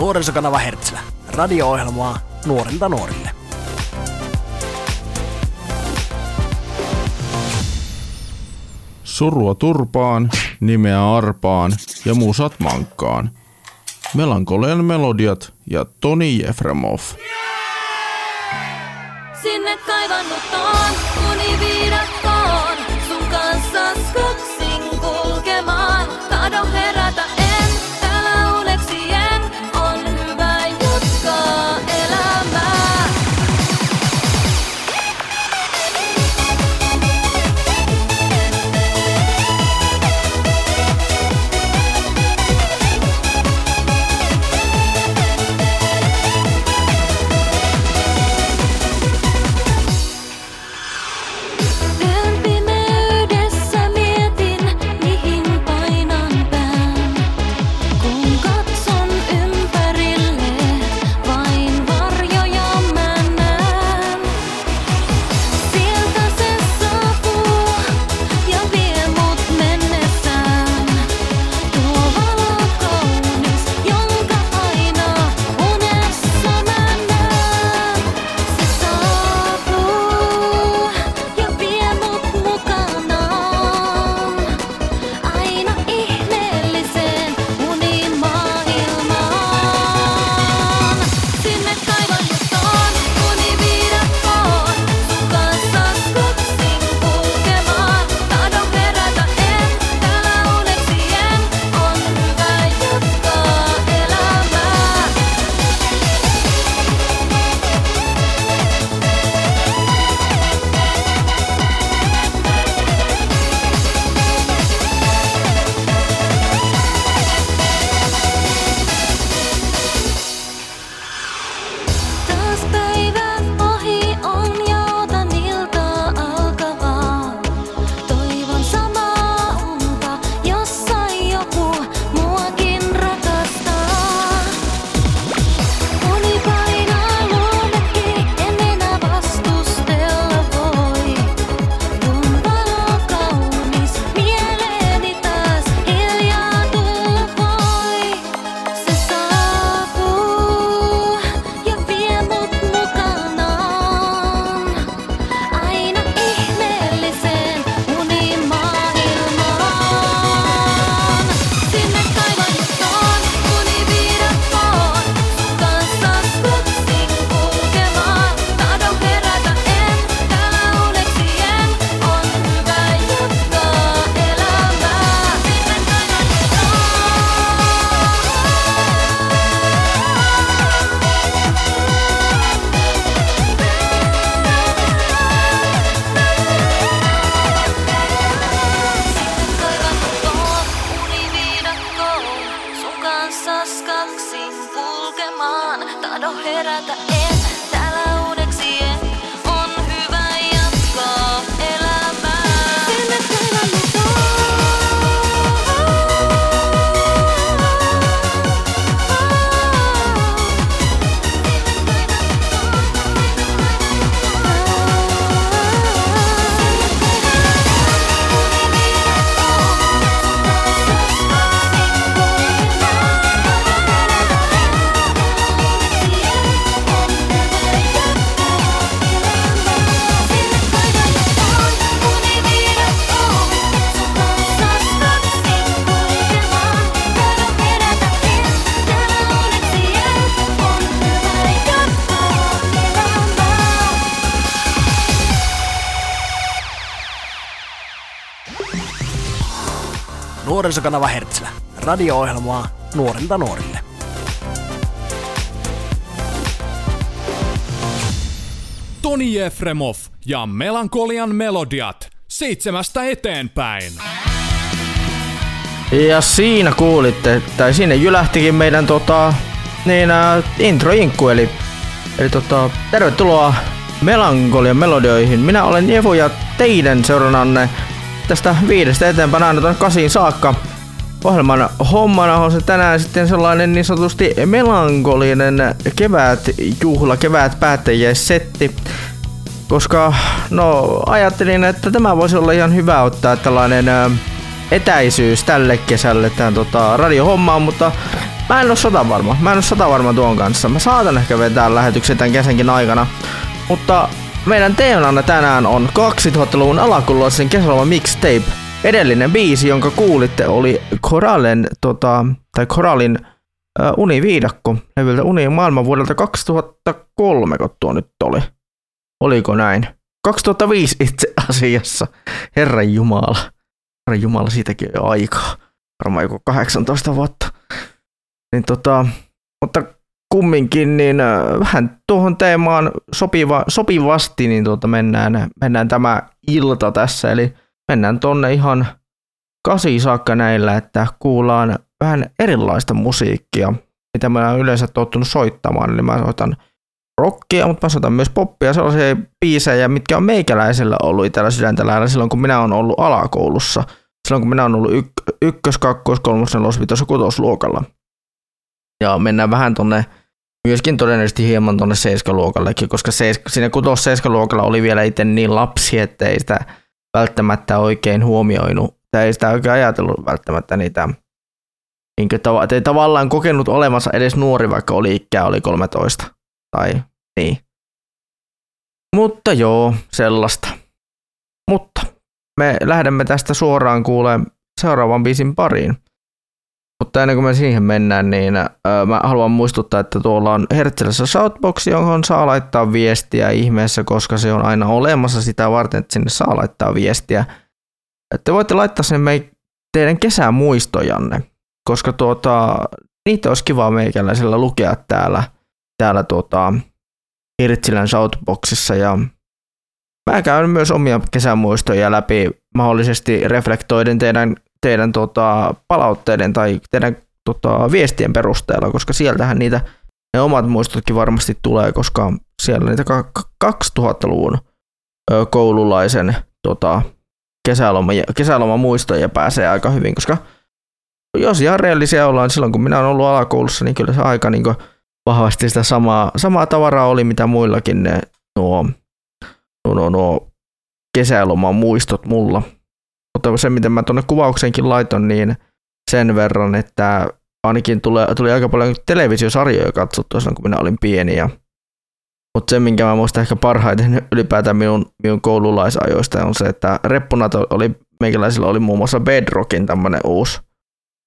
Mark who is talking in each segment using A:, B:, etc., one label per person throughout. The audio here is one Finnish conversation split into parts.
A: Nuorisokanava Hertzlä. Radio-ohjelmaa nuorilta nuorille.
B: Surua turpaan, nimeä arpaan ja musat mankkaan. Melankolian melodiat ja Toni Jefremov.
C: Sinne kaivannut on univiidakkoon,
A: Nuorisokanava Hertzlä. Radio-ohjelmaa nuorilta nuorille.
D: Toni Jefremov ja Melankolian melodiat seitsemästä eteenpäin.
E: Ja siinä kuulitte, tai sinne jylähtikin meidän tota, niin, äh, intro-inkku, eli, eli tota, tervetuloa Melankolian melodioihin. Minä olen Jefu ja teidän seurannanne tästä viidestä eteenpäin aina tuonne kasiin saakka. Ohjelman hommana on se tänään sitten sellainen niin sanotusti melankolinen kevät juhla, kevät päättäjäsetti. Koska no ajattelin, että tämä voisi olla ihan hyvä ottaa tällainen etäisyys tälle kesälle tähän tota, radiohommaan, mutta Mä en oo sata varma. Mä en oo sata varma tuon kanssa. Mä saatan ehkä vetää lähetyksen tämän kesänkin aikana. Mutta meidän teemana tänään on 2000-luvun alakulloisen kesäloma mixtape. Edellinen biisi, jonka kuulitte, oli Korallen, tota, tai Korallin uh, Univiidakko, levyltä Uni maailman vuodelta 2003, kun tuo nyt oli. Oliko näin? 2005 itse asiassa. Herran Jumala. Herran Jumala, siitäkin on aikaa. Varmaan joku 18 vuotta. Niin tota, mutta kumminkin niin äh, vähän tuohon teemaan sopiva, sopivasti niin tuota mennään, mennään tämä ilta tässä. Eli mennään tonne ihan kasi saakka näillä, että kuullaan vähän erilaista musiikkia, mitä mä olen yleensä tottunut soittamaan. Eli mä soitan rockia, mutta mä soitan myös poppia, sellaisia biisejä, mitkä on meikäläisellä ollut itsellä sydäntä lähellä silloin, kun minä olen ollut alakoulussa. Silloin, kun minä olen ollut yk- ykkös-, kakkos-, kolmos-, nelos-, vitos- ja kutosluokalla. Ja mennään vähän tonne, myöskin todennäköisesti hieman tonne seiskaluokallekin, koska seis, siinä kutos seiskaluokalla oli vielä itse niin lapsi, että ei sitä välttämättä oikein huomioinut, tai ei sitä oikein ajatellut välttämättä niitä, niin tav- ei tavallaan kokenut olemassa edes nuori, vaikka oli ikää oli 13. Tai niin. Mutta joo, sellaista. Mutta me lähdemme tästä suoraan kuulemaan seuraavan biisin pariin. Mutta ennen kuin me siihen mennään, niin mä haluan muistuttaa, että tuolla on Hertzelässä Shoutbox, johon saa laittaa viestiä ihmeessä, koska se on aina olemassa sitä varten, että sinne saa laittaa viestiä. Te voitte laittaa sinne mei- teidän kesämuistojanne, koska tuota, niitä olisi kiva meikäläisellä lukea täällä, täällä tuota, Hirtsilän Shoutboxissa ja mä käyn myös omia kesämuistoja läpi mahdollisesti reflektoiden teidän teidän tota, palautteiden tai teidän tota, viestien perusteella, koska sieltähän niitä ne omat muistotkin varmasti tulee, koska siellä niitä 2000-luvun koululaisen tota, kesäloma, kesäloma muistoja pääsee aika hyvin, koska jos ihan reellisia ollaan, silloin kun minä olen ollut alakoulussa, niin kyllä se aika niin vahvasti sitä samaa, samaa tavaraa oli, mitä muillakin ne nuo, nuo, nuo, kesäloman muistot mulla mutta se, miten mä tuonne kuvaukseenkin laiton, niin sen verran, että ainakin tuli, tuli aika paljon televisiosarjoja katsottua silloin, kun minä olin pieni. Ja, mutta se, minkä mä muistan ehkä parhaiten ylipäätään minun, minun koululaisajoista on se, että reppunat oli, meikäläisillä oli muun muassa Bedrockin tämmöinen uusi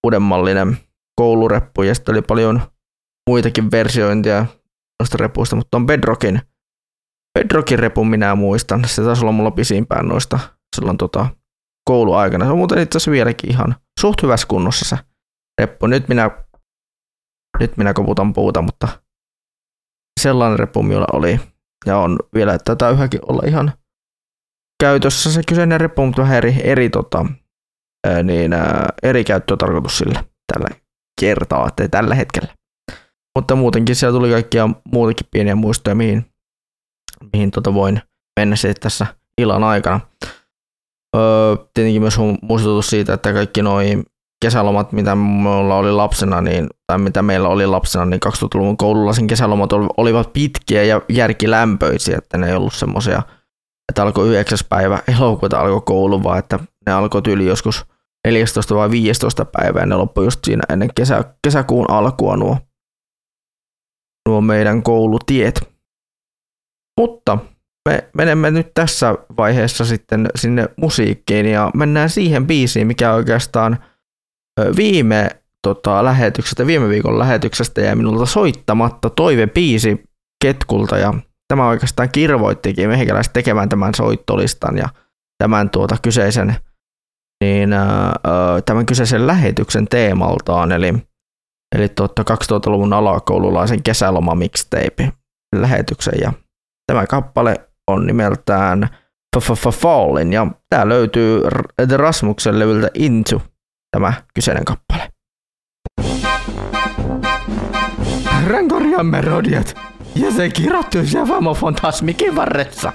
E: uudemmallinen koulureppu, ja sitten oli paljon muitakin versiointia noista repuista, mutta on Bedrockin, Bedrockin repun minä muistan. Se taisi olla mulla pisimpään noista silloin tota, kouluaikana. Se on muuten itse asiassa vieläkin ihan suht hyvässä kunnossa se reppu. Nyt minä, nyt minä koputan puuta, mutta sellainen reppu minulla oli. Ja on vielä, tätä yhäkin olla ihan käytössä se kyseinen reppu, mutta vähän eri, eri, tota, niin, eri käyttötarkoitus sillä tällä kertaa, että tällä hetkellä. Mutta muutenkin siellä tuli kaikkia muutakin pieniä muistoja, mihin, mihin tota voin mennä sitten tässä illan aikana. Öö, tietenkin myös muistutus siitä, että kaikki noin kesälomat, mitä mulla oli lapsena, niin, tai mitä meillä oli lapsena, niin 2000-luvun koululaisen kesälomat olivat pitkiä ja järkilämpöisiä, että ne ei ollut semmoisia, että alkoi 9. päivä elokuuta alkoi koulu, vaan että ne alkoi yli joskus 14 vai 15 päivää ja ne loppui just siinä ennen kesä, kesäkuun alkua nuo, nuo meidän koulutiet. Mutta me menemme nyt tässä vaiheessa sitten sinne musiikkiin ja mennään siihen biisiin, mikä oikeastaan viime tota, lähetyksestä, viime viikon lähetyksestä ja minulta soittamatta biisi Ketkulta ja tämä oikeastaan kirvoittikin mehikäläiset tekemään tämän soittolistan ja tämän tuota kyseisen niin öö, tämän kyseisen lähetyksen teemaltaan, eli, eli tuota 2000-luvun alakoululaisen kesäloma mixtape lähetyksen ja tämä kappale on nimeltään Fallin ja tää löytyy The Rasmuksen levyltä Into, tämä kyseinen kappale. Rankoria melodiat ja se kirjoittu se fantasmikin varressa.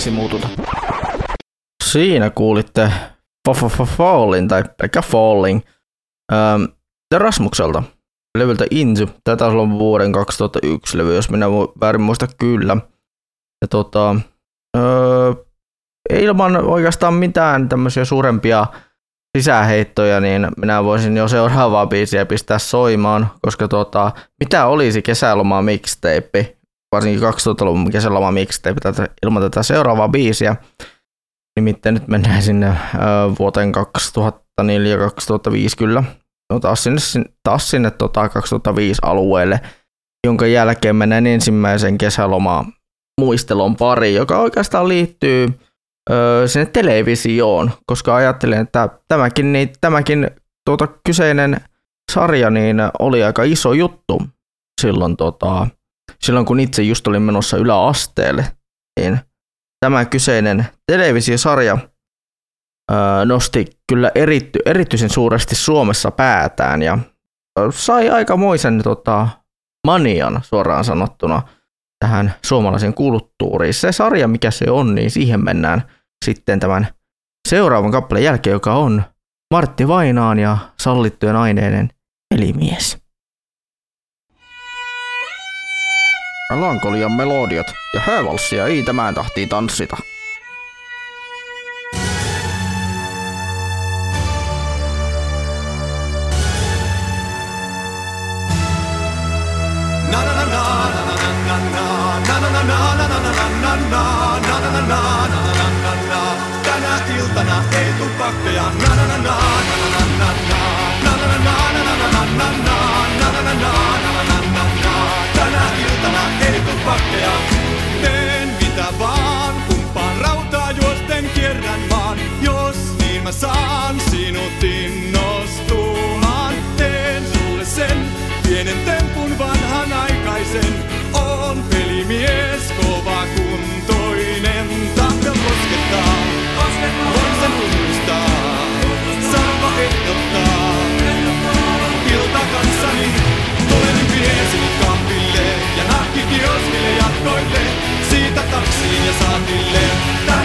E: Nuoremmaksi muututa. Siinä kuulitte Fallin tai pelkkä Falling ähm, The Rasmukselta levyltä Into. Tätä olla vuoden 2001 levy, jos minä väärin muista kyllä. Ja tota, öö, ilman oikeastaan mitään tämmöisiä suurempia sisäheittoja, niin minä voisin jo seuraavaa biisiä pistää soimaan, koska tota, mitä olisi kesäloma mixtape, varsinkin 2000-luvun kesäloma mixtape ilman tätä seuraavaa biisiä. Nimittäin nyt mennään sinne vuoteen 2004-2005 kyllä. No, taas sinne, taas sinne tota 2005 alueelle, jonka jälkeen mennään ensimmäisen kesälomaan muistelon pari, joka oikeastaan liittyy ö, sinne televisioon, koska ajattelen, että tämäkin, niin, tämäkin tuota, kyseinen sarja niin oli aika iso juttu silloin, tota, silloin, kun itse just olin menossa yläasteelle. Niin tämä kyseinen televisiosarja ö, nosti kyllä eritty, erityisen suuresti Suomessa päätään ja sai aikamoisen tota, manian suoraan sanottuna – tähän suomalaisen kulttuuriin. Se sarja, mikä se on, niin siihen mennään sitten tämän seuraavan kappaleen jälkeen, joka on Martti Vainaan ja sallittujen aineiden elimies. Lankolian melodiat ja häävalssia ei tämän tahtiin tanssita.
F: Tänä iltana ei tupakkeja. Na na na na na na na mä saan sinut innostumaan, teen sulle sen pienen tempun vanhanaikaisen. On pelimies, kova kuntoinen, tahto koskettaa. Voin sen tunnustaa, saanko ehdottaa. Ilta kanssani, tulen viesin kahville ja nahki kioskille jatkoille. Siitä taksiin ja saatille,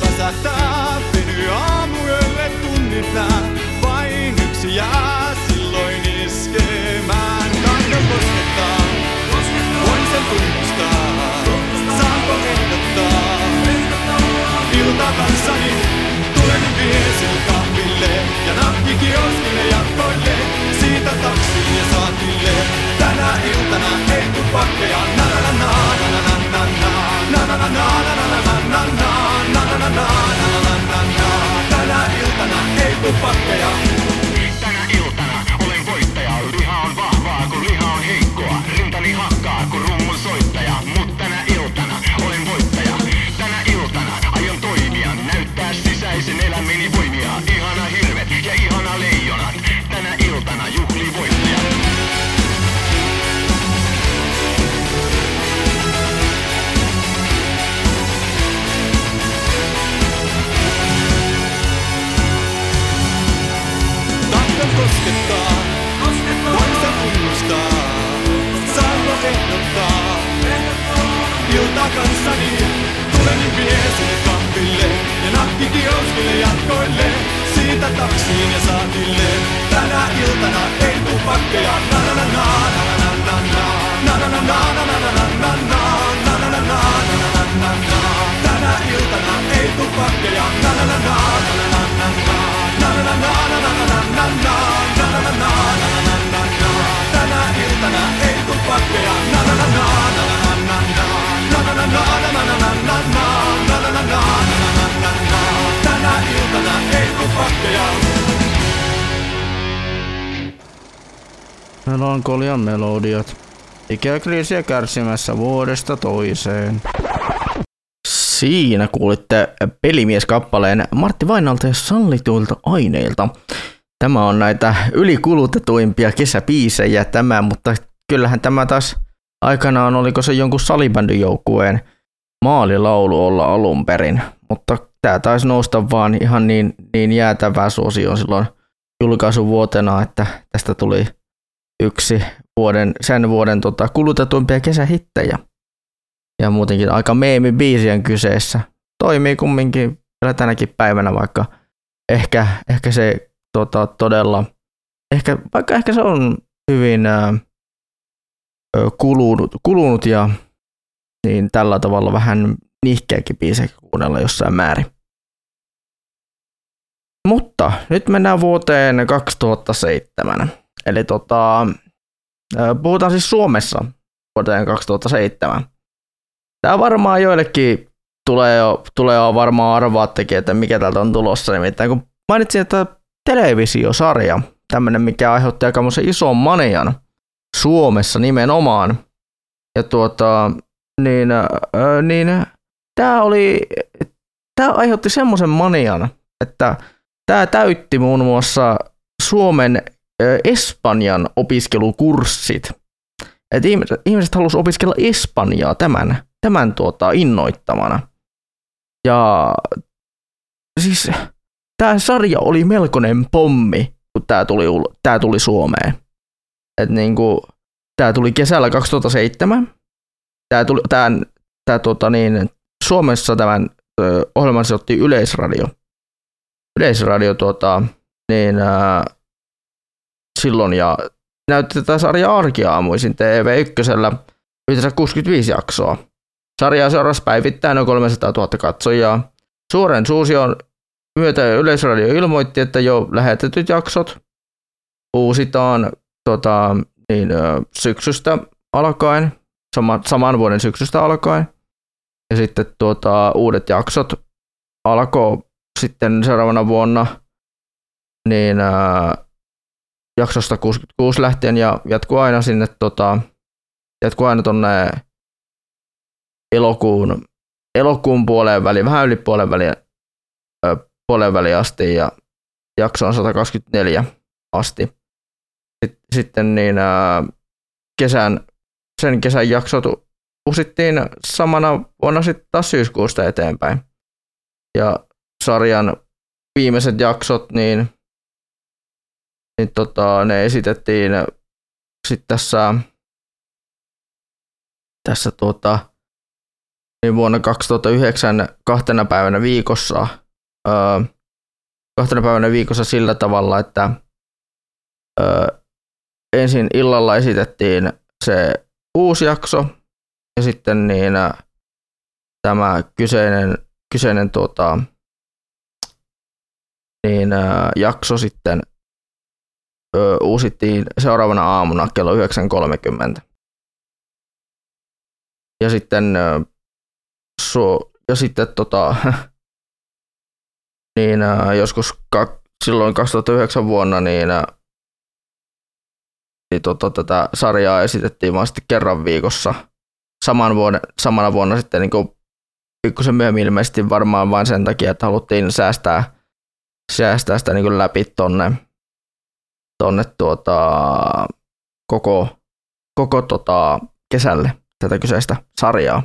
F: väsähtää, venyy aamuyölle tunnit. Vain yksi jää silloin iskemään. Tahto koskettaa, voin sen tunnustaa. Saanko ehdottaa? Ilta kanssani, tulen viesin kahville ja nahki kioskille jatkoille. Siitä taksiin ja saatille. Tänä iltana ei tupakkeja. Na na na na Tänä iltana ei tupakkeja.
G: Tänä
E: Ikäkriisiä kärsimässä vuodesta toiseen. Siinä kuulitte pelimieskappaleen Martti Vainalta ja sallituilta aineilta. Tämä on näitä ylikulutetuimpia kesäpiisejä tämä, mutta kyllähän tämä taas aikanaan oliko se jonkun salibändyjoukkueen maalilaulu olla alun perin, mutta tämä taisi nousta vaan ihan niin, niin jäätävää suosioon silloin julkaisuvuotena, että tästä tuli yksi vuoden, sen vuoden tota, kulutetuimpia kesähittejä. Ja muutenkin aika meemi biisi on kyseessä. Toimii kumminkin vielä tänäkin päivänä, vaikka ehkä, ehkä se tota, todella, ehkä, vaikka ehkä se on hyvin ää, kulunut, kulunut ja niin tällä tavalla vähän nihkeäkin biisejä kuunnella jossain määrin. Mutta nyt mennään vuoteen 2007. Eli tota, puhutaan siis Suomessa vuoteen 2007. Tämä varmaan joillekin tulee jo, tulee jo varmaan arvaa tekee, että mikä täältä on tulossa. Nimittäin kun mainitsin, että televisiosarja, tämmöinen mikä aiheutti aika ison manian Suomessa nimenomaan. Ja tuota, niin, äh, niin tämä oli, tämä aiheutti semmoisen manian, että tämä täytti muun muassa Suomen Espanjan opiskelukurssit. Et ihmiset, halusivat opiskella Espanjaa tämän, tämän tuota, innoittamana. Ja siis tämä sarja oli melkoinen pommi, kun tämä tuli, ul- tää tuli Suomeen. Et niinku, tämä tuli kesällä 2007. Tämä tuli, tää, tää, tota niin, Suomessa tämän ohjelman se otti Yleisradio. Yleisradio tuota, niin, ää, silloin ja näytti tätä sarjaa arkiaamuisin TV1 yhteensä 65 jaksoa. Sarjaa seurasi päivittäin noin 300 000 katsojaa. Suuren suusion myötä Yleisradio ilmoitti, että jo lähetetyt jaksot uusitaan tota, niin, syksystä alkaen, sama, saman vuoden syksystä alkaen. Ja sitten tuota, uudet jaksot alkoi sitten seuraavana vuonna niin, ö, jaksosta 66 lähtien ja jatkuu aina sinne tota, jatkuu aina tonne elokuun, elokuun puoleen väliin, vähän yli puolen väliin, ö, puolen väliin asti ja jakso on 124 asti. Sit- Sitten niin ää, kesän, sen kesän jaksot uusittiin samana vuonna sitten taas syyskuusta eteenpäin. Ja sarjan viimeiset jaksot, niin, niin tota, ne esitettiin sitten tässä, tässä tuota, niin vuonna 2009 kahtena päivänä viikossa, öö, kahtena päivänä viikossa sillä tavalla, että öö, ensin illalla esitettiin se uusi jakso ja sitten niin tämä kyseinen, kyseinen tuota, niin, jakso sitten ö, uusittiin seuraavana aamuna kello 9.30. Ja sitten, ö, su, ja sitten tota, niin ä, joskus ka, silloin 2009 vuonna niin, ä, niin tota, tätä sarjaa esitettiin vain kerran viikossa. Saman vuoden, samana vuonna sitten niin kuin pikkusen myöhemmin ilmeisesti varmaan vain sen takia, että haluttiin säästää, säästää sitä niin kuin läpi tonne, tonne tuota, koko, koko tota, kesälle tätä kyseistä sarjaa.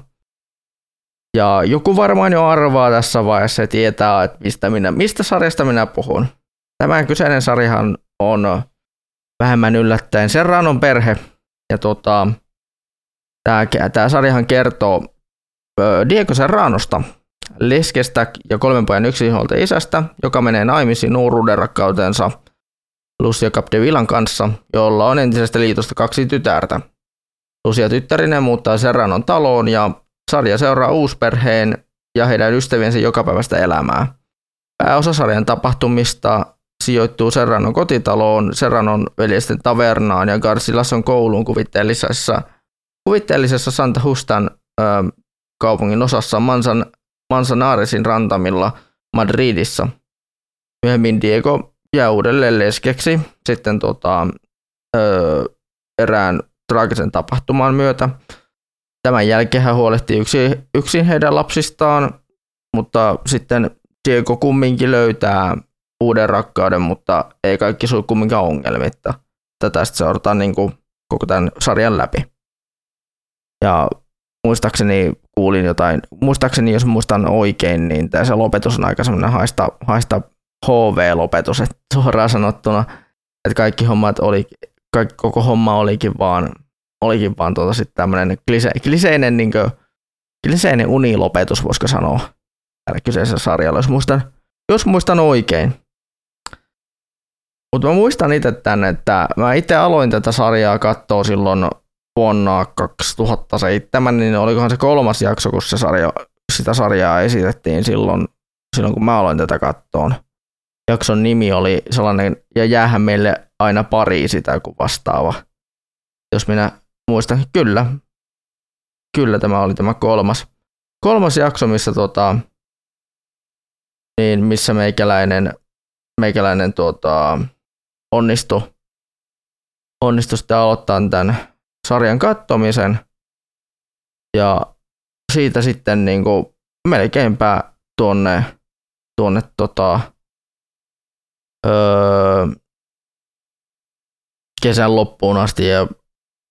E: Ja joku varmaan jo arvaa tässä vaiheessa ja tietää, että mistä, minä, mistä sarjasta minä puhun. Tämä kyseinen sarjahan on vähemmän yllättäen Serranon perhe. Ja tota, tämä, sarjahan kertoo Diego Serranosta, leskestä ja kolmen pojan yksinhuolta isästä, joka menee naimisiin nuoruuden rakkautensa Lucia Capdevillan kanssa, jolla on entisestä liitosta kaksi tytärtä. Lucia tyttärineen muuttaa Serranon taloon ja sarja seuraa uusperheen ja heidän ystäviensä jokapäiväistä elämää. Pääosa sarjan tapahtumista sijoittuu Serranon kotitaloon, Serranon veljesten tavernaan ja Garcilason kouluun kuvitteellisessa, kuvitteellisessa Santa Hustan ö, kaupungin osassa Mansan, Manzanaresin rantamilla Madridissa. Myöhemmin Diego jää uudelleen leskeksi sitten tota, ö, erään traagisen tapahtuman myötä. Tämän jälkeen hän huolehtii yksin, yksin heidän lapsistaan, mutta sitten Diego kumminkin löytää uuden rakkauden, mutta ei kaikki suu kumminkaan ongelmitta. Tätä sitten seurataan niin kuin koko tämän sarjan läpi. Ja muistaakseni kuulin jotain, muistaakseni jos muistan oikein, niin tämä se lopetus on aika semmoinen haista, haista HV-lopetus, että suoraan sanottuna, että kaikki hommat oli, kaikki, koko homma olikin vaan, olikin vaan tuota sitten tämmöinen klise, kliseinen, niin kuin, kliseinen unilopetus, voisiko sanoa, tällä kyseisellä sarjalla, jos muistan, jos muistan oikein. Mutta mä muistan itse tänne, että mä itse aloin tätä sarjaa katsoa silloin vuonna 2007, niin olikohan se kolmas jakso, kun se sarja, sitä sarjaa esitettiin silloin, silloin kun mä aloin tätä kattoon. Jakson nimi oli sellainen, ja jäähän meille aina pari sitä kuin vastaava. Jos minä muistan, kyllä. Kyllä tämä oli tämä kolmas. Kolmas jakso, missä tota, niin missä meikäläinen, meikäläinen tuota, onnistui, onnistui sitten aloittaa tämän sarjan kattomisen. Ja siitä sitten niin kuin melkeinpä tuonne, tuonne tota, öö, kesän loppuun asti ja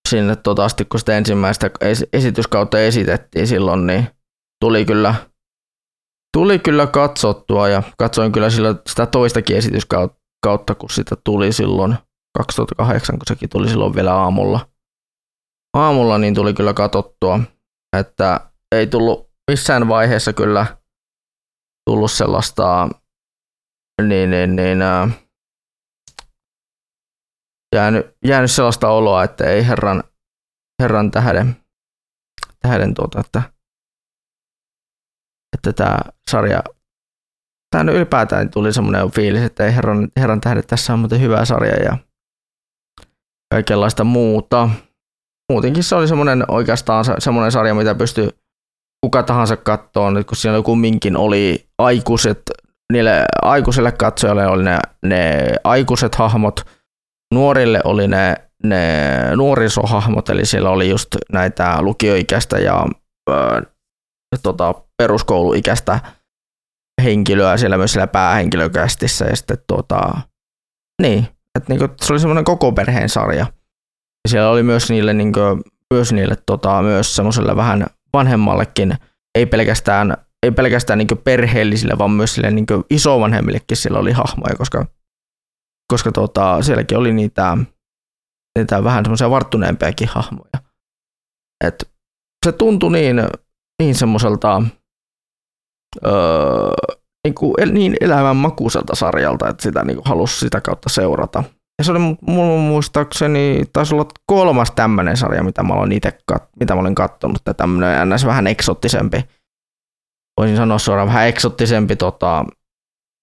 E: sinne tota asti, kun sitä ensimmäistä esityskautta esitettiin silloin, niin tuli kyllä, tuli kyllä katsottua ja katsoin kyllä sillä sitä toistakin esityskautta, kun sitä tuli silloin 2008, kun sekin tuli silloin vielä aamulla. Aamulla niin tuli kyllä katsottua, että ei tullut missään vaiheessa kyllä tullut sellaista niin, niin, niin, ää, jäänyt, jäänyt sellaista oloa, että ei herran, herran tähden, tähden tuota, että, että tämä sarja, tämä ylipäätään tuli semmoinen fiilis, että ei herran, herran tähden tässä on muuten hyvä sarja ja kaikenlaista muuta. Muutenkin se oli semmoinen oikeastaan semmoinen sarja, mitä pystyy kuka tahansa katsoa, nyt kun siellä kumminkin oli aikuiset, niille aikuisille katsojalle oli ne, ne aikuiset hahmot, nuorille oli ne, ne nuorisohahmot, eli siellä oli just näitä lukioikäistä ja ö, tota, peruskouluikäistä henkilöä siellä myös siellä päähenkilökästissä ja sitten tota, niin, että niinku, se oli semmoinen koko perheen sarja. Ja siellä oli myös niille, niinku, myös niille tota, myös semmoiselle vähän vanhemmallekin, ei pelkästään, ei pelkästään niinku perheellisille, vaan myös sille niinku isovanhemmillekin siellä oli hahmoja, koska koska tota, sielläkin oli niitä, niitä vähän semmoisia varttuneempiakin hahmoja. Et se tuntui niin, niin semmoiselta öö, niin, kuin, niin elämänmakuiselta sarjalta, että sitä niin halusi sitä kautta seurata. Ja se oli mun muistaakseni, taisi olla kolmas tämmöinen sarja, mitä mä olen itse kat, mitä mä olen katsonut, että tämmöinen ns. vähän eksottisempi. Voisin sanoa suoraan vähän eksottisempi tota,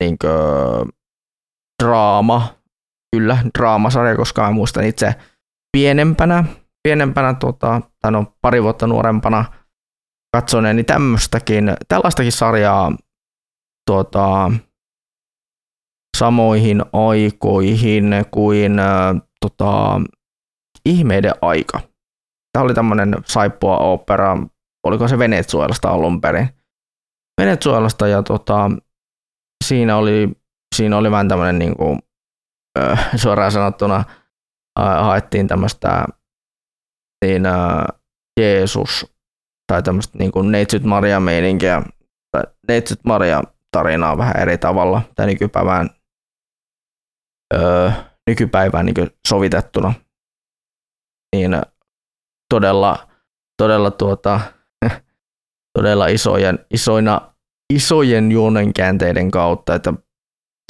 E: niin kuin, draama, kyllä, draamasarja, koska mä muistan itse pienempänä, pienempänä tota, tai no, pari vuotta nuorempana katsoneeni tämmöistäkin, tällaistakin sarjaa tota, samoihin aikoihin kuin äh, tota, Ihmeiden aika. Tämä oli tämmöinen saippua opera, oliko se Venezuelasta alun perin. Venezuelasta ja tota, siinä oli siinä oli vähän tämmöinen niin kuin, suoraan sanottuna haettiin tämmöistä niin, Jeesus tai tämmöistä niin kuin Neitsyt Maria meininkiä, tai Neitsyt Maria tarinaa vähän eri tavalla tai nykypäivään, öö, nykypäivään niin sovitettuna. Niin todella, todella, tuota, todella isojen, isoina, isojen juonenkäänteiden kautta, että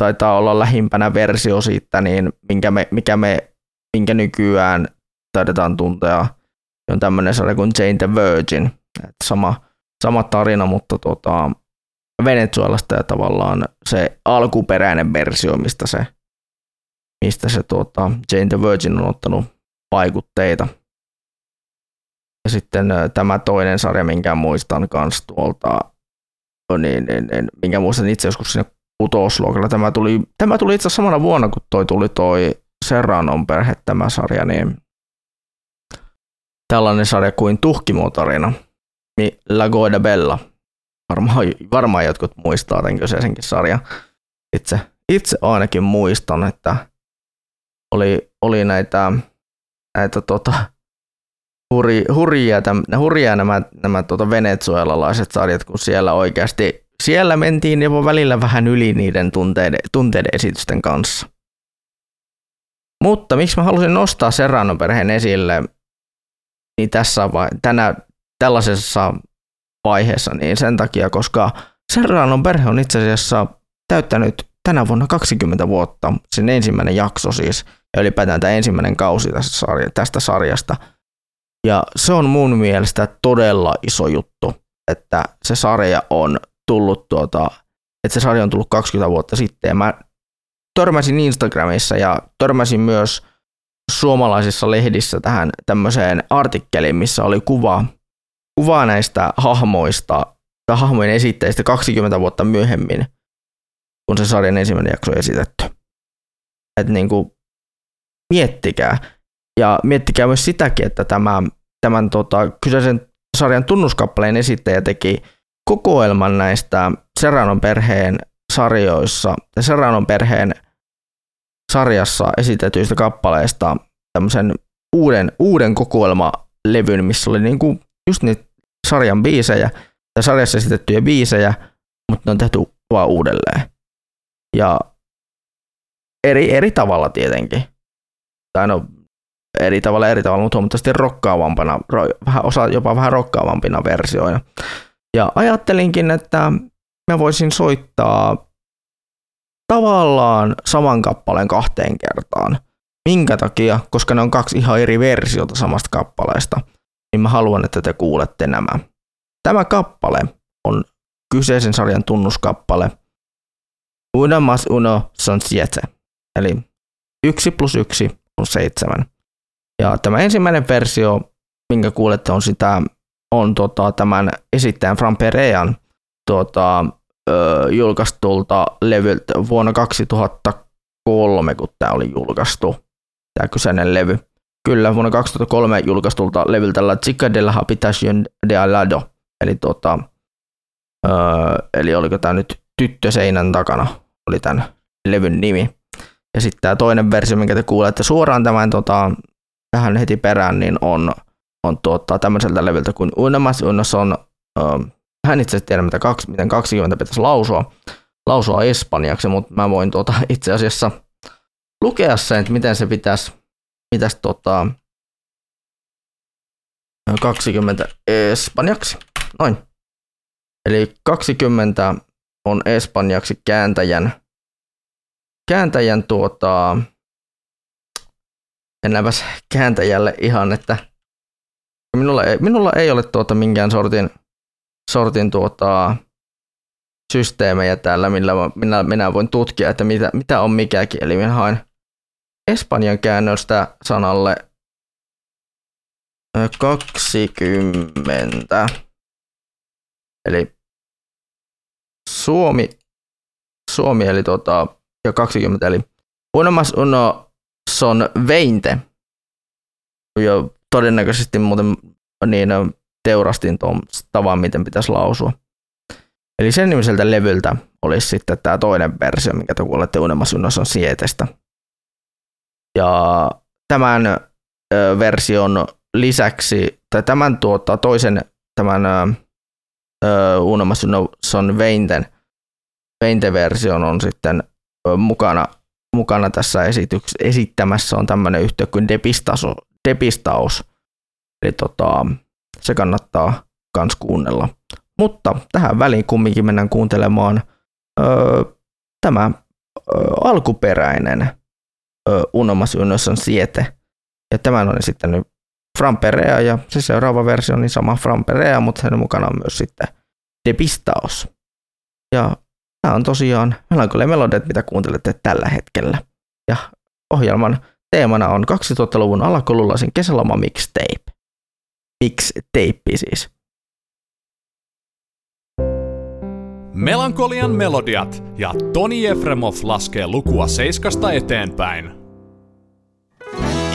E: taitaa olla lähimpänä versio siitä, niin minkä me, mikä me, minkä nykyään taidetaan tuntea, on tämmöinen sarja kuin Jane the Virgin. Et sama, sama tarina, mutta tota, Venezuelasta ja tavallaan se alkuperäinen versio, mistä se, mistä se tota, Jane the Virgin on ottanut vaikutteita. Ja sitten tämä toinen sarja, minkä muistan kans tuolta, niin, niin, niin, minkä muistan itse joskus siinä kutosluokalla. Tämä tuli, tämä tuli itse asiassa samana vuonna, kun toi tuli toi Serranon perhe tämä sarja, niin tällainen sarja kuin Tuhkimotorina, Lago de Bella. Varmaan, varmaan jotkut muistaa tämän kyseisenkin sarjan. Itse, itse ainakin muistan, että oli, oli näitä, näitä tota, hurjia, hurjia, täm, hurjia nämä, nämä tota venezuelalaiset sarjat, kun siellä oikeasti, siellä mentiin jopa välillä vähän yli niiden tunteiden, tunteiden esitysten kanssa. Mutta miksi mä halusin nostaa Serrano perheen esille niin tässä vai, tänä, tällaisessa vaiheessa, niin sen takia, koska Serranon perhe on itse asiassa täyttänyt tänä vuonna 20 vuotta, sen ensimmäinen jakso siis, ja ylipäätään tämä ensimmäinen kausi tästä sarjasta. Ja se on mun mielestä todella iso juttu, että se sarja on tullut tuota, että se sarja on tullut 20 vuotta sitten, ja mä törmäsin Instagramissa ja törmäsin myös suomalaisissa lehdissä tähän tämmöiseen artikkeliin, missä oli kuva, kuva näistä hahmoista tai hahmojen esitteistä 20 vuotta myöhemmin, kun se sarjan ensimmäinen jakso on esitetty. Että niin kuin, miettikää. Ja miettikää myös sitäkin, että tämä, tämän tota, kyseisen sarjan tunnuskappaleen esittäjä teki kokoelman näistä Serranon perheen sarjoissa, Serranon perheen sarjassa esitetyistä kappaleista tämmöisen uuden, uuden kokoelmalevyn, missä oli niinku just niitä sarjan biisejä, tai sarjassa esitettyjä biisejä, mutta ne on tehty vaan uudelleen. Ja eri, eri tavalla tietenkin. Tai no, eri tavalla eri tavalla, mutta huomattavasti rokkaavampana, vähän, osa jopa vähän rokkaavampina versioina. Ja ajattelinkin, että mä voisin soittaa tavallaan saman kappaleen kahteen kertaan. Minkä takia? Koska ne on kaksi ihan eri versiota samasta kappaleesta, niin mä haluan, että te kuulette nämä. Tämä kappale on kyseisen sarjan tunnuskappale Uno más uno son siete, eli yksi plus yksi on seitsemän. Ja tämä ensimmäinen versio, minkä kuulette, on sitä on tota, tämän esittäjän Fran Perean tota, ö, julkaistulta levyltä vuonna 2003, kun tämä oli julkaistu, tämä kyseinen levy. Kyllä, vuonna 2003 julkaistulta levyltä La Chica de la Habitación de Alado, eli, tota, ö, eli oliko tämä nyt Tyttö seinän takana, oli tämän levyn nimi. Ja sitten tämä toinen versio, minkä te kuulette suoraan tämän tota, tähän heti perään, niin on, on tuota, tämmöiseltä levyltä kuin Unemas Unos on hän itse tiedä, mitä kaksi, miten 20 pitäisi lausua, lausua espanjaksi, mutta mä voin tuota, itse asiassa lukea sen, että miten se pitäisi, pitäisi tota, 20 espanjaksi. Noin. Eli 20 on espanjaksi kääntäjän, kääntäjän tuota, ennäpäs kääntäjälle ihan, että minulla ei, minulla ei ole tuota minkään sortin sortin tuota, systeemejä täällä, millä minä, minä voin tutkia, että mitä, mitä on mikäkin. Eli minä haen Espanjan käännöstä sanalle 20. Eli Suomi, Suomi eli tuota, ja 20, eli uno más uno son veinte. Jo todennäköisesti muuten niin teurastin tuon tavan, miten pitäisi lausua. Eli sen nimiseltä levyltä olisi sitten tämä toinen versio, minkä te kuulette Unelmasunnossa on Sietestä. Ja tämän ö, version lisäksi, tai tämän tuota, toisen, tämän Unelmasunnon Veinten, Veinte-version on sitten ö, mukana, mukana tässä esityks, esittämässä on tämmöinen yhtiö kuin Depistaus, Depistaus. Eli tota, se kannattaa kans kuunnella. Mutta tähän väliin kumminkin mennään kuuntelemaan öö, tämä öö, alkuperäinen öö, Unomas Unnosan siete. Ja tämän on esittänyt Fran Perea ja se seuraava versio on niin sama Fran Perea, mutta sen mukana on myös sitten De Pistaos. Ja tämä on tosiaan Melankolia Melodiat, mitä kuuntelette tällä hetkellä. Ja ohjelman teemana on 2000-luvun alakoululaisen kesäloma mixtape. Mix-teippi siis.
D: Melankolian melodiat ja Toni Efremov laskee lukua seiskasta eteenpäin.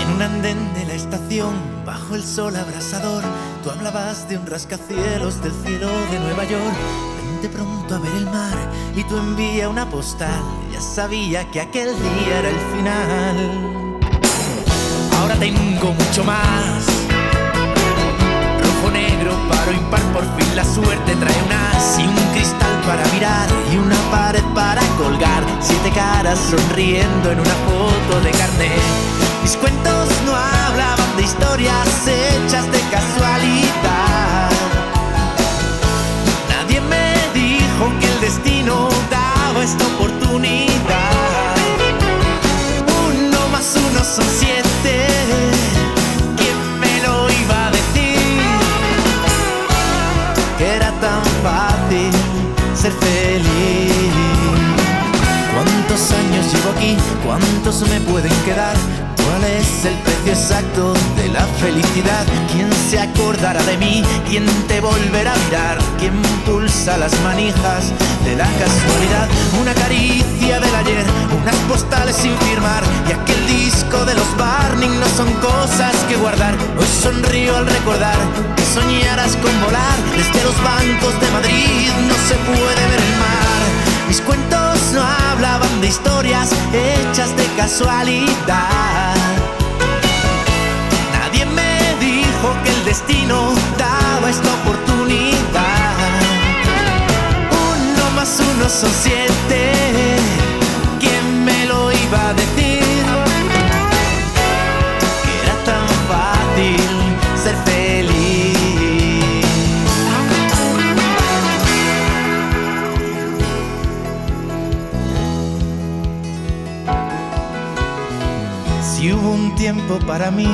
H: En un andén de la estación, bajo el sol abrasador, tú hablabas de un rascacielos del cielo de Nueva York. Vente pronto a ver el mar y tú envía una postal. Ya sabía que aquel día era el final. Ahora tengo mucho más. Rojo, negro, paro, impar, por fin la suerte trae un as y un cristal para mirar y una pared para colgar. Siete caras sonriendo en una foto de carnet. Mis cuentos no hablaban de historias hechas de casualidad. Destino daba esta oportunidad. Uno más uno son siete. Años llevo aquí? ¿Cuántos me pueden quedar? ¿Cuál es el precio exacto de la felicidad? ¿Quién se acordará de mí? ¿Quién te volverá a mirar? ¿Quién pulsa las manijas de la casualidad? Una caricia del ayer, unas postales sin firmar y aquel disco de los Barney no son cosas que guardar. Hoy sonrío al recordar que soñaras con volar desde los bancos de Madrid. No se puede ver el mar. Mis cuentos no hablaban de historias hechas de casualidad. Nadie me dijo que el destino daba esta oportunidad. Uno más uno son siete. Tiempo para mí,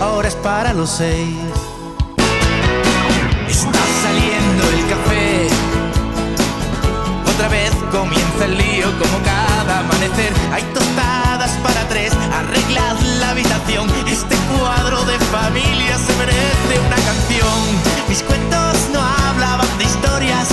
H: ahora es para los seis. Está saliendo el café. Otra vez comienza el lío como cada amanecer. Hay tostadas para tres, arreglad la habitación. Este cuadro de familia se merece una canción. Mis cuentos no hablaban de historias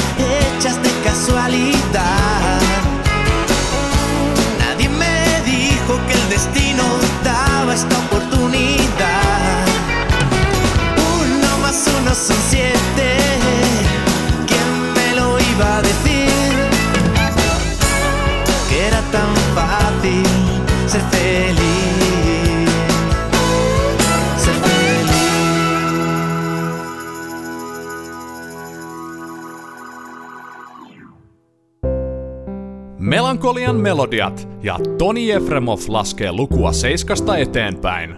D: Melankolian melodiat ja Toni Efremov laskee lukua seiskasta eteenpäin.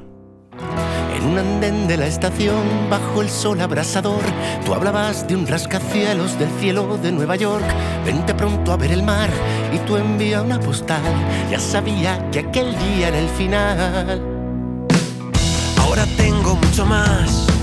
H: En un andén de la estación, bajo el sol abrasador, tú hablabas de un rascacielos del cielo de Nueva York. Vente pronto a ver el mar y tú envía una postal. Ya sabía que aquel día era el final. Ahora tengo mucho más.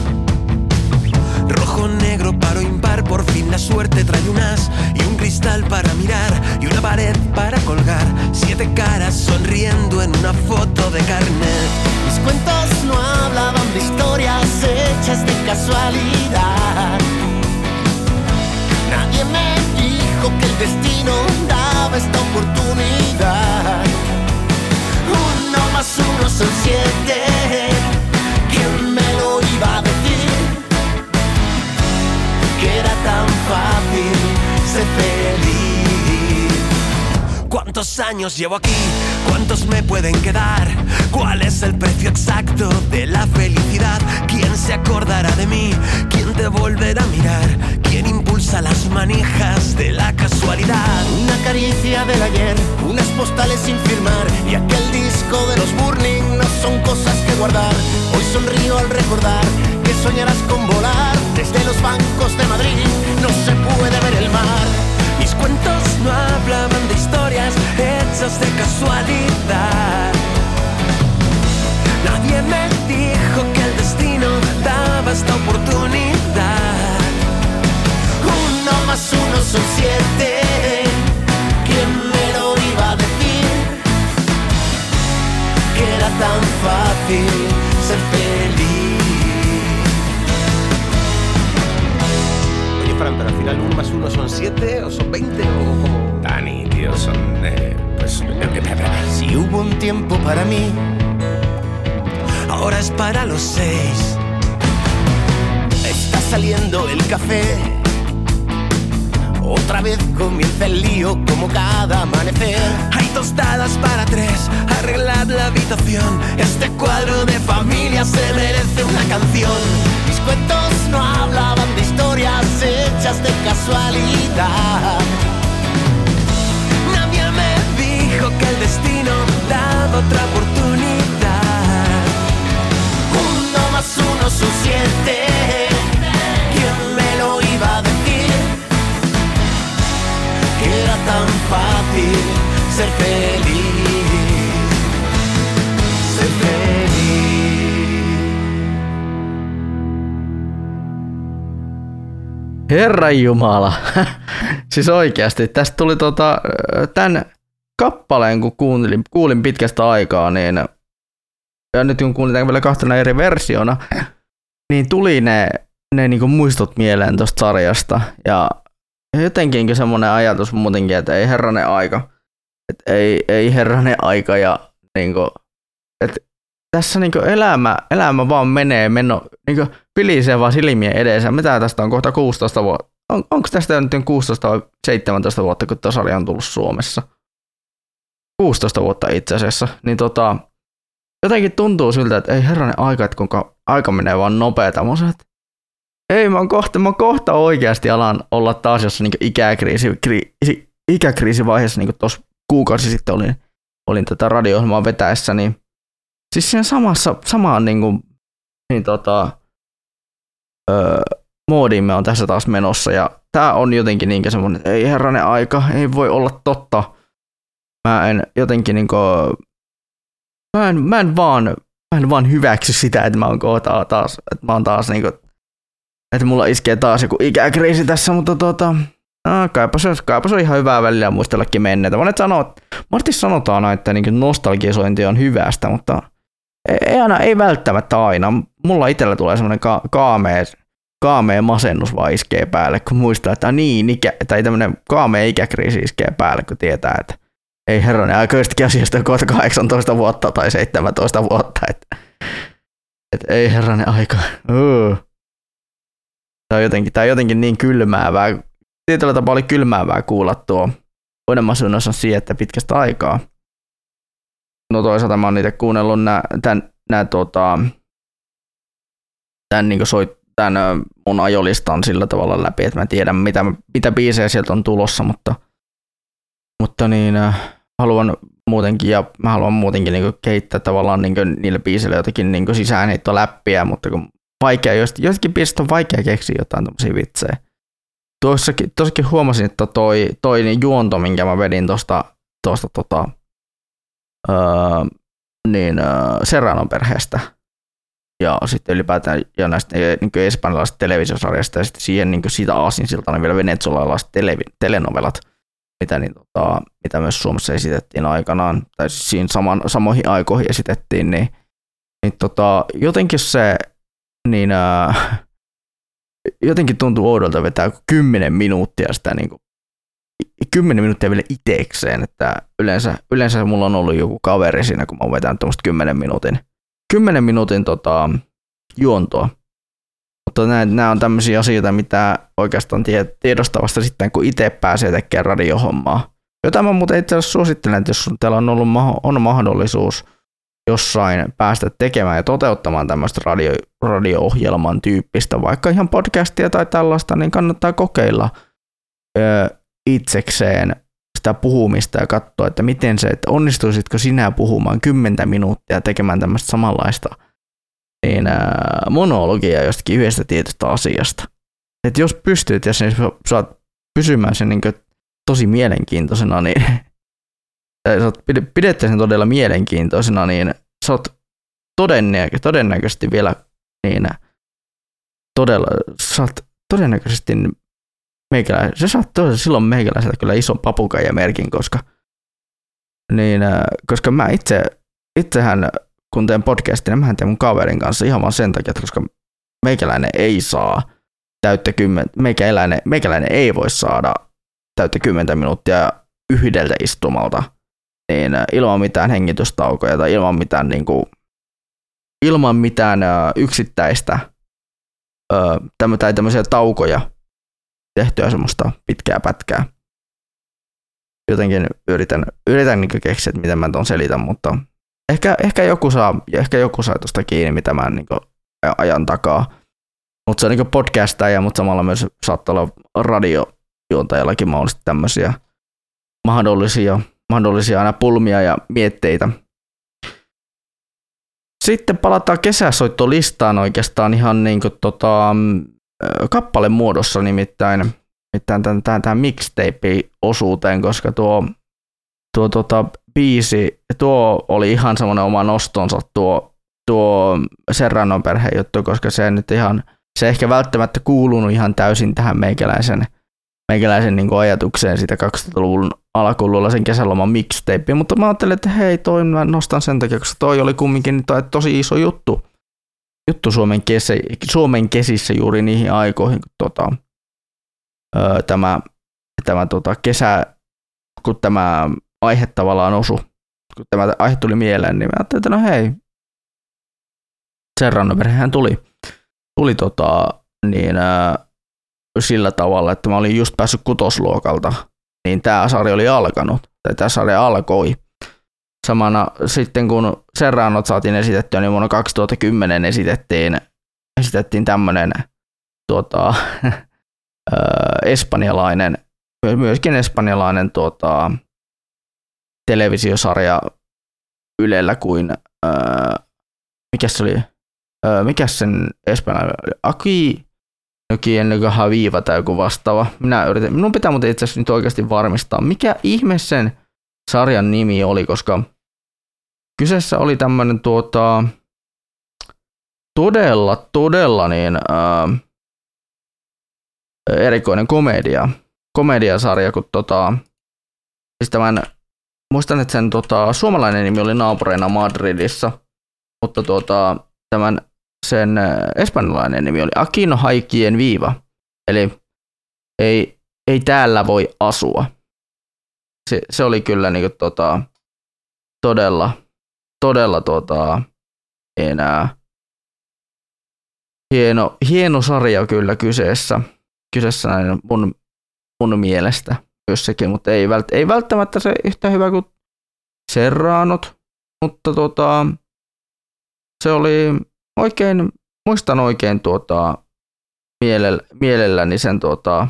H: Rojo, negro, paro, impar, por fin la suerte trae un as y un cristal para mirar y una pared para colgar. Siete caras sonriendo en una foto de carnet. Mis cuentos no hablaban de historias hechas de casualidad. Nadie me dijo que el destino daba esta oportunidad. Uno más uno son siete. ¿Quién me lo iba a decir? Era tan fácil ser feliz. ¿Cuántos años llevo aquí? ¿Cuántos me pueden quedar? ¿Cuál es el precio exacto de la felicidad? ¿Quién se acordará de mí? ¿Quién te volverá a mirar? ¿Quién impulsa las manijas de la casualidad? Una caricia del ayer, unas postales sin firmar y aquel disco de los Burning no son cosas que guardar. Hoy sonrío al recordar que soñarás con volar desde los bancos de Madrid. No se puede ver el mar. Mis cuentos no hablaban de historias hechas de casualidad. Nadie me dijo que el destino daba esta oportunidad. Uno más uno son siete. ¿Quién me lo iba a decir? Que era tan fácil ser feliz.
I: Oye, Fran, pero al final uno más uno son siete o son 20 o como...
H: Dani, tío, son. eh, pues. Si hubo un tiempo para mí, hora es para los seis. Está saliendo el café. Otra vez comienza el lío como cada amanecer. Tostadas para tres, arreglad la habitación. Este cuadro de familia se merece una canción. Mis cuentos no hablaban de historias hechas de casualidad. Nadie me dijo que el destino daba otra oportunidad. Uno más uno son siete. ¿Quién me lo iba a decir? Que era tan fácil ser feliz. Ser feliz.
E: Herra Jumala. siis oikeasti, tästä tuli tota, tämän kappaleen, kun kuuntelin, kuulin pitkästä aikaa, niin ja nyt kun kuulin tämän vielä kahtena eri versiona, niin tuli ne, ne niinku muistot mieleen tuosta sarjasta. Ja jotenkin semmoinen ajatus muutenkin, että ei herranen aika. Et ei, ei herranen aika ja niinku, et tässä niinku elämä, elämä vaan menee, meno, niinku pilisee vaan silmien edessä. Mitä tästä on kohta 16 vuotta? On, onko tästä nyt 16 vai 17 vuotta, kun sarja on tullut Suomessa? 16 vuotta itse asiassa. Niin tota, jotenkin tuntuu siltä, että ei herranen aika, että kuinka aika menee vaan nopeeta. Mä se, että ei, mä kohta, mä kohta oikeasti alan olla taas jossa niinku ikäkriisi, kri, ikäkriisivaiheessa, niin tuossa kuukausi sitten olin, olin tätä radio-ohjelmaa vetäessä, niin siis siinä samassa, samaan niin kuin, niin tota, öö, moodiin me on tässä taas menossa ja tää on jotenkin niin semmoinen, että ei herranen aika, ei voi olla totta. Mä en jotenkin niin kuin, mä en, mä en vaan, mä en vaan hyväksy sitä, että mä oon kohta taas, että mä oon taas niin kuin, että mulla iskee taas joku ikäkriisi tässä, mutta tota, Ah, kaipa, se, kaipa se on ihan hyvää välillä muistellakin menneitä. Monet sanoo, monesti sanotaan, että niin nostalgisointi on hyvästä, mutta ei, ei, aina, ei välttämättä aina. Mulla itsellä tulee semmoinen ka- kaamea, kaamea masennus vaan iskee päälle, kun muistaa, että niin, ikä, tai tämmöinen kaamea ikäkriisi iskee päälle, kun tietää, että ei herranen aika asiasta on kohta 18 vuotta tai 17 vuotta, että, että ei herranen aika. Uh. Tämä on, jotenkin, tämä on jotenkin niin kylmäävää, tietyllä tapaa oli kylmäävää kuulla tuo Uudemman on sieltä pitkästä aikaa. No toisaalta mä oon itse kuunnellut nää, tän, nää, tota, tän, niin soit, tän mun ajolistan sillä tavalla läpi, että mä tiedän mitä, mitä biisejä sieltä on tulossa, mutta, mutta niin, haluan muutenkin, ja mä haluan muutenkin niin kehittää tavallaan niin niille biiseille jotakin niin sisäänheittoläppiä, mutta kun vaikea, jostakin biisistä on vaikea keksiä jotain tämmöisiä vitsejä tuossakin, tuossakin huomasin, että toi, toi niin juonto, minkä mä vedin tuosta tosta, tota, öö, niin, öö, Serranon perheestä. Ja sitten ylipäätään ja näistä niin espanjalaisista televisiosarjasta ja sitten siihen niin siitä aasinsiltana vielä venezuelalaiset tele, telenovelat, mitä, niin, tota, mitä myös Suomessa esitettiin aikanaan, tai siis siinä saman, samoihin aikoihin esitettiin, niin, niin tota, jotenkin se niin, öö, jotenkin tuntuu oudolta vetää kymmenen minuuttia sitä niin kuin, kymmenen minuuttia vielä itekseen, että yleensä, yleensä mulla on ollut joku kaveri siinä, kun mä oon vetänyt tuommoista kymmenen minuutin, kymmenen minuutin tota, juontoa. Mutta nämä, on tämmöisiä asioita, mitä oikeastaan tiedostaa vasta sitten, kun itse pääsee tekemään radiohommaa. Jota mä muuten itse asiassa suosittelen, että jos teillä on ollut on mahdollisuus jossain päästä tekemään ja toteuttamaan tämmöistä radio, radio-ohjelman tyyppistä, vaikka ihan podcastia tai tällaista, niin kannattaa kokeilla ö, itsekseen sitä puhumista ja katsoa, että miten se, että onnistuisitko sinä puhumaan kymmentä minuuttia tekemään tämmöistä samanlaista niin, ö, monologia jostakin yhdestä tietystä asiasta. Että jos pystyt ja sen saat pysymään sen niin tosi mielenkiintoisena, niin sä oot pidettä sen todella mielenkiintoisena, niin sä oot todennäkö, todennäköisesti vielä niin todella, sä oot todennäköisesti meikäläisen, sä saat silloin meikäläiseltä kyllä ison merkin, koska niin, koska mä itse, itsehän kun teen podcastin, niin mä teen mun kaverin kanssa ihan vaan sen takia, että koska meikäläinen ei saa täyttä kymmentä, meikäläinen, meikäläinen ei voi saada täyttä kymmentä minuuttia yhdeltä istumalta niin ilman mitään hengitystaukoja tai ilman mitään niin kuin, ilman mitään ö, yksittäistä tämmö, tai tämmöisiä taukoja tehtyä semmoista pitkää pätkää. Jotenkin yritän, yritän niin keksiä, että miten mä ton selitän, mutta ehkä, ehkä, joku saa, ehkä joku saa tuosta kiinni, mitä mä niin ajan takaa. Mutta se on niin podcastaja, mutta samalla myös saattaa olla radiojuontajallakin mahdollisesti tämmöisiä mahdollisia, mahdollisia aina pulmia ja mietteitä. Sitten palataan kesäsoittolistaan oikeastaan ihan niin kuin tota, kappale muodossa nimittäin, nimittäin tämän, tämän, tämän mixtape-osuuteen, koska tuo, tuo tota, biisi, tuo oli ihan semmoinen oma nostonsa tuo, tuo Serranon perheen juttu, koska se nyt ihan, se ehkä välttämättä kuulunut ihan täysin tähän meikäläisen, meikäläisen niin ajatukseen siitä 2000-luvun alkuululla sen kesäloman mixtape, mutta mä ajattelin, että hei, toi mä nostan sen takia, koska toi oli kumminkin toi tosi iso juttu, juttu Suomen, kesä, Suomen kesissä juuri niihin aikoihin, kun tota, öö, tämä, tämä tota kesä, kun tämä aihe tavallaan osu, kun tämä aihe tuli mieleen, niin mä ajattelin, että no hei, Serrano-perhehän tuli, tuli tota, niin, öö, sillä tavalla, että mä olin just päässyt kutosluokalta niin tämä sarja oli alkanut, tai tämä sarja alkoi. Samana sitten kun Serranot saatiin esitettyä, niin vuonna 2010 esitettiin, esitettiin tämmöinen tuota, espanjalainen, myöskin espanjalainen tuota, televisiosarja Ylellä kuin, ää, mikä se oli, ää, mikä sen espanjalainen, Aki, jokin kuin viiva tai joku vastaava. Minä yritän, minun pitää muuten itse asiassa nyt oikeasti varmistaa, mikä ihme sen sarjan nimi oli, koska kyseessä oli tämmöinen tuota, todella, todella niin, ää, erikoinen komedia, komediasarja, kun tota, siis tämän, muistan, että sen tota, suomalainen nimi oli naapureina Madridissa, mutta tuota, tämän sen äh, espanjalainen nimi oli Aquino Haikien viiva. Eli ei, ei täällä voi asua. Se, se oli kyllä niin kuin, tota, todella, todella tota, enää hieno, hieno sarja kyllä kyseessä. Kyseessä näin mun, mun mielestä myös sekin, mutta ei, vält, ei välttämättä se yhtä hyvä kuin Serraanot, mutta tota, se oli oikein, muistan oikein tuota, mielellä, mielelläni sen tuota,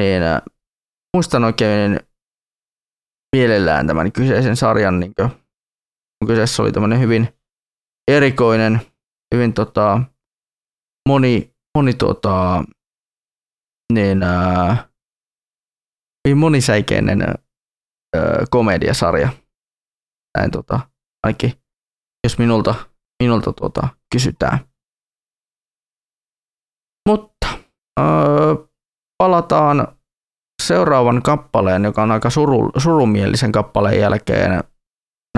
E: niin, äh, muistan oikein mielellään tämän kyseisen sarjan, niin kuin, kyseessä oli tämmöinen hyvin erikoinen, hyvin tota, moni, moni tota, niin, äh, hyvin monisäikeinen äh, komediasarja. Näin tota, ainakin jos minulta minulta tuota kysytään. Mutta öö, palataan seuraavan kappaleen, joka on aika suru, surumielisen kappaleen jälkeen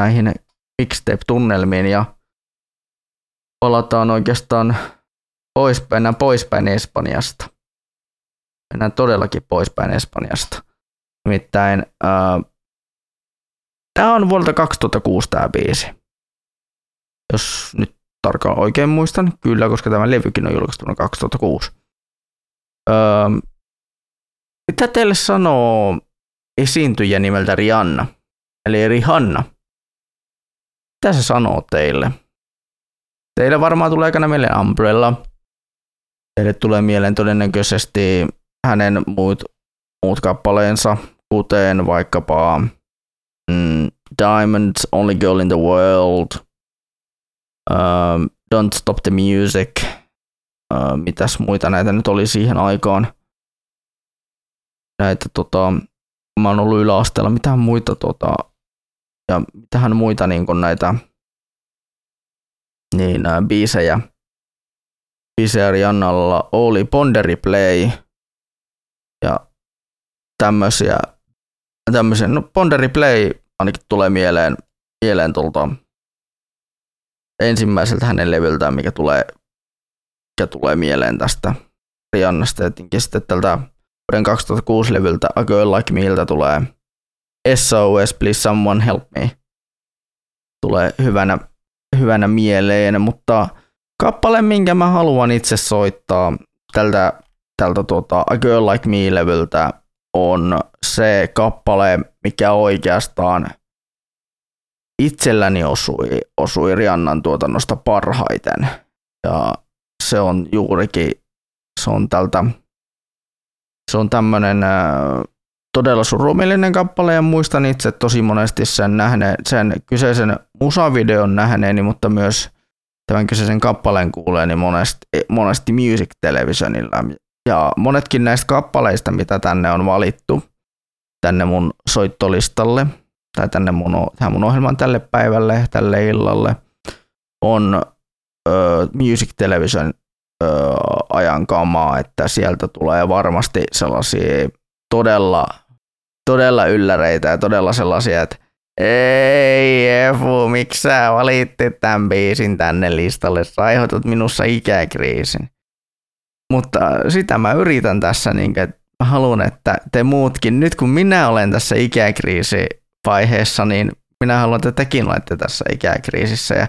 E: näihin mixtape-tunnelmiin ja palataan oikeastaan poispäin, poispäin Espanjasta. Mennään todellakin poispäin Espanjasta. Nimittäin öö, tämä on vuodelta 2006 tämä biisi jos nyt tarkkaan oikein muistan. Kyllä, koska tämä levykin on julkaistu vuonna 2006. Öö, mitä teille sanoo esiintyjä nimeltä Rihanna, eli Rihanna? Mitä se sanoo teille? Teille varmaan tulee aikana mieleen Umbrella. Teille tulee mieleen todennäköisesti hänen muut, muut kappaleensa, kuten vaikkapa mm, Diamonds, Only Girl in the World – uh, Don't Stop the Music, uh, mitäs muita näitä nyt oli siihen aikaan. Näitä tota, mä oon ollut yläasteella, mitään muita tota, ja mitähän muita niin kuin näitä niin, uh, biisejä. Biisejä Riannalla oli Ponderi Play ja tämmöisiä, tämmöisiä. No Ponderi Play ainakin tulee mieleen, mieleen tuolta ensimmäiseltä hänen levyltään, mikä tulee, mikä tulee mieleen tästä Riannasta. Ja sitten tältä vuoden 2006 levyltä A Girl Like Meiltä tulee SOS Please Someone Help Me. Tulee hyvänä, hyvänä mieleen, mutta kappale, minkä mä haluan itse soittaa tältä, tältä tuota, A Girl Like Me-levyltä on se kappale, mikä oikeastaan itselläni osui, osui Riannan tuotannosta parhaiten. Ja se on juurikin, se on tältä, se on tämmönen äh, todella surumillinen kappale ja muistan itse tosi monesti sen, nähne, sen kyseisen musavideon nähneeni, mutta myös tämän kyseisen kappaleen kuuleeni monesti, monesti Music Televisionilla. Ja monetkin näistä kappaleista, mitä tänne on valittu, tänne mun soittolistalle, tai tänne mun, tähän mun ohjelman tälle päivälle, tälle illalle, on ö, Music Television ö, ajan kamaa, että sieltä tulee varmasti sellaisia todella, todella ylläreitä ja todella sellaisia, että ei Efu, miksi sä valittit tämän biisin tänne listalle, sä aiheutat minussa ikäkriisin. Mutta sitä mä yritän tässä, niin että haluan, että te muutkin, nyt kun minä olen tässä ikäkriisivaiheessa, niin minä haluan, että tekin olette tässä ikäkriisissä. Ja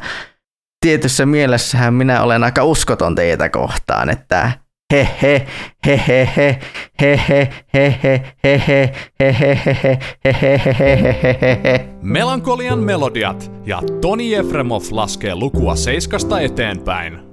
E: tietyssä mielessähän minä olen aika uskoton teitä kohtaan, että he he he he he he he he he he he he he he he he he he
D: Melankolian melodiat ja Toni Efremov laskee lukua seiskasta eteenpäin.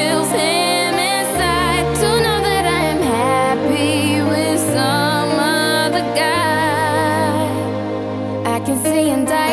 J: can see and die.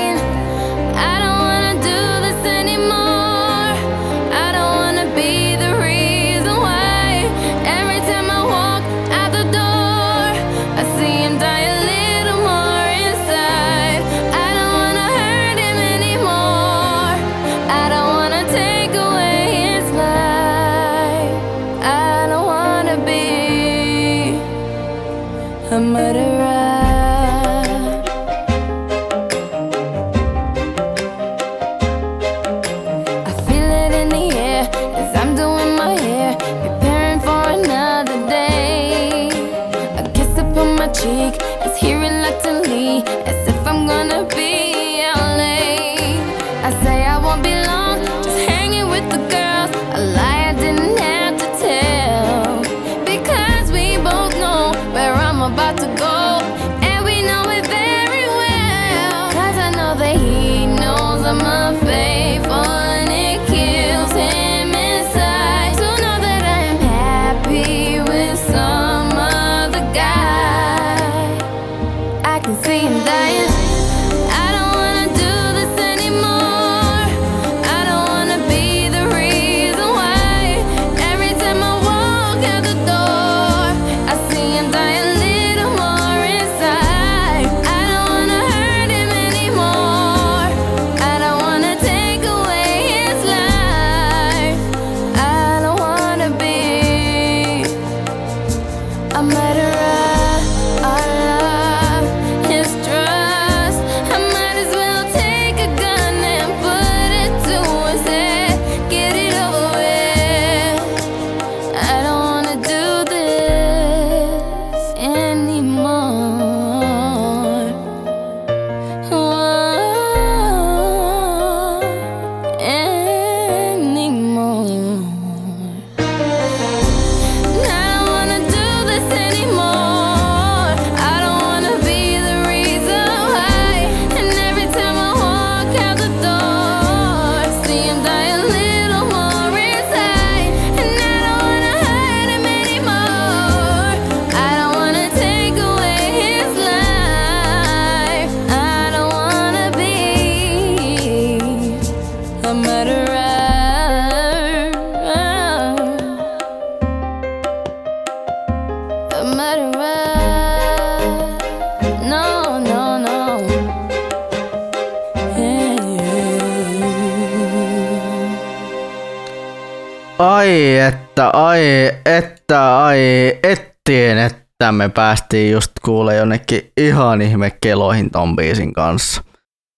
E: Että me päästiin just kuule jonnekin ihan ihme keloihin ton biisin kanssa.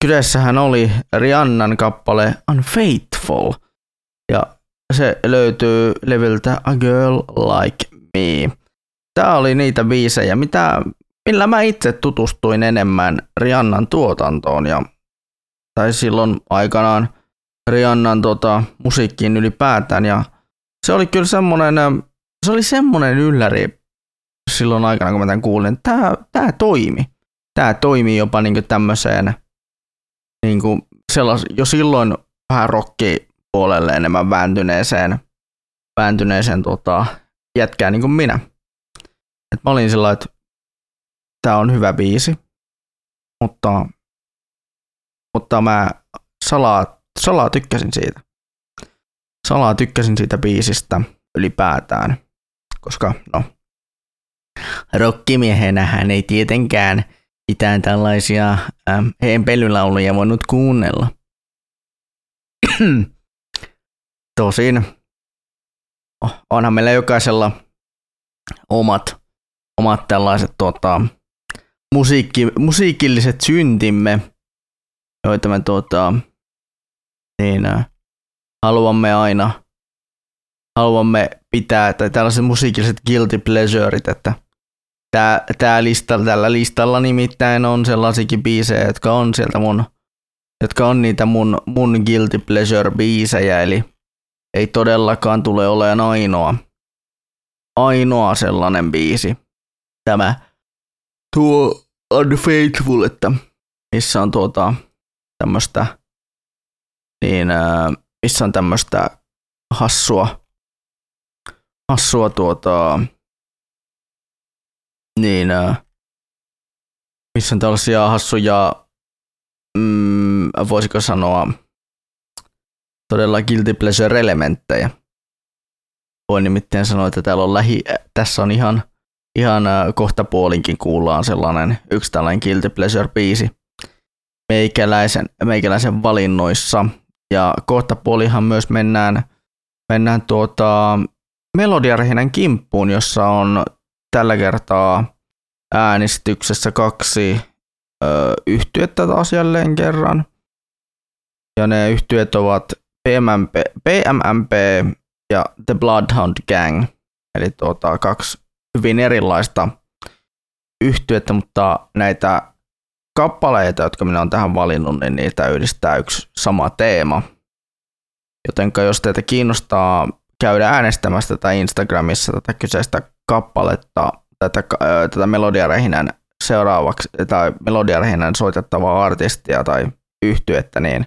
E: Kyseessähän oli Rihannan kappale Unfaithful. Ja se löytyy levyltä A Girl Like Me. Tää oli niitä biisejä, mitä, millä mä itse tutustuin enemmän Rihannan tuotantoon ja tai silloin aikanaan Rihannan tota, musiikkiin ylipäätään ja se oli kyllä semmonen, se oli semmonen ylläri silloin aikana, kun mä tämän kuulin, että tää, tää toimi. Tää toimii jopa niinku tämmöiseen niinku sellas, jo silloin vähän rokki puolelle enemmän vääntyneeseen, vääntyneeseen tota, jätkään niin kuin minä. Et mä olin sillä että tää on hyvä biisi, mutta, mutta mä salaa, salaa tykkäsin siitä. Salaa tykkäsin siitä biisistä ylipäätään, koska no, rokkimiehenä hän ei tietenkään mitään tällaisia ähm, empelylauluja voinut kuunnella. Tosin oh, onhan meillä jokaisella omat, omat tällaiset tota, musiikki, musiikilliset syntimme, joita me tota, niin, äh, haluamme aina haluamme pitää, tai tällaiset musiikilliset guilty pleasuret, että tää, tää lista, tällä listalla nimittäin on sellaisiakin biisejä, jotka on sieltä mun, jotka on niitä mun, mun guilty pleasure biisejä, eli ei todellakaan tule olemaan ainoa, ainoa sellainen biisi. Tämä tuo Unfaithful, että missä on tuota tämmöistä, niin ää, missä on tämmöistä hassua, hassua tuota, niin ää, missä on tällaisia hassuja, mm, voisiko sanoa, todella guilty pleasure-elementtejä. Voin nimittäin sanoa, että täällä on lähi, tässä on ihan, ihan äh, kohta puolinkin kuullaan sellainen yksi tällainen guilty pleasure-biisi meikäläisen, meikäläisen valinnoissa. Ja kohta puolihan myös mennään, mennään tuota Melodiarhinan kimppuun, jossa on tällä kertaa äänestyksessä kaksi ö, yhtyettä taas jälleen kerran. Ja ne yhtyöt ovat PMMP, PMMP ja The Bloodhound Gang, eli tuota, kaksi hyvin erilaista yhtyettä, mutta näitä kappaleita, jotka minä olen tähän valinnut, niin niitä yhdistää yksi sama teema. Joten jos teitä kiinnostaa käydä äänestämässä tätä Instagramissa tätä kyseistä kappaletta, tätä, tätä melodiarehinän seuraavaksi, tai melodiarehinän soitettavaa artistia tai yhtyettä, niin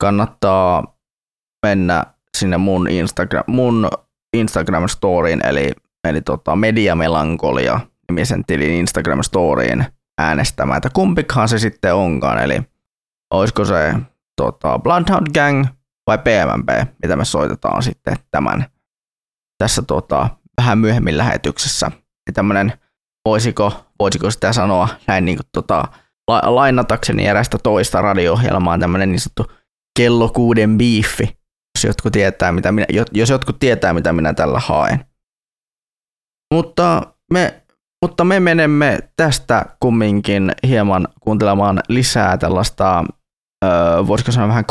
E: kannattaa mennä sinne mun Instagram, mun Instagram storyin, eli, eli tota Media Melankolia nimisen tilin Instagram storyin äänestämään, että kumpikhaan se sitten onkaan, eli olisiko se tota, Bloodhound Gang vai PMMP, mitä me soitetaan sitten tämän tässä tota, vähän myöhemmin lähetyksessä. Ja tämmönen, voisiko, voisiko sitä sanoa näin niin kuin, tota, la, lainatakseni erästä toista radio-ohjelmaa, tämmönen niin sanottu kello kuuden biiffi, jos jotkut tietää, mitä minä, jos jotkut tietää, mitä minä tällä haen. Mutta me, mutta me menemme tästä kumminkin hieman kuuntelemaan lisää tällaista, öö, voisiko sanoa vähän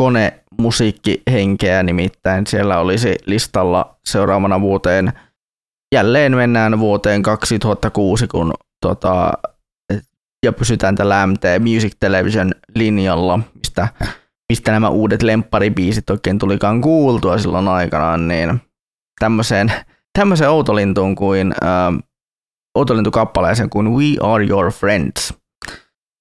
E: konemusiikkihenkeä, nimittäin siellä olisi listalla seuraavana vuoteen, jälleen mennään vuoteen 2006, kun tota, ja pysytään tällä MT Music Television linjalla, mistä mistä nämä uudet lempparibiisit oikein tulikaan kuultua silloin aikanaan, niin tämmöiseen, tämmöiseen outolintuun kuin äh, outolintukappaleeseen kuin We Are Your Friends.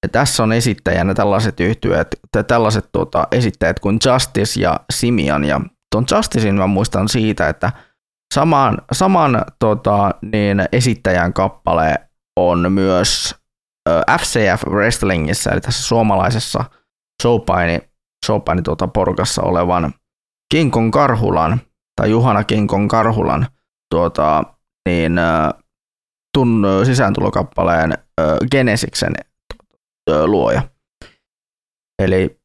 E: Ja tässä on esittäjänä tällaiset yhtyöt, tällaiset tuota, esittäjät kuin Justice ja Simian. Ja tuon Justicein mä muistan siitä, että saman, saman tota, niin esittäjän kappale on myös FCF Wrestlingissa, eli tässä suomalaisessa showpaini Chopin tuota porukassa olevan Kinkon Karhulan tai Juhana Kinkon Karhulan tuota, niin, tun, sisääntulokappaleen Genesiksen luoja. Eli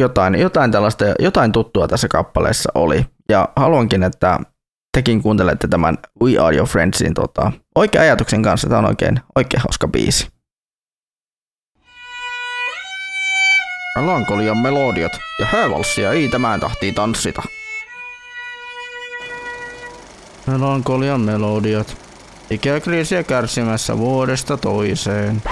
E: jotain, jotain tällaista, jotain tuttua tässä kappaleessa oli. Ja haluankin, että tekin kuuntelette tämän We Are Your Friendsin tota, oikean ajatuksen kanssa. Tämä on oikein, oikein hauska biisi. Melankolian melodiat ja häävalssia ei tämän tahtii tanssita. Melankolian melodiat. Ikäkriisiä kärsimässä vuodesta toiseen.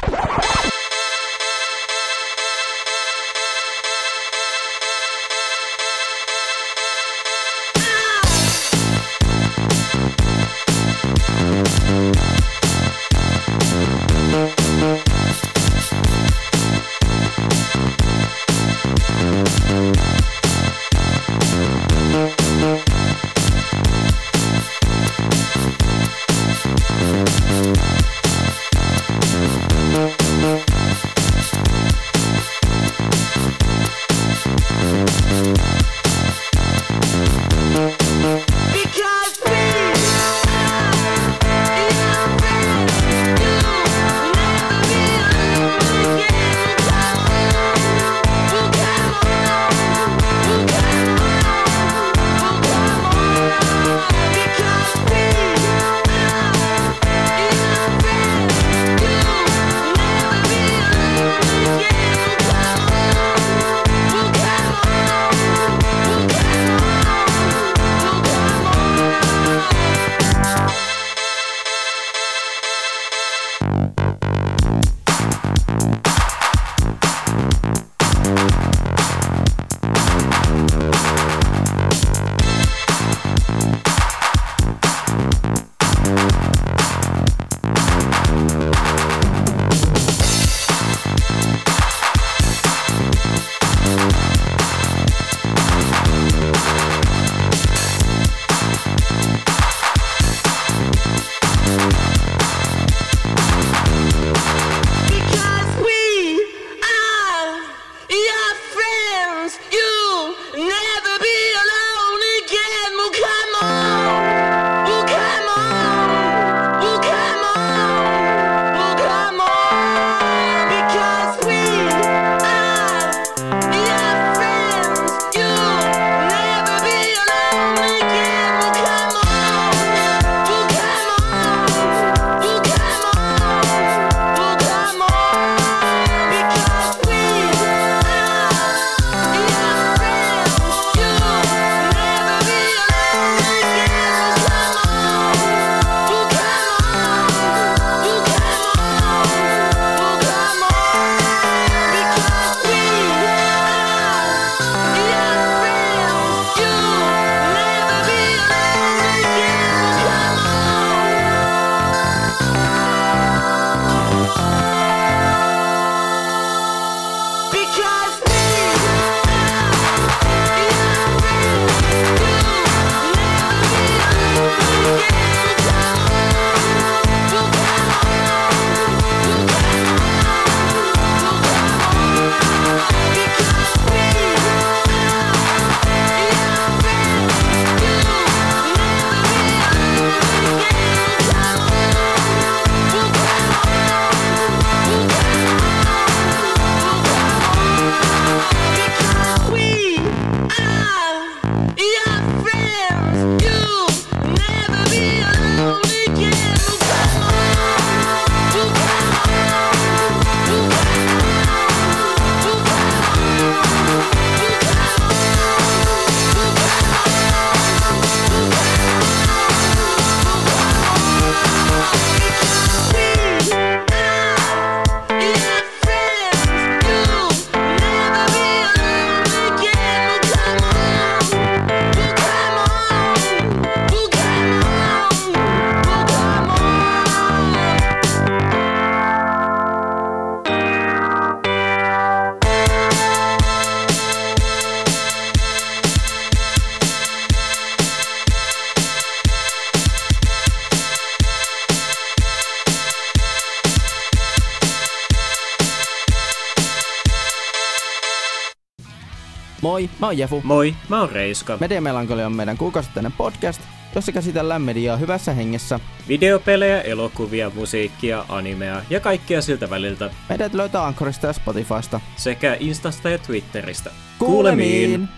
E: Moi, mä oon Jefu.
K: Moi, mä oon Reiska.
E: Media Melankolia on meidän kuukausittainen podcast, jossa käsitellään mediaa hyvässä hengessä.
K: Videopelejä, elokuvia, musiikkia, animea ja kaikkea siltä väliltä.
E: Meidät löytää Ankorista ja Spotifysta.
K: Sekä Instasta ja Twitteristä.
E: Kuulemiin!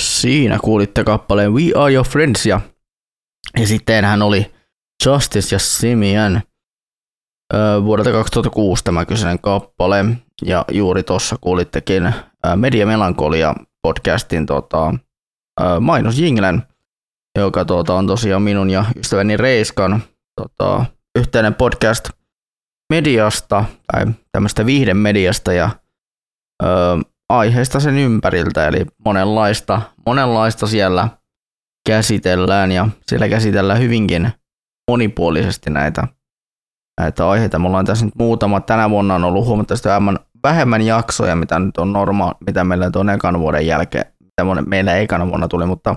E: Siinä kuulitte kappaleen We Are Your Friends ja, ja sitten hän oli Justice ja Simeon öö, vuodelta 2006 tämä kyseinen kappale. Ja juuri tuossa kuulittekin öö, Media Melankolia podcastin tota, mainosjinglen, joka tota, on tosiaan minun ja ystäväni Reiskan tota, yhteinen podcast mediasta tai tämmöistä viihdemediasta ja öö, aiheesta sen ympäriltä, eli monenlaista, monenlaista siellä käsitellään ja siellä käsitellään hyvinkin monipuolisesti näitä, näitä aiheita. Me ollaan tässä nyt muutama, tänä vuonna on ollut huomattavasti vähemmän, vähemmän jaksoja, mitä nyt on normaali, mitä meillä tuon ekan vuoden jälkeen, mitä meillä ekana vuonna tuli, mutta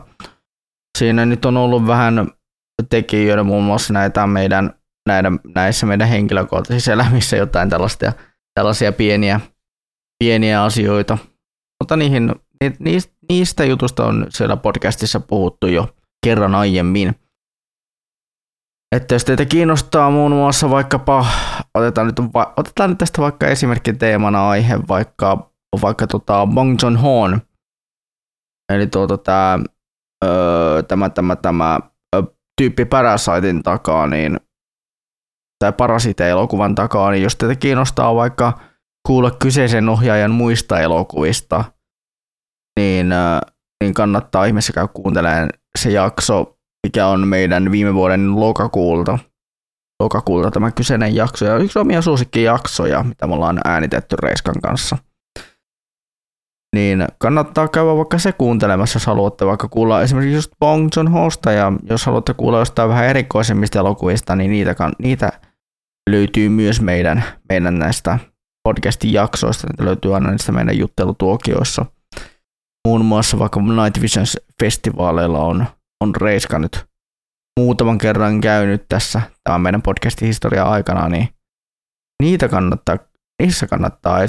E: siinä nyt on ollut vähän tekijöitä, muun muassa näitä meidän, näiden, näissä meidän henkilökohtaisissa elämissä jotain tällaista, tällaisia pieniä, pieniä asioita. Mutta niihin, niistä, niistä jutusta on siellä podcastissa puhuttu jo kerran aiemmin. Että jos teitä kiinnostaa muun muassa vaikkapa, otetaan nyt, otetaan nyt tästä vaikka esimerkki teemana aihe, vaikka, vaikka tota Bong Joon Hoon, eli tuota, tämä, öö, tämä, tämä, tämä ö, tyyppi Parasitein takaa, niin, tai Parasite-elokuvan takaa, niin jos teitä kiinnostaa vaikka kuulla kyseisen ohjaajan muista elokuvista, niin, niin kannattaa ihmeessä käydä kuuntelemaan se jakso, mikä on meidän viime vuoden lokakuulta. Lokakuulta tämä kyseinen jakso ja yksi omia suosikkijaksoja, mitä me ollaan äänitetty Reiskan kanssa. Niin kannattaa käydä vaikka se kuuntelemassa, jos haluatte vaikka kuulla esimerkiksi just Bong Joon Hosta ja jos haluatte kuulla jostain vähän erikoisemmista elokuvista, niin niitä, niitä löytyy myös meidän, meidän näistä podcastin jaksoista. Niitä löytyy aina niistä meidän juttelutuokioissa. Muun muassa vaikka Night Visions festivaaleilla on on Reiska nyt muutaman kerran käynyt tässä tämän meidän podcastin historia aikana, niin niitä kannattaa, niissä kannattaa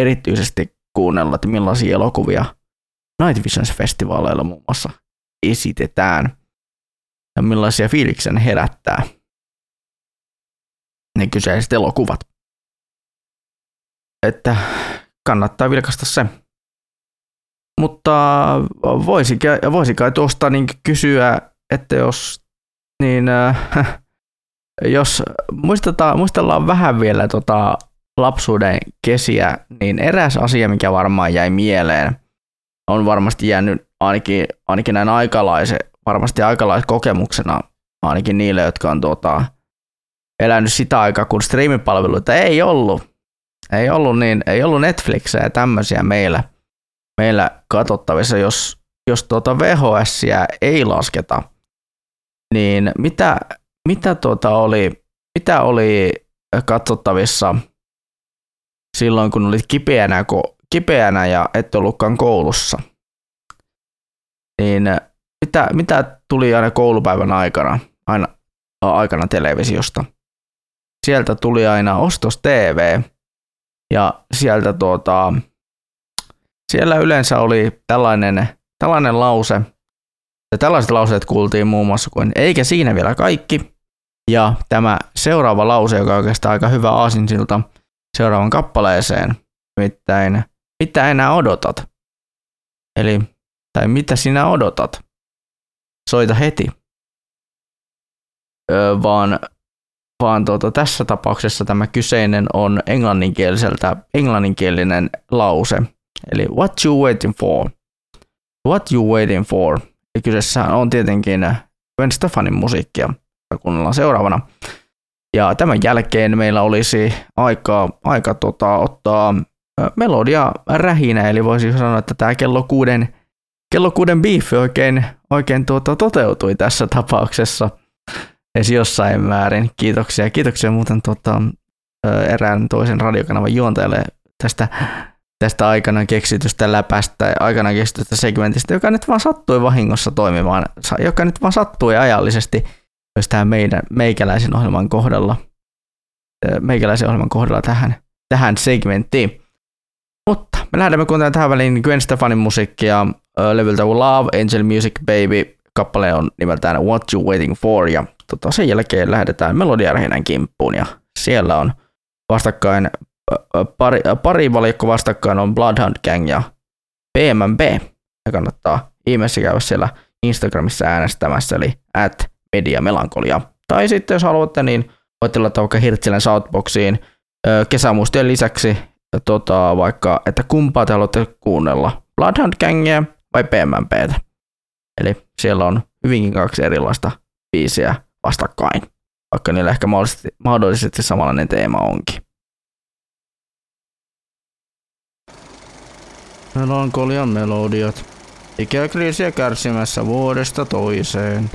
E: erityisesti kuunnella, että millaisia elokuvia Night Visions festivaaleilla muun muassa esitetään ja millaisia fiiliksen herättää ne kyseiset elokuvat. Että kannattaa vilkasta se. Mutta voisi, voisi kai tuosta niin kysyä, että jos, niin, äh, jos muistellaan vähän vielä tota lapsuuden kesiä, niin eräs asia, mikä varmaan jäi mieleen, on varmasti jäänyt ainakin, ainakin näin aikalaisen, varmasti aikalaiskokemuksena ainakin niille, jotka on tuota, elänyt sitä aikaa, kun striimipalveluita ei ollut. Ei ollut, niin, ei ollut Netflixejä ja tämmöisiä meillä – meillä katsottavissa, jos, jos tuota VHS ei lasketa, niin mitä, mitä, tuota oli, mitä oli katsottavissa silloin, kun olit kipeänä, kipeänä ja et ollutkaan koulussa? Niin mitä, mitä tuli aina koulupäivän aikana, aina aikana televisiosta? Sieltä tuli aina Ostos TV ja sieltä tuota, siellä yleensä oli tällainen, tällainen lause, ja tällaiset lauseet kuultiin muun muassa kuin eikä siinä vielä kaikki. Ja tämä seuraava lause, joka on oikeastaan aika hyvä aasinsilta seuraavan kappaleeseen, nimittäin mitä enää odotat? Eli, tai mitä sinä odotat? Soita heti. Öö, vaan vaan tuota, tässä tapauksessa tämä kyseinen on englanninkieliseltä, englanninkielinen lause, Eli What You Waiting For? What You Waiting For? Ja kyseessä on tietenkin Gwen Stefanin musiikkia, kuunnellaan seuraavana. Ja tämän jälkeen meillä olisi aika, aika tota, ottaa melodia rähinä, eli voisi sanoa, että tämä kello kuuden, kello kuuden biifi oikein, oikein tuota, toteutui tässä tapauksessa edes jossain määrin. Kiitoksia. Kiitoksia muuten tuota, erään toisen radiokanavan juontajalle tästä tästä aikana keksitystä läpästä, aikana keksitystä segmentistä, joka nyt vaan sattui vahingossa toimimaan, joka nyt vaan sattui ajallisesti myös tähän meidän meikäläisen ohjelman kohdalla, meikäläisen ohjelman kohdalla tähän, tähän segmenttiin. Mutta me lähdemme kuuntelemaan tähän väliin Gwen Stefanin musiikkia levyltä Love Angel Music Baby. Kappale on nimeltään What You Waiting For ja tota, sen jälkeen lähdetään Melodiarhinän kimppuun ja siellä on vastakkain pari, pari valikko vastakkain on Bloodhound Gang ja PMB. Ja kannattaa
L: ihmeessä käydä siellä Instagramissa äänestämässä, eli at mediamelankolia. Tai sitten jos haluatte, niin voitte laittaa vaikka Hirtsilän Southboxiin kesämuistien lisäksi tota, vaikka, että kumpaa te haluatte kuunnella, Bloodhound Gangia vai PMMPtä. Eli siellä on hyvinkin kaksi erilaista biisiä vastakkain, vaikka niillä ehkä mahdollisesti, mahdollisesti samanlainen teema onkin. Melankolian melodiat. Ikäkriisiä kärsimässä vuodesta toiseen.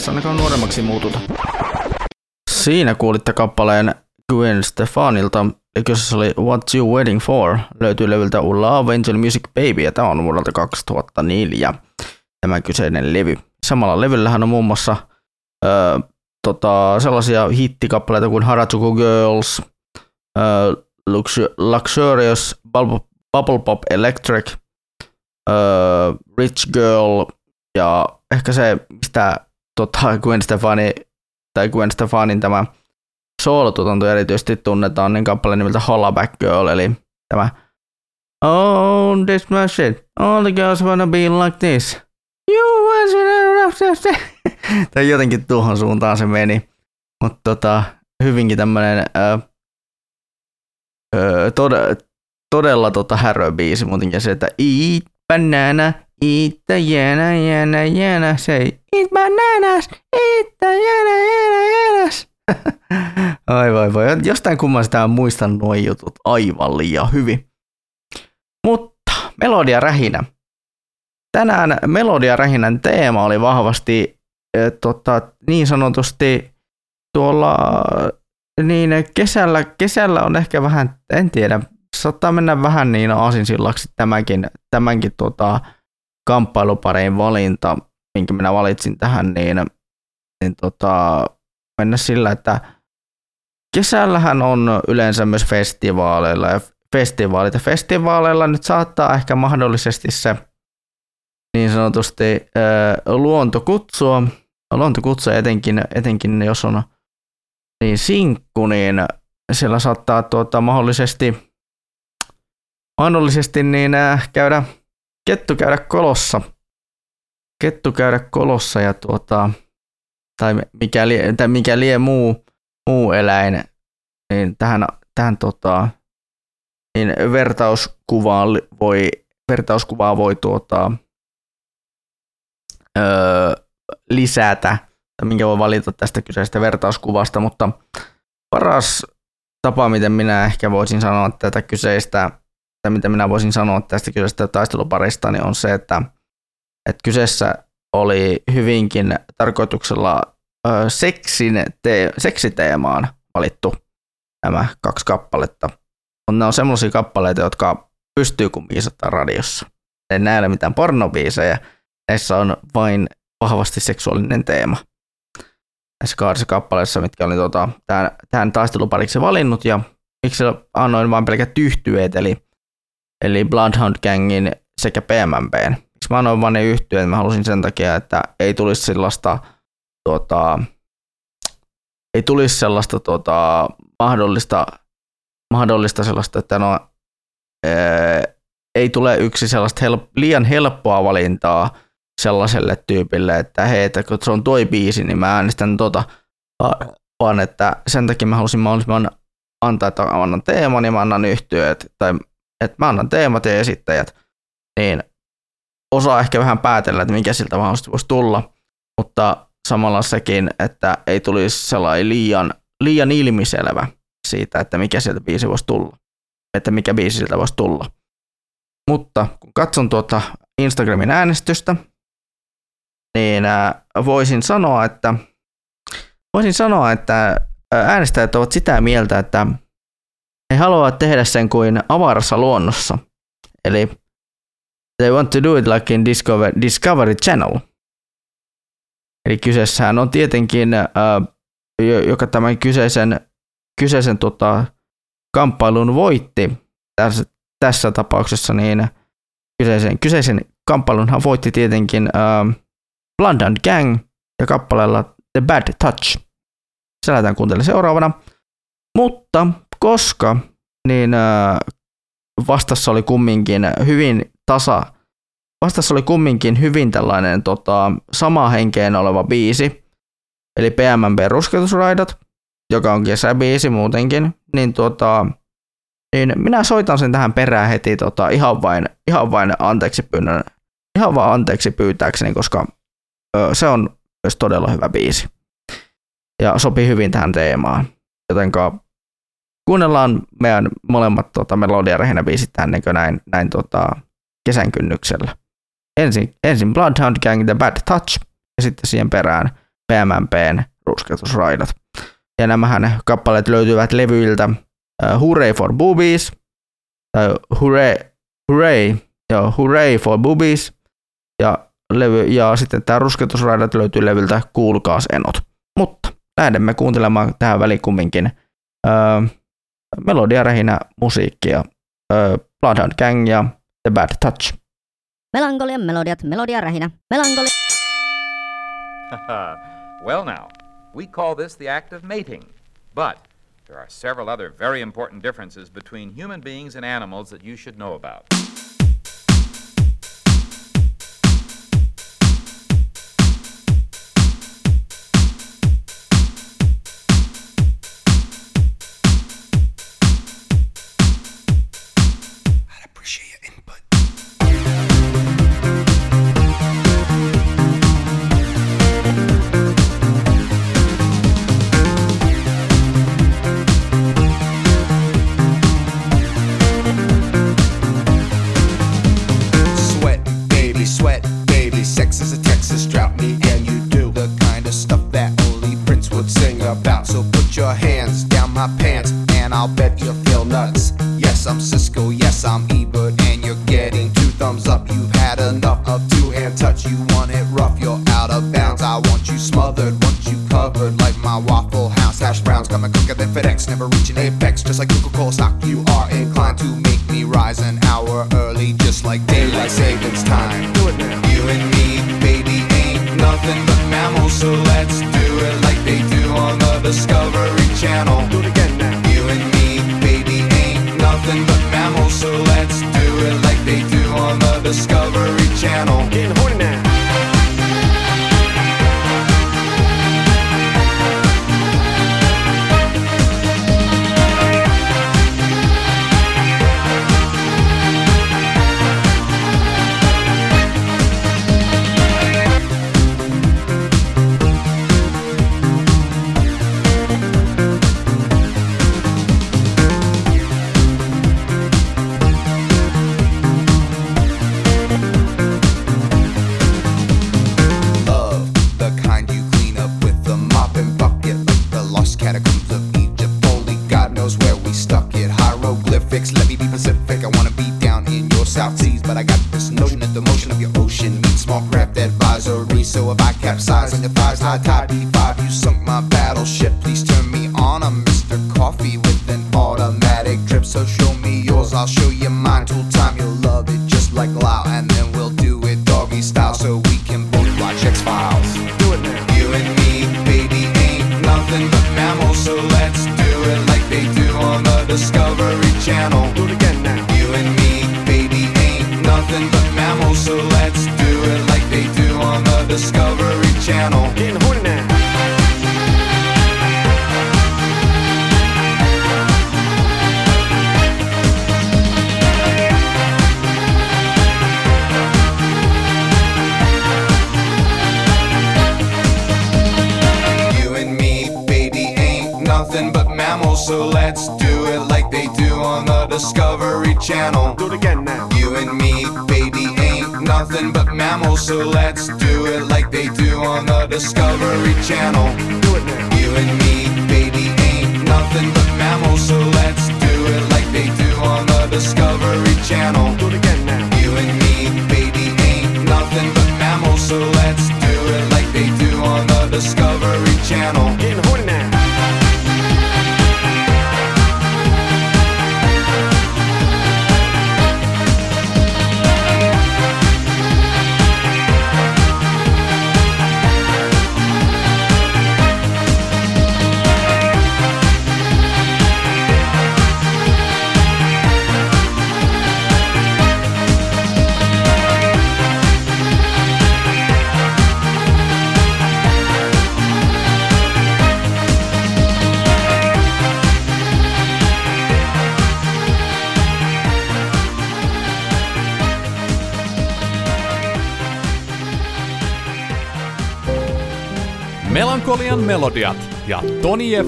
L: Tässä ainakaan nuoremmaksi muututa. Siinä kuulitte kappaleen Gwen Stefanilta. Kyseessä oli What You Waiting For. Löytyy levyltä Love Angel Music Baby ja tämä on vuodelta 2004. Tämä kyseinen levy. Samalla levyllähän on muun muassa öö, tota, sellaisia hittikappaleita kuin Harajuku Girls, öö, Luxu- Luxurious Bubble, Bubble Pop Electric, öö, Rich Girl ja ehkä se, mistä tota, Gwen Stefani tai Gwen Stefanin tämä soolotuotanto erityisesti tunnetaan, niin kappale nimeltä Hollaback Girl, eli tämä Oh, this shit. All the girls wanna be like this. You enough
E: se, se. Tai jotenkin tuohon suuntaan se meni. Mutta tota, hyvinkin tämmönen tod, todella tota härö biisi muutenkin se, että eat banana, the jänä, jänä, jänä, say eat bananas, the jänä, jänä, jänäs. Ai vai vai, jostain kumman sitä muistan nuo jutut aivan liian hyvin. Mutta Melodia Rähinä. Tänään Melodia Rähinän teema oli vahvasti e, tota, niin sanotusti tuolla niin kesällä, kesällä on ehkä vähän, en tiedä, saattaa mennä vähän niin aasinsillaksi tämänkin, tämänkin tota, kamppailuparein valinta, minkä minä valitsin tähän, niin, niin tota, mennä sillä, että kesällähän on yleensä myös festivaaleilla ja festivaalit. Ja festivaaleilla nyt saattaa ehkä mahdollisesti se niin sanotusti ää, luontokutsua, luontokutsua etenkin, etenkin jos on niin sinkku, niin siellä saattaa tuota, mahdollisesti, mahdollisesti niin, äh, käydä, kettu käydä kolossa, kettu käydä kolossa ja tuota, tai mikä lie, tai mikä lie muu, muu eläin, niin tähän, tähän tota, niin vertauskuvaan voi, vertauskuvaa voi tuota, öö, lisätä, tai minkä voi valita tästä kyseisestä vertauskuvasta, mutta paras tapa, miten minä ehkä voisin sanoa tätä kyseistä, tai mitä minä voisin sanoa tästä kyseisestä taisteluparista, niin on se, että, että kyseessä oli hyvinkin tarkoituksella ö, seksin te- seksiteemaan valittu nämä kaksi kappaletta. Nämä on semmoisia kappaleita, jotka pystyy kun biisata radiossa. Ei näillä mitään pornobiisejä, näissä on vain vahvasti seksuaalinen teema. Näissä kahdessa kappaleessa, mitkä olin tota, tähän, tähän taistelupariksi valinnut, ja miksi annoin vain pelkät yhtyeet, eli, eli Bloodhound Gangin sekä PMMPn. Mä annoin vain ne yhtyeet, mä halusin sen takia, että ei tulisi sellaista tota, ei tulisi sellaista tota, mahdollista, mahdollista sellaista, että no, ää, ei tule yksi sellaista help, liian helppoa valintaa sellaiselle tyypille, että hei, että kun se on toi biisi, niin mä äänestän tota, vaan että sen takia mä halusin mahdollisimman antaa, että annan teeman ja mä annan yhtyöt, tai että mä annan teemat ja esittäjät, niin osaa ehkä vähän päätellä, että mikä siltä mahdollisesti voisi tulla, mutta samalla sekin, että ei tulisi sellainen liian, liian ilmiselvä siitä, että mikä sieltä biisi voisi tulla. Että mikä biisi sieltä voisi tulla. Mutta kun katson tuota Instagramin äänestystä, niin voisin sanoa, että voisin sanoa, että äänestäjät ovat sitä mieltä, että he haluavat tehdä sen kuin avarassa luonnossa. Eli they want to do it like in Discover, Discovery Channel – Eli kyseessähän on tietenkin, ää, joka tämän kyseisen, kyseisen tota, kamppailun voitti tässä, tässä tapauksessa, niin kyseisen, kyseisen kamppailunhan voitti tietenkin ää, London Gang ja kappaleella The Bad Touch. Se lähdetään kuuntelemaan seuraavana. Mutta koska niin ää, vastassa oli kumminkin hyvin tasa vastassa oli kumminkin hyvin tällainen tota, sama henkeen oleva biisi, eli PMMB Rusketusraidat, joka on kesäbiisi muutenkin, niin, tota, niin minä soitan sen tähän perään heti tota, ihan, vain, ihan vain anteeksi pyynnön, ihan vain anteeksi pyytääkseni, koska ö, se on myös todella hyvä biisi. Ja sopii hyvin tähän teemaan. Jotenka kuunnellaan meidän molemmat tota, melodia biisit tähän niin näin, näin tota, kesän kynnyksellä ensin, ensin Bloodhound Gang The Bad Touch ja sitten siihen perään PMMPn rusketusraidat. Ja nämähän kappaleet löytyvät levyiltä uh, Hooray for Boobies, tai Hooray, Hooray, joo, Hooray for Boobies, ja, levy, ja sitten tämä rusketusraidat löytyy levyltä Kuulkaas enot. Mutta lähdemme kuuntelemaan tähän väliin kumminkin uh, melodiarähinä musiikkia, uh, Bloodhound Gang ja The Bad Touch.
M: Melankolian melodiat, melodia rähinä, melankoli...
N: well now, we call this the act of mating. But there are several other very important differences between human beings and animals that you should know about.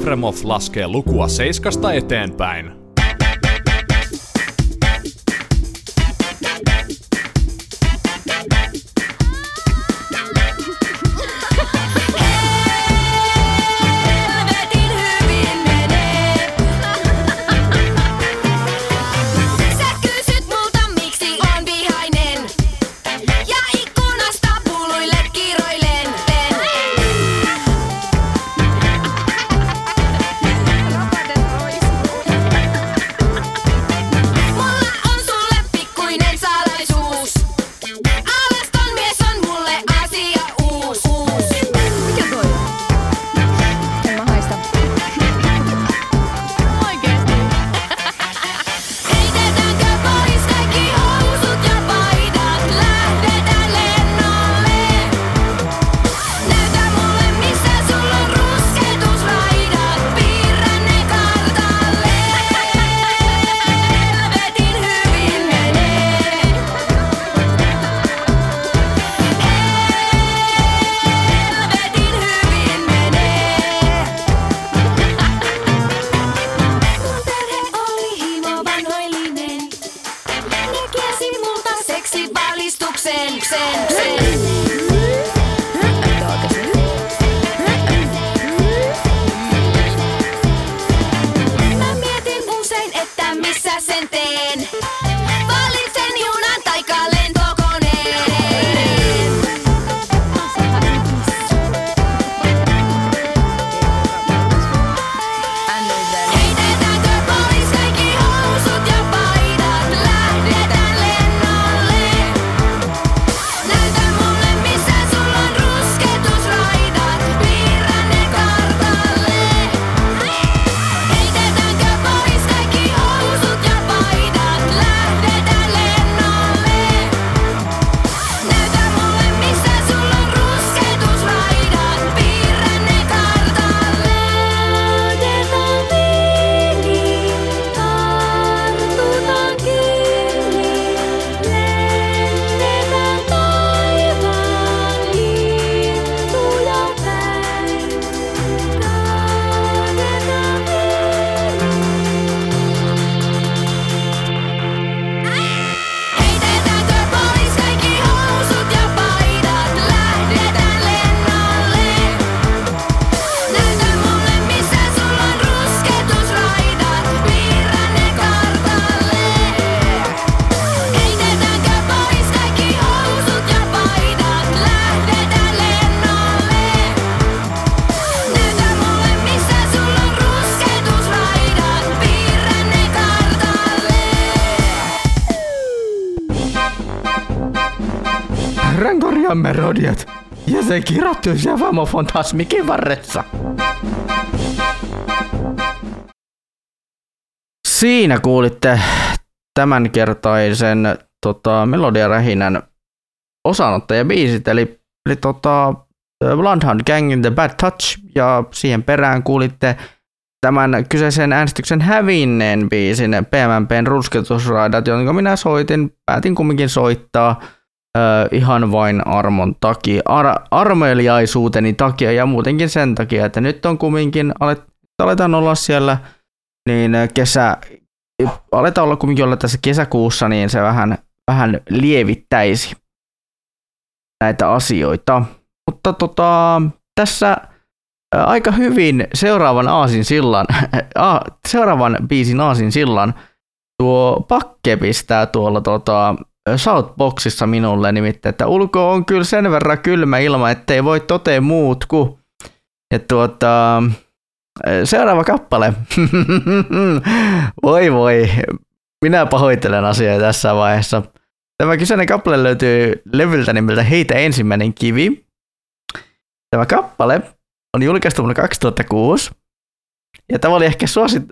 L: Efremov laskee lukua seiskasta eteenpäin.
E: Melodiat. Ja se kirjoittui siellä Vamo Fantasmikin varressa. Siinä kuulitte tämänkertaisen tota, melodiarähinän osanottajabiisit, eli, eli tota, Bloodhound Gang in the Bad Touch, ja siihen perään kuulitte tämän kyseisen äänestyksen hävinneen biisin PMMPn rusketusraidat, jonka minä soitin, päätin kumminkin soittaa äh, ihan vain armon takia, ar- armeliaisuuteni takia ja muutenkin sen takia, että nyt on kumminkin, alet, aletaan olla siellä niin kesä, aletaan olla kumminkin olla tässä kesäkuussa, niin se vähän, vähän lievittäisi näitä asioita. Mutta tota, tässä aika hyvin seuraavan aasin sillan, seuraavan biisin aasin sillan tuo pakke pistää tuolla tota, Southboxissa minulle nimittäin, että ulko on kyllä sen verran kylmä ilma, ettei voi totea muut kuin. Ja tuota, seuraava kappale. voi voi, minä pahoittelen asiaa tässä vaiheessa. Tämä kyseinen kappale löytyy levyltä nimeltä Heitä ensimmäinen kivi. Tämä kappale on julkaistu vuonna 2006. Ja tämä oli ehkä suosit...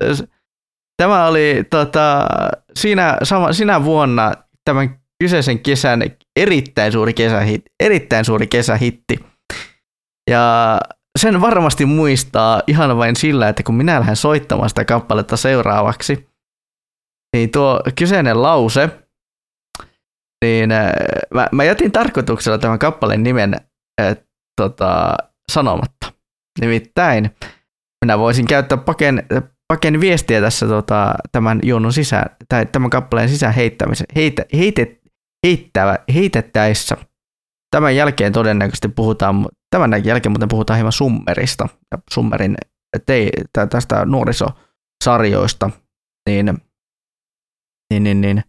E: Tämä oli tota, siinä, sama, sinä vuonna tämän kyseisen kesän erittäin suuri kesähitti. Erittäin suuri kesähitti. Ja sen varmasti muistaa ihan vain sillä, että kun minä lähden soittamaan sitä kappaletta seuraavaksi, niin tuo kyseinen lause, niin äh, mä, mä jätin tarkoituksella tämän kappaleen nimen äh, tota, sanomatta. Nimittäin minä voisin käyttää paken, paken viestiä tässä tota, tämän juonnon sisään, tai tämän kappaleen sisään heittämisen, heitä, heitet, heittävä, heitettäessä. Tämän jälkeen todennäköisesti puhutaan, tämän jälkeen muuten puhutaan hieman Summerista ja Summerin te, tästä nuorisosarjoista, niin, niin, niin, niin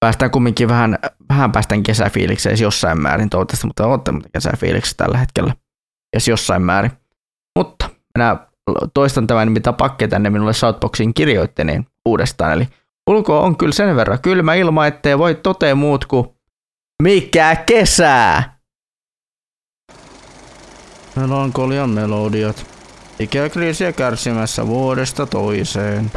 E: päästään kumminkin vähän, vähän päästään kesäfiilikseen jossain määrin toivottavasti, mutta olette kesäfiiliksessä tällä hetkellä edes jossain määrin. Mutta minä toistan tämän, mitä Pakke tänne minulle Southboxiin kirjoitti niin uudestaan. Eli ulko on kyllä sen verran kylmä ilma, ettei voi totea muut kuin mikä kesää. Melankolian melodiat. Ikäkriisiä kärsimässä vuodesta toiseen.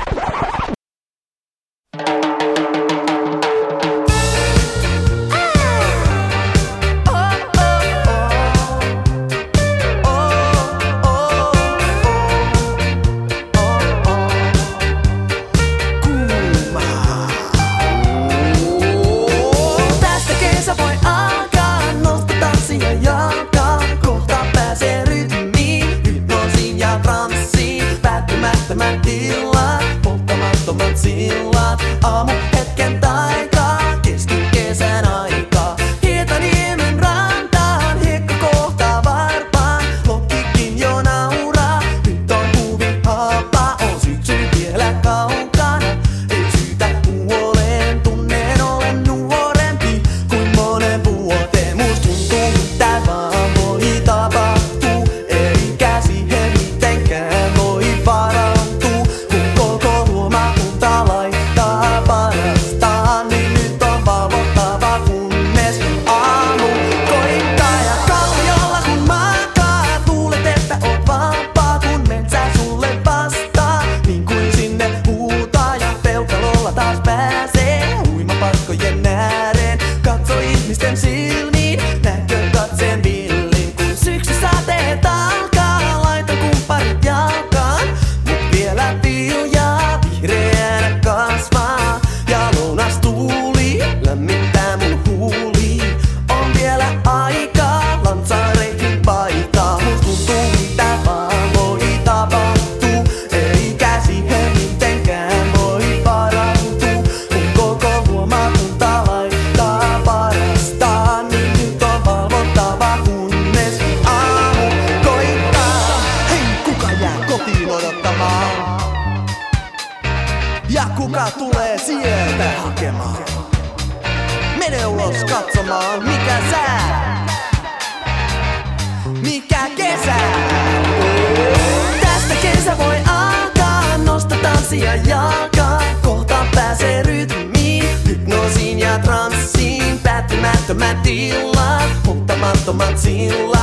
O: Matilda.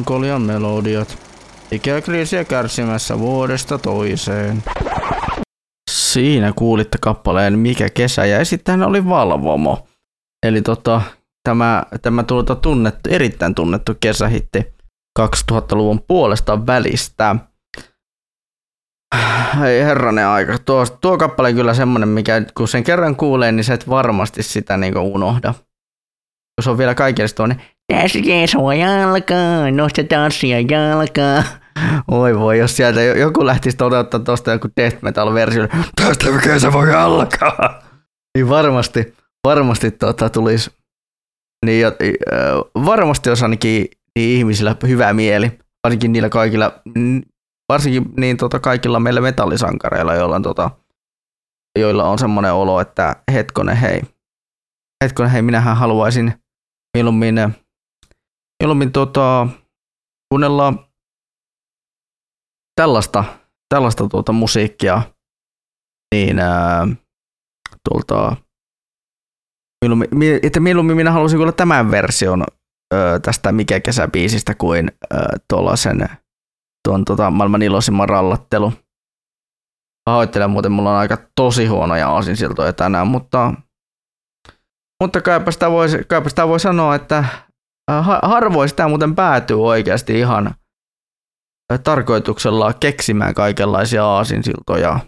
E: Melankolian melodiat. Ikäkriisiä kärsimässä vuodesta toiseen. Siinä kuulitte kappaleen Mikä kesä ja esittäjänä oli Valvomo. Eli tota, tämä, tämä tuota tunnettu, erittäin tunnettu kesähitti 2000-luvun puolesta välistä. Ei herranen aika. Tuo, tuo kappale on kyllä semmonen, mikä kun sen kerran kuulee, niin sä et varmasti sitä niin unohda. Se on vielä kaikille tuonne, tässä sua jalkaa, nostetaan siellä jalkaa. Oi voi, jos sieltä jo- joku lähtisi toteuttaa tuosta joku death metal versio, tästä mikä se voi alkaa. Niin varmasti, varmasti tota, tulisi, niin, äh, varmasti olisi ainakin niin ihmisillä hyvä mieli, varsinkin niillä kaikilla, varsinkin niin tota, kaikilla meillä metallisankareilla, joilla on, tota, joilla on semmoinen olo, että hetkonen hei, hetkonen hei, minähän haluaisin mieluummin, mieluummin tota, kuunnella tällaista, tällaista tuota musiikkia, niin ää, tuolta, mieluummin, mie- että mieluummin minä haluaisin kuulla tämän version ö, tästä Mikä kesäbiisistä kuin tuollaisen tuon tota, maailman iloisimman rallattelu. Pahoittelen muuten, mulla on aika tosi huonoja aasinsiltoja tänään, mutta, mutta kaipa sitä voi, kaipa sitä voi sanoa, että harvoin sitä muuten päätyy oikeasti ihan tarkoituksella keksimään kaikenlaisia aasinsiltoja.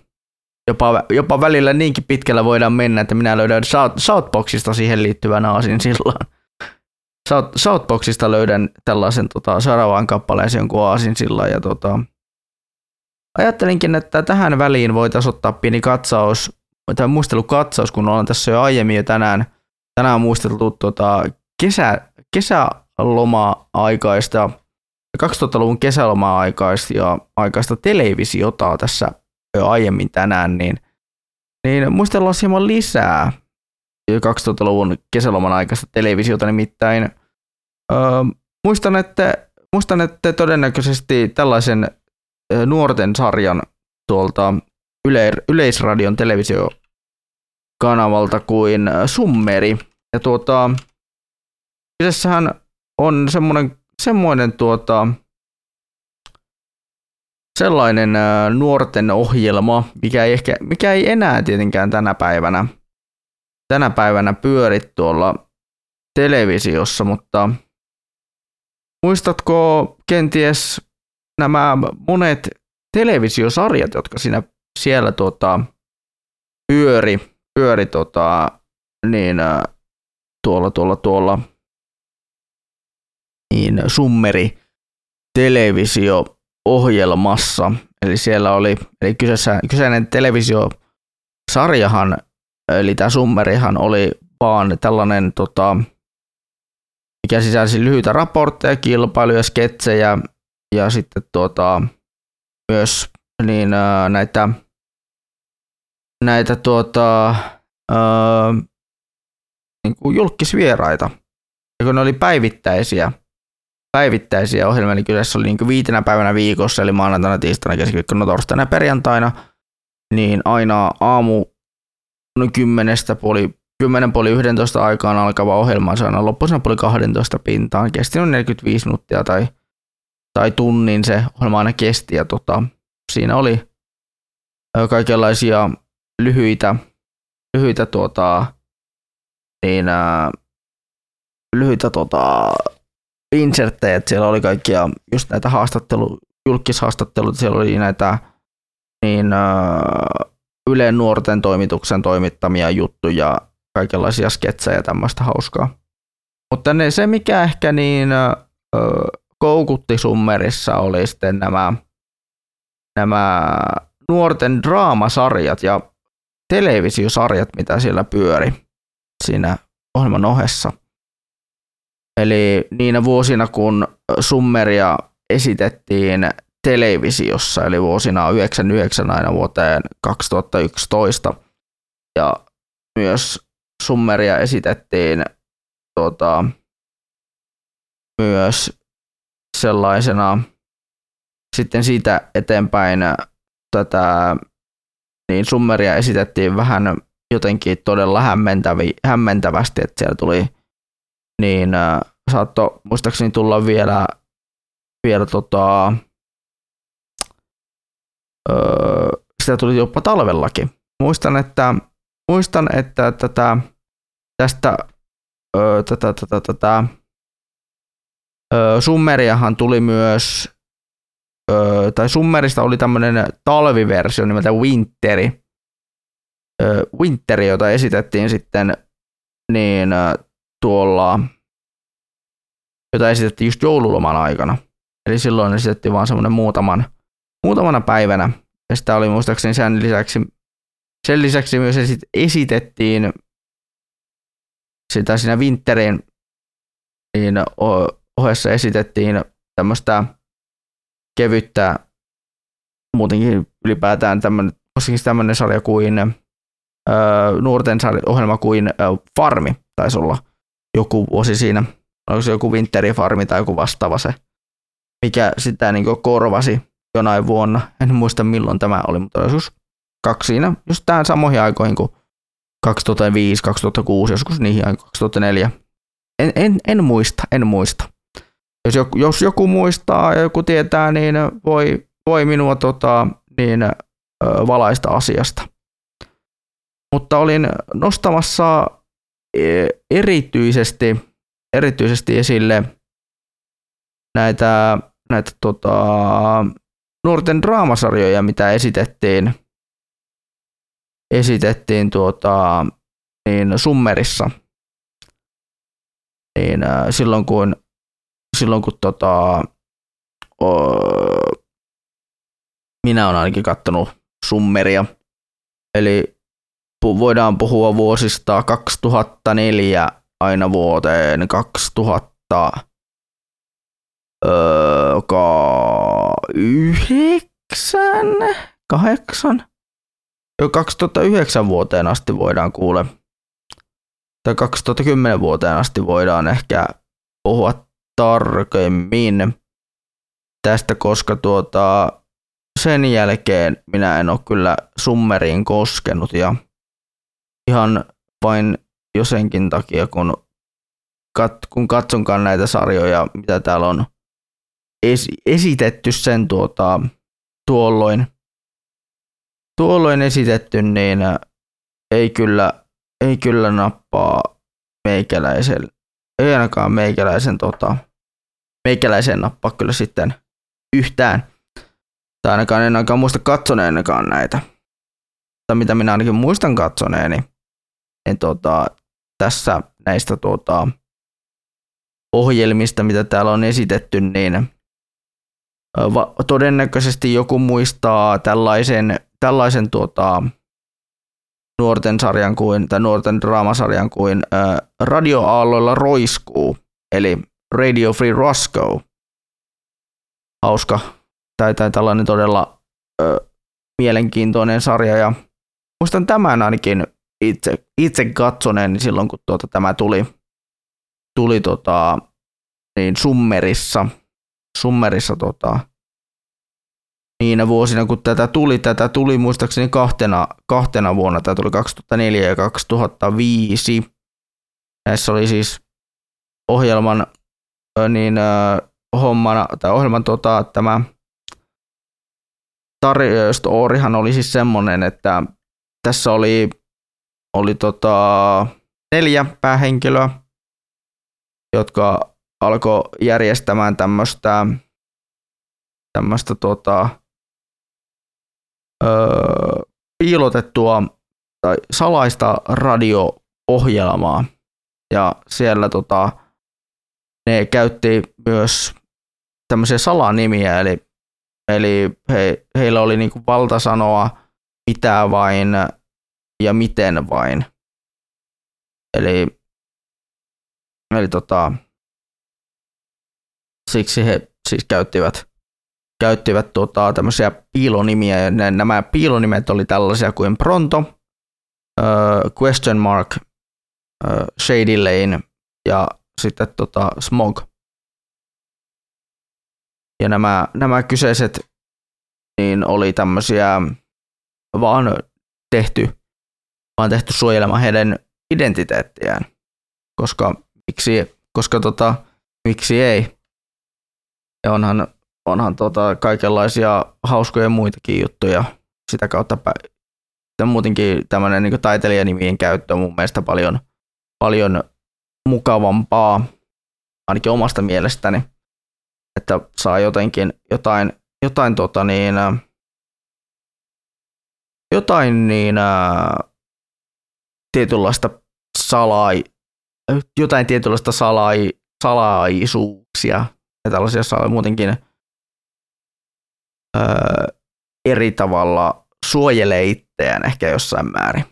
E: Jopa, jopa välillä niinkin pitkällä voidaan mennä, että minä löydän South- Southboxista siihen liittyvän aasinsillan. South- Southboxista löydän tällaisen tota, seuraavaan kappaleeseen jonkun aasinsillan ja tota, ajattelinkin, että tähän väliin voitaisiin ottaa pieni katsaus, tai muistelukatsaus, kun ollaan tässä jo aiemmin jo tänään, tänään muisteltu tota, kesä, kesäloma-aikaista, 2000-luvun kesäloma-aikaista ja aikaista televisiota tässä jo aiemmin tänään, niin, niin muistellaan hieman lisää 2000-luvun kesäloman aikaista televisiota, nimittäin öö, muistan, että, muistan, että todennäköisesti tällaisen ö, nuorten sarjan tuolta yle, Yleisradion televisiokanavalta kuin ö, Summeri. Ja tuota, kyseessähän on semmoinen, semmoinen tuota, sellainen ä, nuorten ohjelma, mikä ei, ehkä, mikä ei enää tietenkään tänä päivänä, tänä päivänä pyöri tuolla televisiossa, mutta muistatko kenties nämä monet televisiosarjat, jotka siinä siellä tuota, pyöri, pyöri tuota, niin, ä, tuolla, tuolla, tuolla niin summeri televisio-ohjelmassa. Eli siellä oli, eli kyseessä, kyseinen televisiosarjahan, eli tämä summerihan oli vaan tällainen, tota, mikä sisälsi lyhyitä raportteja, kilpailuja, sketsejä ja sitten tuota, myös niin, näitä, näitä tuota, ää, niin kuin julkisvieraita. Ja kun ne oli päivittäisiä, päivittäisiä ohjelmia, niin kyseessä oli niin viitenä päivänä viikossa, eli maanantaina, tiistaina, keskiviikkona, torstaina ja perjantaina, niin aina aamu no kymmenestä puoli, kymmenen puoli 11 aikaan alkava ohjelma, se aina loppuisena puoli 12 pintaan, kesti noin 45 minuuttia tai tai tunnin se ohjelma aina kesti ja tota, siinä oli kaikenlaisia lyhyitä, lyhyitä tuota, niin, ää, lyhyitä tota, inserttejä, että siellä oli kaikkia just näitä haastattelu, julkishaastatteluita, siellä oli näitä niin, ää, Ylen nuorten toimituksen toimittamia juttuja, kaikenlaisia sketsejä ja tämmöistä hauskaa. Mutta ne, se, mikä ehkä niin ö, koukutti Summerissa, oli sitten nämä, nämä nuorten draamasarjat ja televisiosarjat, mitä siellä pyöri siinä ohjelman ohessa. Eli niinä vuosina, kun Summeria esitettiin televisiossa, eli vuosina 99 aina vuoteen 2011, ja myös Summeria esitettiin tuota, myös sellaisena sitten siitä eteenpäin tätä niin Summeria esitettiin vähän jotenkin todella hämmentävi, hämmentävästi, että siellä tuli niin äh, muistaakseni tulla vielä, vielä tota, öö, sitä tuli jopa talvellakin. Muistan, että, muistan, että tätä, tästä öö, tätä, tätä, tätä, öö, Summeriahan tuli myös, öö, tai Summerista oli tämmöinen talviversio nimeltä Winteri, öö, Winteri, jota esitettiin sitten niin tuolla, jota esitettiin just joululoman aikana. Eli silloin esitettiin vaan semmoinen muutaman, muutamana päivänä. Ja sitä oli muistaakseni sen lisäksi, sen lisäksi myös esitettiin sitä siinä Winterin niin ohessa esitettiin tämmöistä kevyttä, muutenkin ylipäätään tämmöinen, tämmöinen sarja kuin öö, nuorten sarja, ohjelma kuin öö, Farmi taisi olla joku vuosi siinä. Onko se joku Winterifarmi tai joku vastaava se, mikä sitä niin korvasi jonain vuonna. En muista milloin tämä oli, mutta joskus kaksi siinä, just tähän samoihin aikoihin kuin 2005, 2006, joskus niihin 2004. En, en, en muista, en muista. Jos joku, jos joku muistaa ja joku tietää, niin voi, voi minua tota, niin, valaista asiasta. Mutta olin nostamassa erityisesti, erityisesti esille näitä, näitä tota, nuorten draamasarjoja, mitä esitettiin esitettiin tuota, niin summerissa, niin silloin kun, silloin kun tota, o, minä olen ainakin katsonut summeria, eli voidaan puhua vuosista 2004 aina vuoteen 2000 öö, yhdeksän, kahdeksan, jo 2009 vuoteen asti voidaan kuule, tai 2010 vuoteen asti voidaan ehkä puhua tarkemmin tästä, koska tuota, sen jälkeen minä en ole kyllä summeriin koskenut ja ihan vain jo senkin takia, kun, kat, kun katsonkaan näitä sarjoja, mitä täällä on es, esitetty sen tuota, tuolloin, tuolloin esitetty, niin ei kyllä, ei kyllä nappaa meikäläisen, ei ainakaan meikäläisen, tota, meikäläisen nappaa kyllä sitten yhtään. Tai ainakaan en ainakaan muista katsoneenkaan näitä. Tai mitä minä ainakin muistan katsoneeni, niin tota, tässä näistä tota, ohjelmista, mitä täällä on esitetty, niin va- todennäköisesti joku muistaa tällaisen tällaisen tuota, nuorten sarjan kuin, tai nuorten draamasarjan kuin äh, Radioaalloilla roiskuu, eli Radio Free Roscoe. Hauska, tai, tai tällainen todella äh, mielenkiintoinen sarja, ja muistan tämän ainakin itse, itse katsoneen silloin, kun tuota, tämä tuli, tuli tota, niin summerissa, summerissa tota, niinä vuosina, kun tätä tuli, tätä tuli muistaakseni kahtena, kahtena vuonna, tämä tuli 2004 ja 2005. Näissä oli siis ohjelman niin, hommana, tai ohjelman tota, tämä tarjoustorihan oli siis semmoinen, että tässä oli, oli tota neljä päähenkilöä, jotka alkoi järjestämään tämmöistä tämmöistä tota, öö, piilotettua tai salaista radio-ohjelmaa. Ja siellä tota, ne käytti myös tämmöisiä salanimiä, eli, eli he, heillä oli niinku valta sanoa mitä vain ja miten vain. Eli, eli tota, siksi he siis käyttivät, käyttivät tota, tämmöisiä piilonimiä, ja nämä piilonimet oli tällaisia kuin Pronto, uh, Question Mark, uh, Shady Lane ja sitten tota, Smog. Ja nämä, nämä kyseiset niin oli tämmöisiä vaan tehty, vaan tehty suojelemaan heidän identiteettiään. Koska miksi, koska tota, miksi ei? Ja onhan, onhan tota kaikenlaisia hauskoja muitakin juttuja sitä kautta. Ja muutenkin tämmöinen niin taiteilijanimien käyttö on mun mielestä paljon, paljon mukavampaa, ainakin omasta mielestäni, että saa jotenkin jotain, jotain tota niin, jotain niin tietynlaista salai, jotain tietynlaista salai, salaisuuksia ja tällaisia saa muutenkin öö, eri tavalla suojelee itseään ehkä jossain määrin.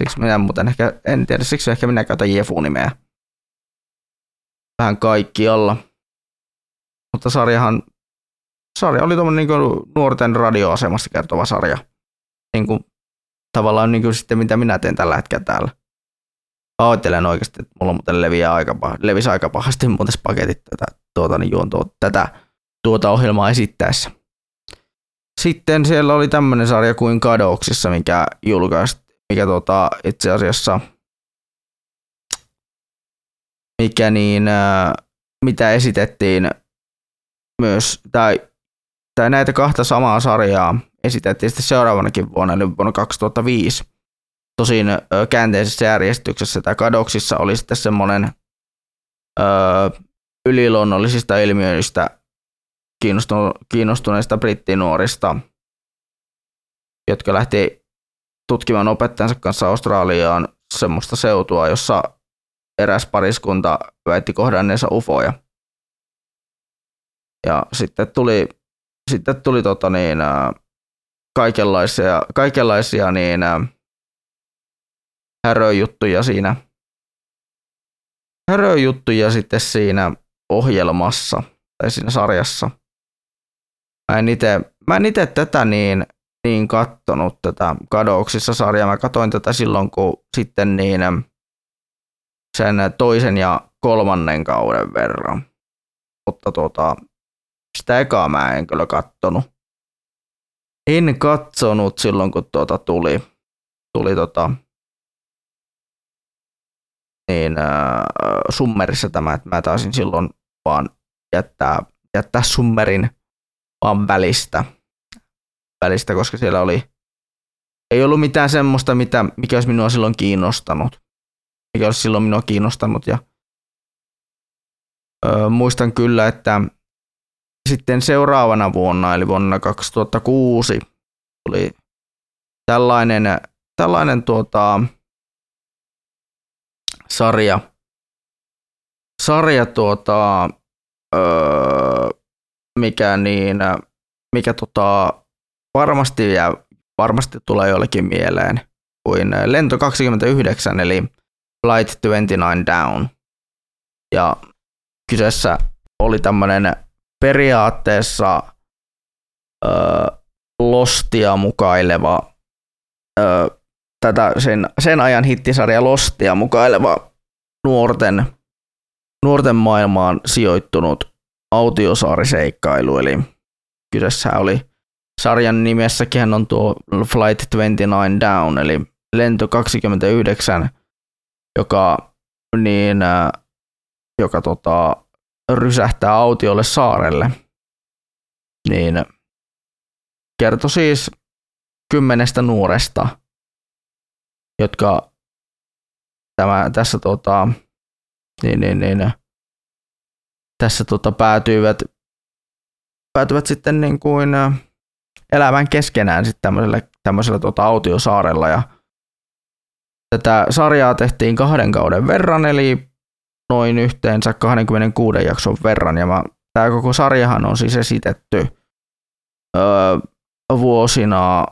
E: Siksi minä muuten ehkä, en tiedä, siksi ehkä minä käytän Jefu-nimeä vähän kaikkialla. Mutta sarjahan, sarja oli tuommoinen niin nuorten radioasemasta kertova sarja. Niin kuin, tavallaan niin kuin sitten mitä minä teen tällä hetkellä täällä. Pahoittelen oikeasti, että mulla muuten leviää aika, levisi aika pahasti muuten paketit tätä, tuota, niin juon tuota, tätä tuota ohjelmaa esittäessä. Sitten siellä oli tämmöinen sarja kuin Kadoksissa, mikä julkaisi, mikä tuota, itse asiassa mikä niin, äh, mitä esitettiin myös, tai, tai näitä kahta samaa sarjaa esitettiin sitten seuraavanakin vuonna, eli vuonna 2005. Tosin käänteisessä järjestyksessä tai kadoksissa oli sitten semmoinen ö, yliluonnollisista ilmiöistä kiinnostuneista brittinuorista, jotka lähti tutkimaan opettajansa kanssa Australiaan semmoista seutua, jossa eräs pariskunta väitti kohdanneensa ufoja. Ja sitten tuli, sitten tuli tota niin, kaikenlaisia, kaikenlaisia niin, häröjuttuja siinä, häröjuttuja sitten siinä ohjelmassa tai siinä sarjassa. Mä en ite, mä en ite tätä niin, niin kattonut tätä kadouksissa sarjaa. Mä katoin tätä silloin, kun sitten niin sen toisen ja kolmannen kauden verran. Mutta tuota, sitä ekaa mä en kyllä kattonut. En katsonut silloin, kun tuota tuli, tuli tota, niin, äh, summerissa tämä, että mä taisin silloin vaan jättää, jättää summerin vaan välistä, välistä, koska siellä oli, ei ollut mitään semmoista, mitä, mikä olisi minua silloin kiinnostanut mikä olisi silloin minua kiinnostanut. Ja, muistan kyllä, että sitten seuraavana vuonna, eli vuonna 2006, tuli tällainen, tällainen tuota, sarja, sarja tuota, ö, mikä, niin, mikä tota, varmasti ja varmasti tulee jollekin mieleen kuin Lento 29, eli Flight 29 Down. Ja kyseessä oli tämmöinen periaatteessa ö, Lostia mukaileva, ö, tätä sen, sen ajan hittisarja Lostia mukaileva nuorten, nuorten maailmaan sijoittunut autiosaariseikkailu. Eli kyseessä oli sarjan nimessäkin on tuo Flight 29 Down, eli lento 29 joka, niin, joka tota, rysähtää autiolle saarelle. Niin kertoi siis kymmenestä nuoresta, jotka tämä, tässä, tota, niin, niin, niin, tässä tota, päätyivät, päätyivät sitten niin kuin elämään keskenään sitten tämmöisellä, tämmöisellä tota, autiosaarella ja tätä sarjaa tehtiin kahden kauden verran, eli noin yhteensä 26 jakson verran, ja tämä koko sarjahan on siis esitetty öö, vuosina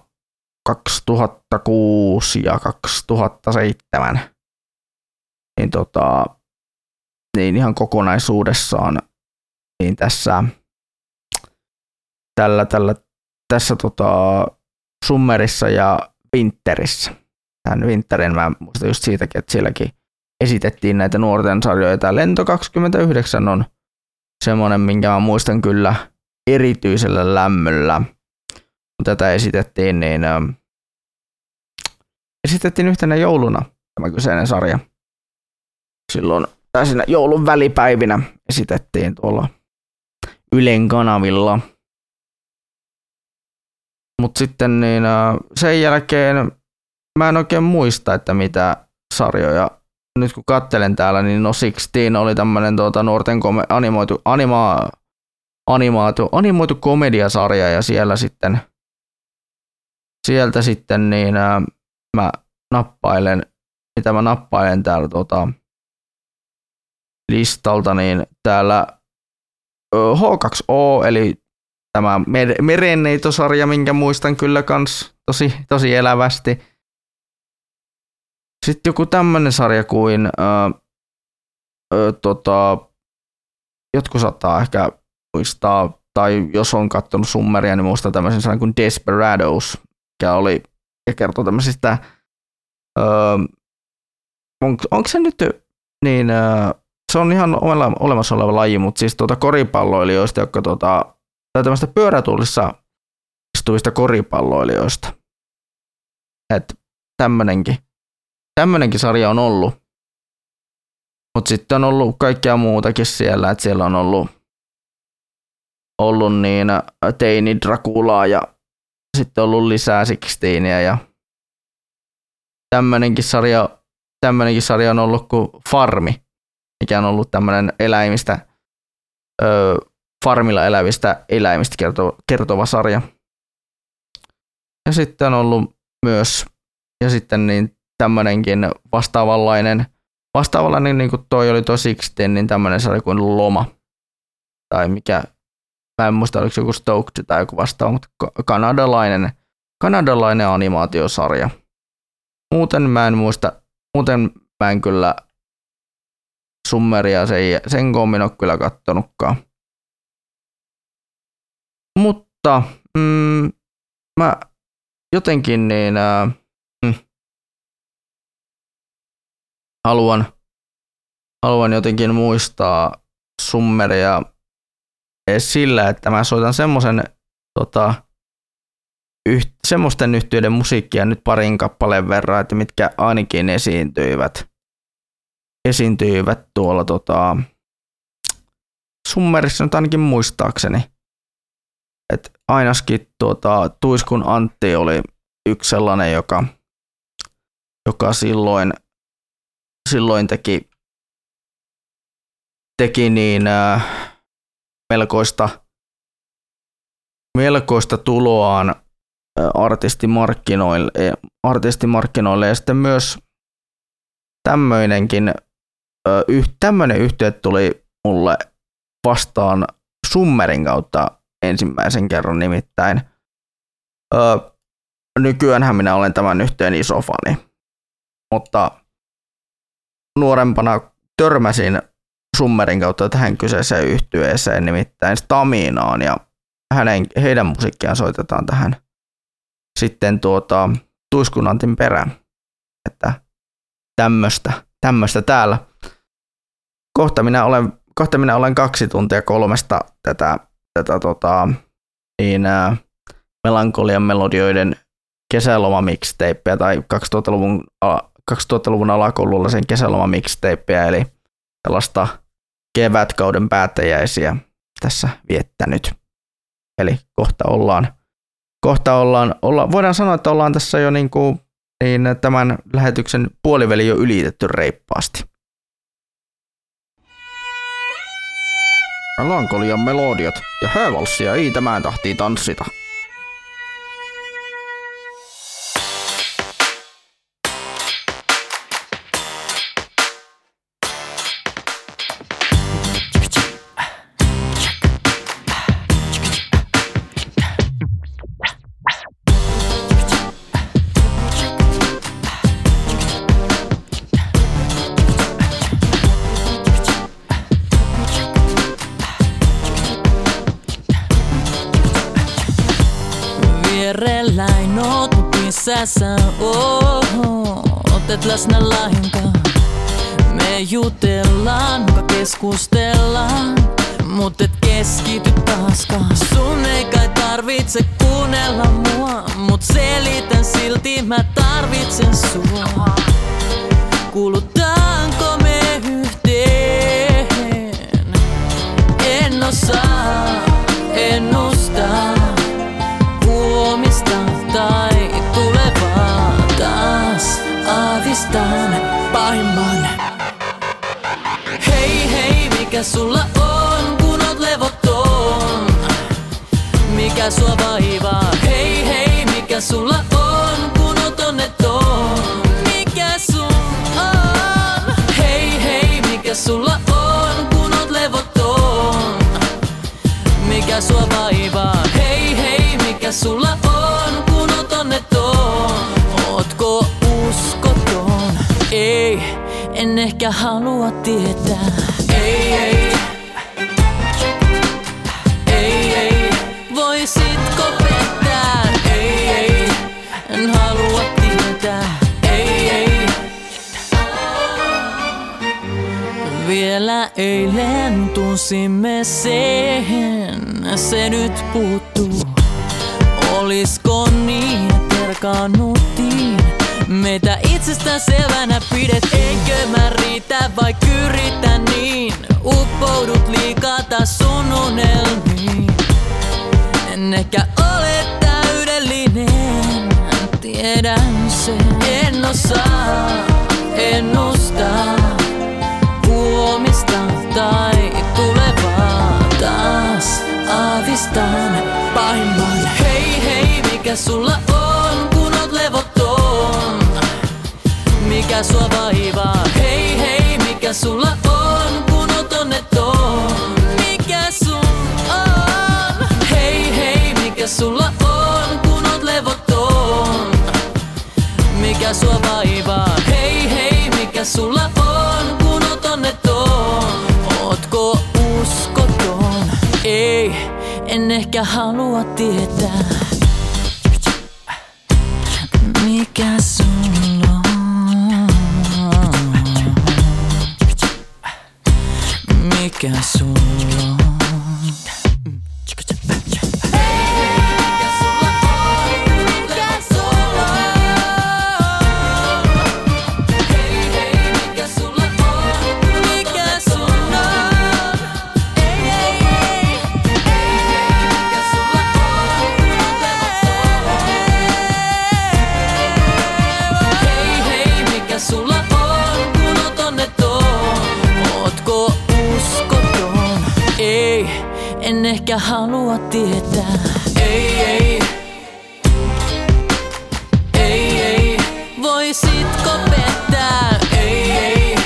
E: 2006 ja 2007. Niin, tota, niin ihan kokonaisuudessaan niin tässä, tällä, tällä, tässä tota, Summerissa ja Winterissä. Tämän Winterin mä muistan just siitäkin, että sielläkin esitettiin näitä nuorten sarjoja. Tämä Lento 29 on semmoinen, minkä mä muistan kyllä erityisellä lämmöllä. Kun tätä esitettiin, niin esitettiin yhtenä jouluna tämä kyseinen sarja. Silloin, tai siinä joulun välipäivinä esitettiin tuolla Ylen kanavilla. Mutta sitten niin, sen jälkeen mä en oikein muista, että mitä sarjoja nyt kun kattelen täällä, niin No Sixteen oli tämmönen tuota, nuorten kome- animoitu, anima, animaatu, animoitu komediasarja ja siellä sitten sieltä sitten niin ää, mä nappailen, mitä mä nappailen täällä tuota, listalta, niin täällä H2O, eli tämä Merenneitosarja, minkä muistan kyllä kans tosi, tosi elävästi. Sitten joku tämmöinen sarja kuin, ää, ää, tota, jotkut saattaa ehkä muistaa, tai jos on katsonut summeria, niin muistaa tämmöisen sarjan kuin Desperados, mikä oli, ja kertoo tämmöisistä, ää, on, onko se nyt, niin ää, se on ihan olemassa oleva laji, mutta siis tuota koripalloilijoista, jotka tuota, tai tämmöistä pyörätuulissa istuvista koripalloilijoista. Että tämmönenkin tämmönenkin sarja on ollut. Mutta sitten on ollut kaikkea muutakin siellä, että siellä on ollut, ollut niin äh, teini Draculaa ja sitten ollut lisää Sixteenia ja tämmönenkin sarja, tämmönenkin sarja on ollut kuin Farmi, mikä on ollut tämmöinen eläimistä, ö, farmilla elävistä eläimistä kertova, kertova sarja. Ja sitten on ollut myös, ja sitten niin tämmöinenkin vastaavanlainen, vastaavanlainen niin kuin toi oli tosi Sixteen, niin tämmöinen sarja kuin Loma. Tai mikä, mä en muista oliko se joku Stoked tai joku vastaava, mutta kanadalainen, kanadalainen animaatiosarja. Muuten mä en muista, muuten mä en kyllä summeria sen, sen kommin ole kyllä kattonutkaan. Mutta mm, mä jotenkin niin, äh, haluan, haluan jotenkin muistaa summeria sillä, että mä soitan semmoisen tota, yht, semmoisten yhtiöiden musiikkia nyt parin kappaleen verran, että mitkä ainakin esiintyivät, esiintyivät tuolla tota, summerissa nyt ainakin muistaakseni. Et ainakin tuota, Tuiskun Antti oli yksi sellainen, joka, joka silloin silloin teki, teki niin äh, melkoista, melkoista tuloaan äh, artistimarkkinoille, artistimarkkinoille ja sitten myös tämmöinenkin äh, tämmöinen yhtiö tuli mulle vastaan Summerin kautta ensimmäisen kerran nimittäin. Nykyäänhän minä olen tämän yhteen iso fani, mutta nuorempana törmäsin Summerin kautta tähän kyseiseen yhtyeeseen, nimittäin Staminaan, ja hänen, heidän musiikkiaan soitetaan tähän sitten tuota, Tuiskunantin perään. Että tämmöstä, tämmöstä täällä. Kohta minä olen, kohta minä olen kaksi tuntia kolmesta tätä, tätä tota, niin, ää, melankolian melodioiden kesäloma tai 2000-luvun 2000-luvun alakoululla sen kesäloma mixtapeä, eli tällaista kevätkauden päättäjäisiä tässä viettänyt. Eli kohta ollaan, kohta ollaan, olla, voidaan sanoa, että ollaan tässä jo niin kuin, niin tämän lähetyksen puoliväli jo ylitetty reippaasti. Melankolian melodiat ja häävalssia ei tämän tahtiin tanssita.
C: Mut missä sä oot et läsnä lainkaan. Me jutellaan, muka keskustellaan, mut et keskity taaskaan. Sun ei kai tarvitse kuunnella mua, mut selitän silti mä tarvitsen sua. Kuulutaanko me yhteen? En osaa ennustaa aavistan pahimman. Hei hei, mikä sulla on, kun oot levoton? Mikä sua vaivaa? Hei hei, mikä sulla on, kun oot onneton? Mikä sun on? Hei hei, mikä sulla on, kun oot levoton? Mikä sua vaivaa? Hei hei, mikä sulla en ehkä halua tietää. Ei, ei. Ei, ei. Voisitko pettää? Ei, ei. En halua tietää. Ei, ei. Vielä eilen tunsimme sen, se nyt puuttuu. Olisko niin, erkaannuttiin? Meitä itsestään selvänä pidet, enkö mä riitä vai kyritä niin? Uppoudut liikaa taas sun unelmiin. En ehkä ole täydellinen, tiedän sen. En osaa ennustaa huomista tai tulevaa. Taas aavistan pahimman. Hei hei, mikä sulla on, Mikä sua vaivaa? Hei hei, mikä sulla on, kun oot onneton? Mikä sun on? Hei hei, mikä sulla on, kun oot levoton? Mikä sua vaivaa? Hei hei, mikä sulla on, kun oot onneton? Ootko uskoton? Ei, en ehkä halua tietää. Mikä ehkä halua tietää. Ei, ei. Ei, ei. Voisitko pettää? Ei, ei.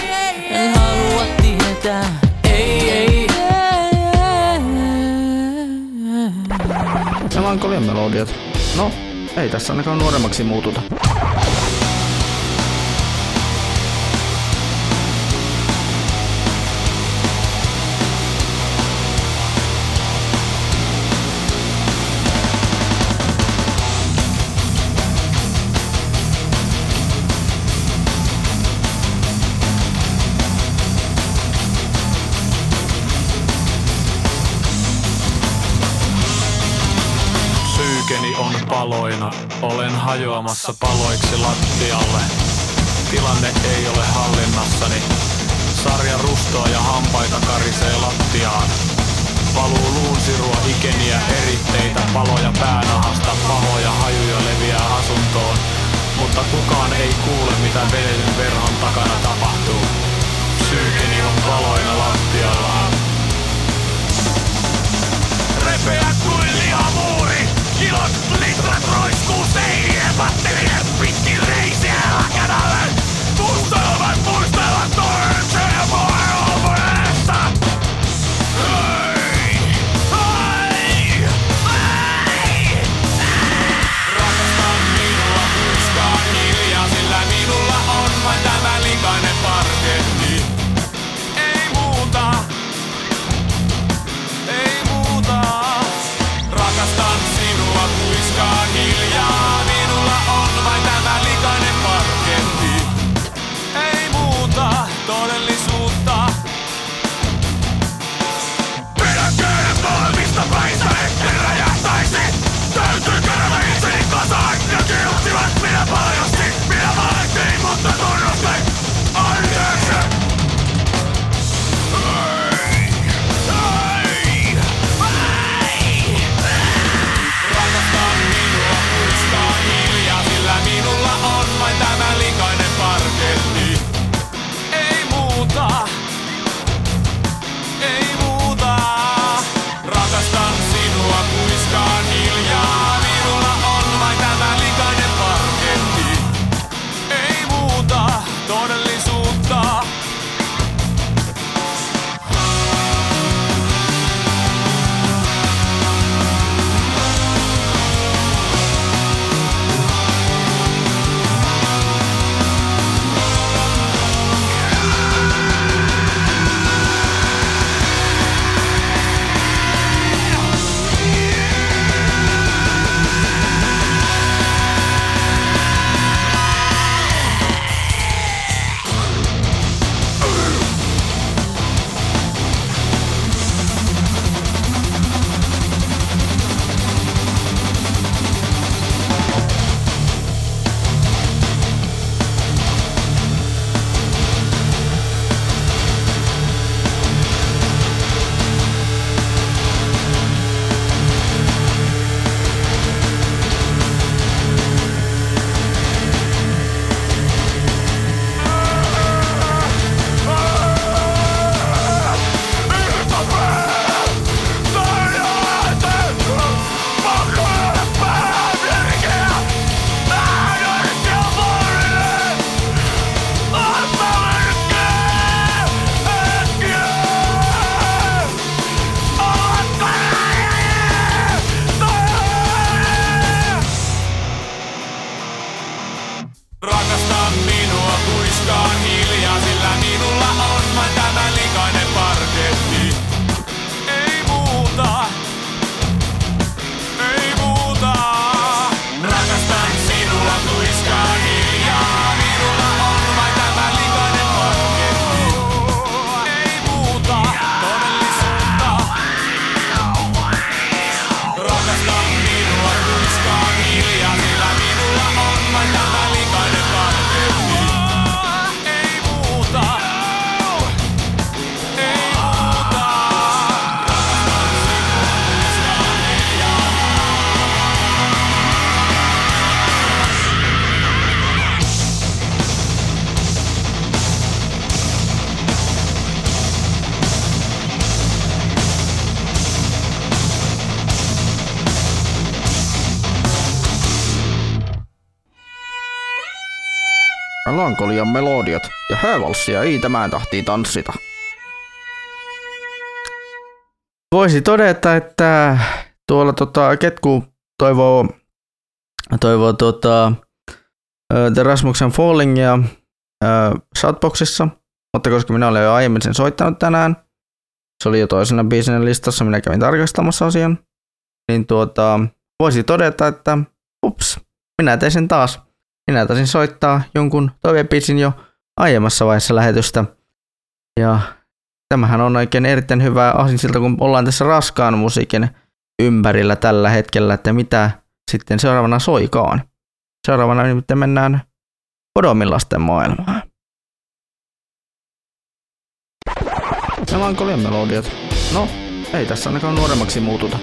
C: En halua tietää. Ei, ei.
E: Melankolian melodiat. No, ei tässä ainakaan nuoremmaksi muututa.
P: Hajoamassa paloiksi lattialle. Tilanne ei ole hallinnassani, Sarja rustoa ja hampaita karisee lattiaan. Valuu luunsirua, ikeniä, eritteitä, paloja päänahasta, pahoja hajuja leviää asuntoon. Mutta kukaan ei kuule, mitä vedetyn verhon takana tapahtuu. Psyykeni on valoina lattialla.
F: Repeä kuin lihamuuri, kilot, litrat roiskuu seinien patterien pitkin reisiä lakanalle.
E: Melankolian melodiat ja häävalssia ei tämän tahtiin tanssita. Voisi todeta, että tuolla tota, Ketku toivoo, toivoo tota, The Rasmuksen Fallingia ö, Shoutboxissa, mutta koska minä olen jo aiemmin sen soittanut tänään, se oli jo toisena biisinä listassa, minä kävin tarkastamassa asian, niin tuota, voisi todeta, että ups, minä tein sen taas. Minä taisin soittaa jonkun toivebiisin jo aiemmassa vaiheessa lähetystä. Ja tämähän on oikein erittäin hyvä asinsilta, kun ollaan tässä raskaan musiikin ympärillä tällä hetkellä, että mitä sitten seuraavana soikaan. Seuraavana nimittäin mennään Podomin lasten maailmaan. Melankolian melodiat. No, ei tässä ainakaan nuoremmaksi muututa.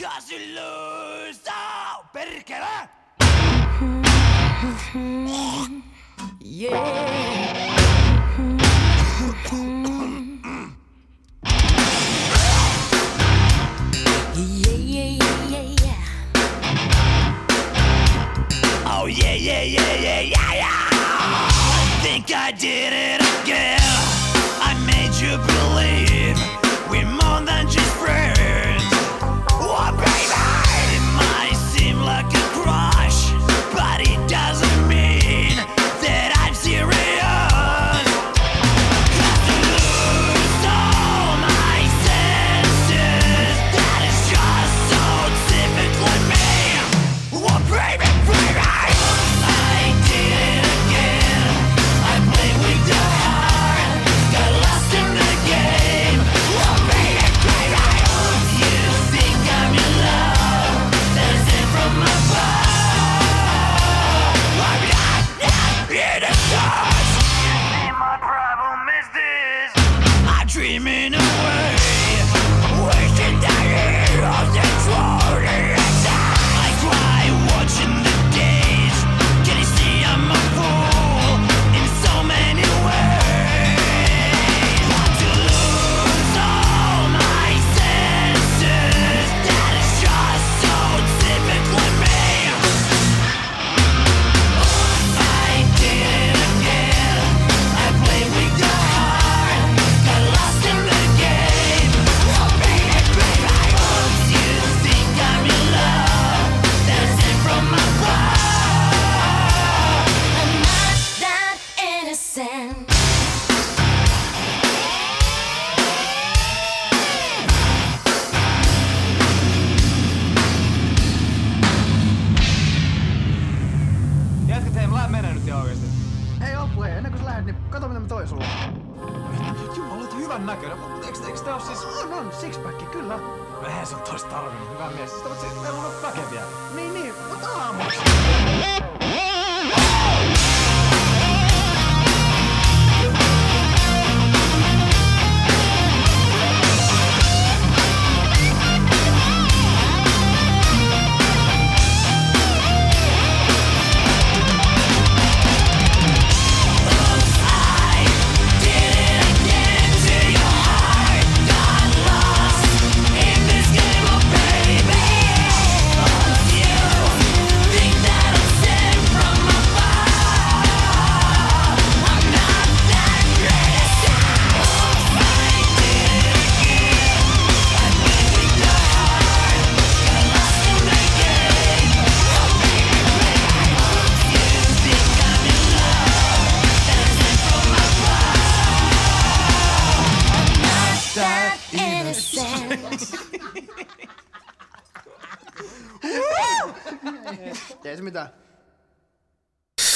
F: Perkele! Yeah, Oh yeah, yeah, yeah, yeah, yeah. I think I did it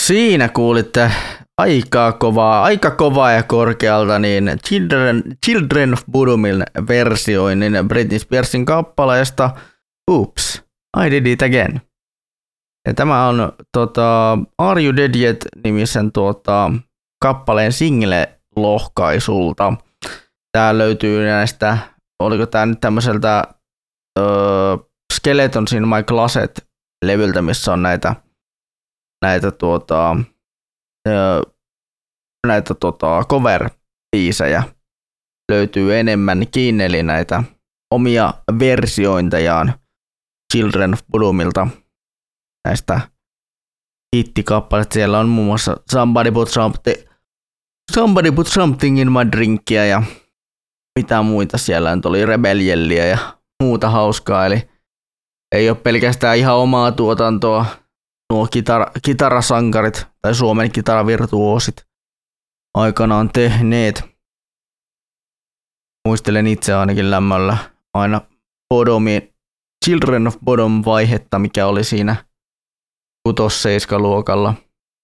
E: Siinä kuulitte aika kovaa, aika kovaa ja korkealta niin Children, Children of Bodomin versioinnin Britney Spearsin kappaleesta Oops, I Did It Again. Ja tämä on tota, Are You Dead Yet nimisen tuota, kappaleen single-lohkaisulta. Tää löytyy näistä, oliko tää nyt tämmöiseltä öö, Skeletons in My Closet-levyltä, missä on näitä näitä tuota, näitä tota, cover-biisejä löytyy enemmänkin, eli näitä omia versiointejaan Children of Bodomilta näistä hittikappaleista. Siellä on muun muassa Somebody Put Something, Somebody Put Something in My Drinkia ja mitä muita siellä nyt oli, Rebellielliä ja muuta hauskaa, eli ei ole pelkästään ihan omaa tuotantoa, nuo kitara, kitarasankarit tai Suomen kitaravirtuoosit aikanaan tehneet. Muistelen itse ainakin lämmöllä aina Bodomin, Children of Bodom vaihetta, mikä oli siinä 6 luokalla,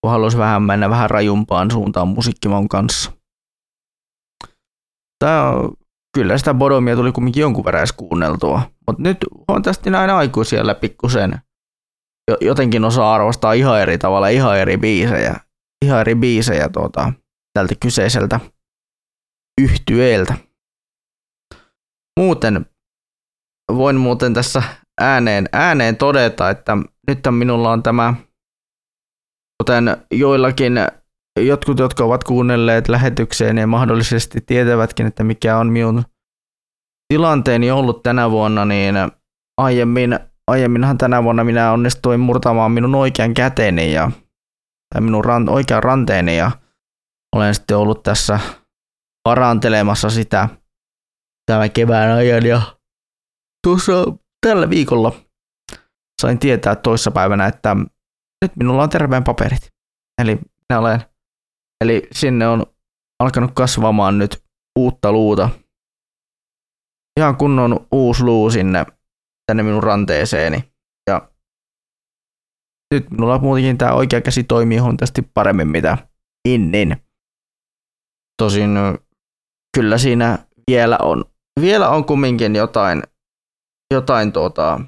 E: kun halusi vähän mennä vähän rajumpaan suuntaan musiikkimaun kanssa. Tää kyllä sitä Bodomia tuli kumminkin jonkun verran kuunneltua, mutta nyt on tästä näin aikuisia pikkusen jo- jotenkin osaa arvostaa ihan eri tavalla ihan eri biisejä, ihan eri biisejä tuota, tältä kyseiseltä yhtyeeltä. Muuten voin muuten tässä ääneen, ääneen todeta, että nyt minulla on tämä, kuten joillakin jotkut, jotka ovat kuunnelleet lähetykseen ja mahdollisesti tietävätkin, että mikä on minun tilanteeni ollut tänä vuonna, niin aiemmin, aiemminhan tänä vuonna minä onnistuin murtamaan minun oikean käteni ja tai minun ran, oikean ranteeni ja olen sitten ollut tässä parantelemassa sitä tämän kevään ajan ja tuossa tällä viikolla sain tietää toissapäivänä, että nyt minulla on terveen paperit. Eli minä olen, eli sinne on alkanut kasvamaan nyt uutta luuta. Ihan kunnon uusi luu sinne tänne minun ranteeseeni. Ja nyt minulla muutenkin tämä oikea käsi toimii huomattavasti paremmin mitä innin. Tosin kyllä siinä vielä on, vielä on kumminkin jotain, jotain, tuota,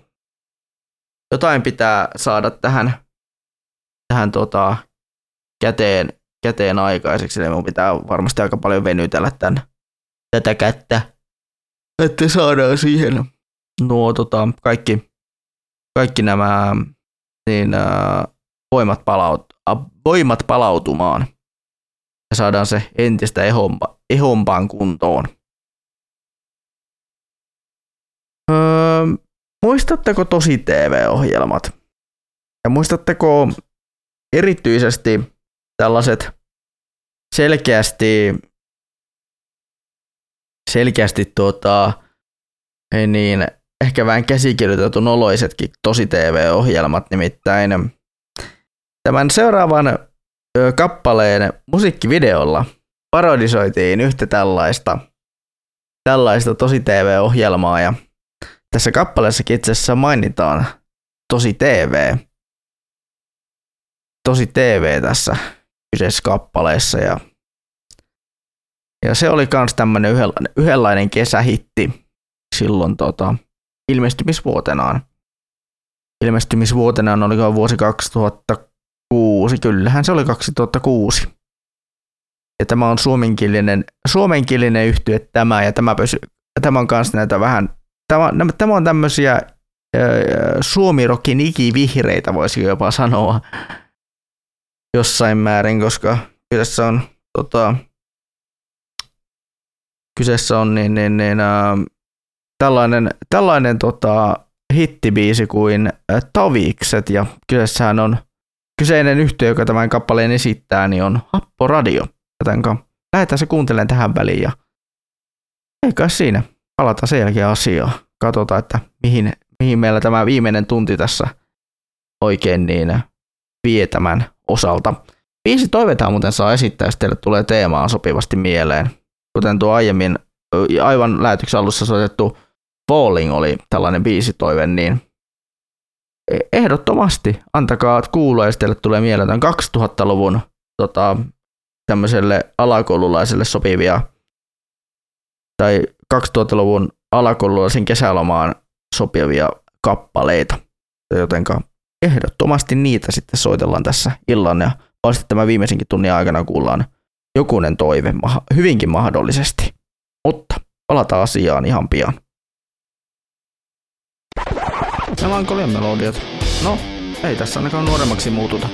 E: jotain pitää saada tähän, tähän tuota, käteen, käteen aikaiseksi. Eli mun pitää varmasti aika paljon venytellä tämän, tätä kättä, että saadaan siihen nuo tota, kaikki, kaikki nämä niin, äh, voimat, palaut, äh, voimat palautumaan ja saadaan se entistä ehompa, ehompaan kuntoon. Öö, muistatteko tosi TV-ohjelmat? Ja muistatteko erityisesti tällaiset selkeästi selkeästi tuota, niin ehkä vähän käsikirjoitetun oloisetkin tosi TV-ohjelmat, nimittäin tämän seuraavan kappaleen musiikkivideolla parodisoitiin yhtä tällaista, tällaista tosi TV-ohjelmaa ja tässä kappaleessakin itse asiassa mainitaan tosi TV. Tosi TV tässä kyseessä kappaleessa ja, ja se oli tämmönen yhdenlainen, yhdenlainen kesähitti silloin tota, ilmestymisvuotenaan. Ilmestymisvuotenaan oli vuosi 2006, kyllähän se oli 2006. Ja tämä on suomenkielinen, suomenkielinen yhtye tämä, ja tämä, pysy, tämä on kanssa näitä vähän, tämä, tämä on tämmöisiä suomirokin ikivihreitä, voisi jopa sanoa jossain määrin, koska kyseessä on, tota, kyseessä on niin, niin, niin, äh, tällainen, tällainen tota, hittibiisi kuin äh, Tavikset ja kyseessähän on kyseinen yhtiö, joka tämän kappaleen esittää, niin on Happo Radio. Jotenka lähdetään se kuuntelemaan tähän väliin ja eikä siinä. Palataan sen jälkeen asiaan. Katsotaan, että mihin, mihin meillä tämä viimeinen tunti tässä oikein niin vie tämän osalta. Viisi toivetaan muuten saa esittää, jos teille tulee teemaa sopivasti mieleen. Kuten tuo aiemmin, aivan lähetyksen alussa soitettu Falling oli tällainen biisitoive, niin ehdottomasti antakaa kuulua, jos teille tulee mieleen tämän 2000-luvun tota, tämmöiselle alakoululaiselle sopivia tai 2000-luvun alakoululaisen kesälomaan sopivia kappaleita. Jotenka ehdottomasti niitä sitten soitellaan tässä illan ja vasta tämän viimeisenkin tunnin aikana kuullaan jokunen toive hyvinkin mahdollisesti. Mutta palataan asiaan ihan pian. Melankolian melodiat. No, ei tässä ainakaan nuoremmaksi muututa.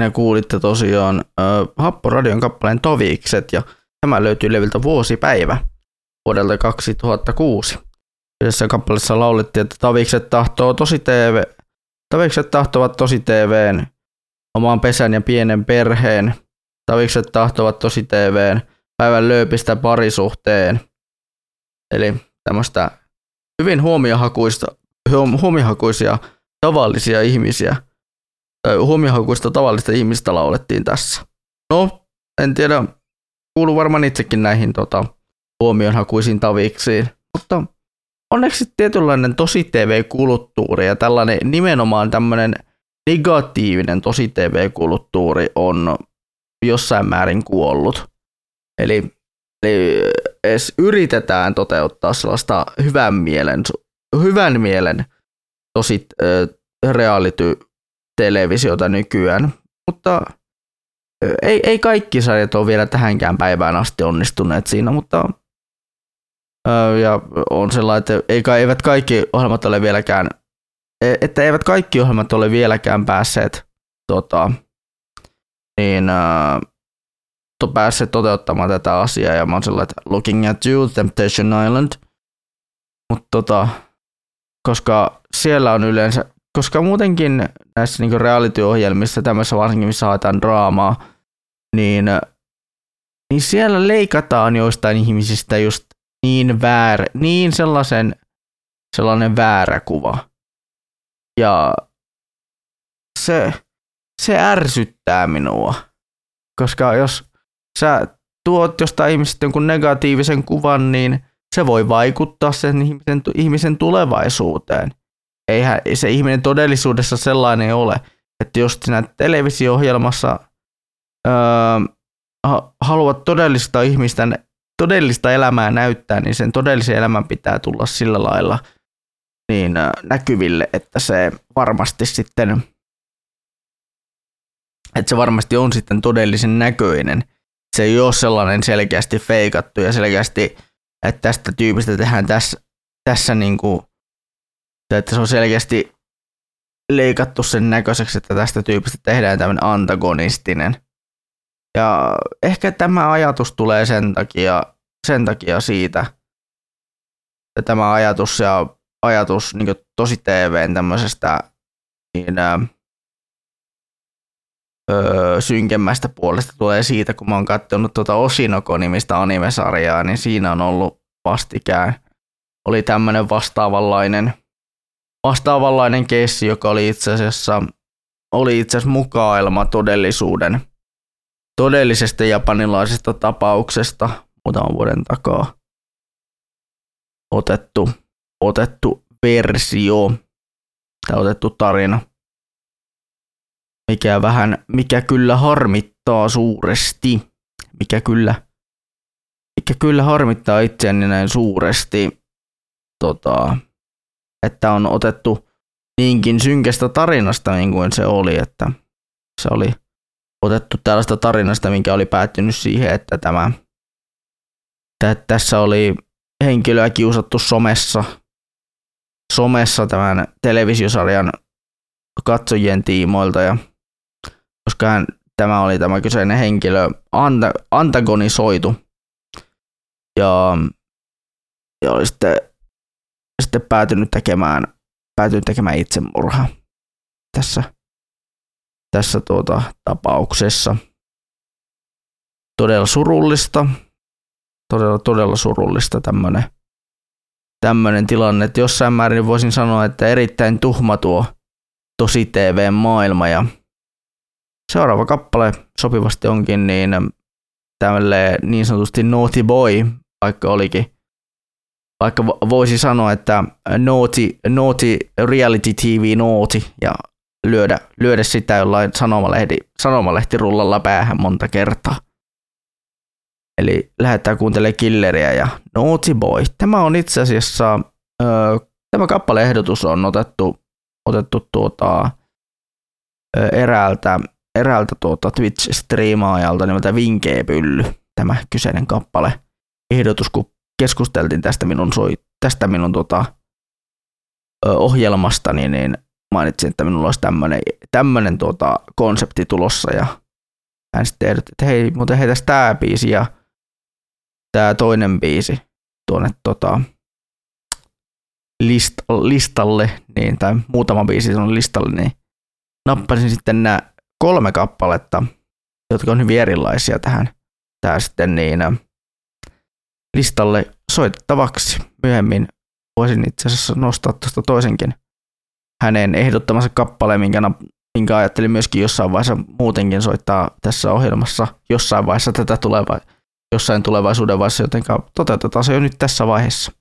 E: Siinä kuulitte tosiaan äh, Happoradion kappaleen Tovikset ja tämä löytyy levyltä Vuosipäivä vuodelta 2006. Yhdessä kappaleessa laulettiin, että Tavikset tahtoo tosi TV, Tavikset tahtovat tosi TVn, oman pesän ja pienen perheen. Tavikset tahtovat tosi TVn, päivän lööpistä parisuhteen. Eli tämmöistä hyvin huomiohakuista, huom- huomiohakuisia tavallisia ihmisiä huomiohakuista tavallista ihmistä laulettiin tässä. No, en tiedä, kuuluu varmaan itsekin näihin tota, huomionhakuisiin taviksiin, mutta onneksi tietynlainen tosi TV-kulttuuri ja tällainen nimenomaan tämmöinen negatiivinen tosi TV-kulttuuri on jossain määrin kuollut. Eli, eli edes yritetään toteuttaa sellaista hyvän mielen, hyvän mielen tosi äh, reality televisiota nykyään, mutta ei, ei kaikki sarjat ole vielä tähänkään päivään asti onnistuneet siinä, mutta ja on sellainen, että eikä, eivät kaikki ohjelmat ole vieläkään, e, että eivät kaikki ohjelmat ole vieläkään päässeet tota, niin, to, päässeet toteuttamaan tätä asiaa. Ja mä oon sellainen, että looking at you, Temptation Island, mutta tota, koska siellä on yleensä koska muutenkin näissä niin reality-ohjelmissa, tämmöisessä varsinkin missä haetaan draamaa, niin, niin siellä leikataan joistain ihmisistä just niin väärä, niin sellaisen, sellainen väärä kuva. Ja se, se ärsyttää minua, koska jos sä tuot jostain ihmisestä jonkun negatiivisen kuvan, niin se voi vaikuttaa sen ihmisen, ihmisen tulevaisuuteen eihän se ihminen todellisuudessa sellainen ole. Että jos sinä televisio-ohjelmassa öö, haluat todellista ihmistä, todellista elämää näyttää, niin sen todellisen elämän pitää tulla sillä lailla niin näkyville, että se varmasti sitten että se varmasti on sitten todellisen näköinen. Se ei ole sellainen selkeästi feikattu ja selkeästi, että tästä tyypistä tehdään tässä, tässä niin kuin että se on selkeästi leikattu sen näköiseksi, että tästä tyypistä tehdään tämmöinen antagonistinen. Ja ehkä tämä ajatus tulee sen takia, sen takia siitä, että tämä ajatus ja ajatus niin tosi TVn tämmöisestä niin, öö, synkemmästä puolesta tulee siitä, kun mä oon katsonut tuota Osinoko-nimistä animesarjaa, niin siinä on ollut vastikään, oli tämmöinen vastaavanlainen vastaavanlainen keissi, joka oli itse asiassa, oli itse asiassa mukailma todellisuuden, todellisesta japanilaisesta tapauksesta muutaman vuoden takaa otettu, otettu versio tai otettu tarina, mikä vähän, mikä kyllä harmittaa suuresti, mikä kyllä, mikä kyllä harmittaa itseäni näin suuresti, tota, että on otettu niinkin synkästä tarinasta niin kuin se oli, että se oli otettu tällaista tarinasta, minkä oli päättynyt siihen, että tämä, tä, tässä oli henkilöä kiusattu somessa, somessa tämän televisiosarjan katsojien tiimoilta ja koska hän, tämä oli tämä kyseinen henkilö anta, antagonisoitu ja, ja oli sitten, sitten päätynyt tekemään, päätynyt tekemään itsemurha tässä, tässä tuota, tapauksessa. Todella surullista, todella, todella surullista tämmöinen tämmöinen tilanne, että jossain määrin voisin sanoa, että erittäin tuhma tuo tosi TV-maailma ja seuraava kappale sopivasti onkin niin tämmölle niin sanotusti naughty boy, vaikka olikin vaikka voisi sanoa, että naughty, naughty reality TV naughty ja lyödä, lyödä sitä jollain sanomalehti, sanomalehtirullalla päähän monta kertaa. Eli lähdetään kuuntelemaan Killeriä ja Naughty Boy. Tämä on itse asiassa, ö, tämä kappaleehdotus on otettu, otettu tuota, ö, eräältä, eräältä tuota Twitch-striimaajalta nimeltä Vinkeä Pylly, tämä kyseinen kappale ehdotus, kun keskusteltiin tästä minun, soi, tästä minun tuota, ö, ohjelmastani, niin mainitsin, että minulla olisi tämmöinen, tämmöinen tuota, konsepti tulossa ja hän sitten ehdotti, että hei, muuten heitäisi tämä biisi ja tämä toinen biisi tuonne tota, list, listalle, niin, tai muutama biisi on listalle, niin nappasin sitten nämä kolme kappaletta, jotka on hyvin erilaisia tähän tää sitten niin, listalle soitettavaksi. Myöhemmin voisin itse asiassa nostaa tuosta toisenkin hänen ehdottamansa kappaleen, minkä, minkä ajattelin myöskin jossain vaiheessa muutenkin soittaa tässä ohjelmassa jossain vaiheessa tätä tulevaa jossain tulevaisuuden vaiheessa, joten toteutetaan se jo nyt tässä vaiheessa.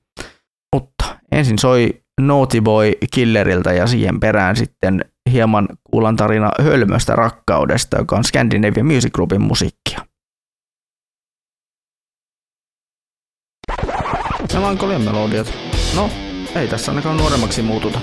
E: Mutta ensin soi Naughty Boy Killeriltä ja siihen perään sitten hieman kuulan tarina Hölmöstä rakkaudesta, joka on Scandinavian Music Groupin musiikkia. Melankolian melodiat. No, ei tässä ainakaan nuoremmaksi muututa.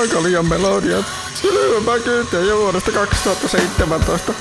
C: Melankolia melodiat. Sylmäkyt ja vuodesta 2017.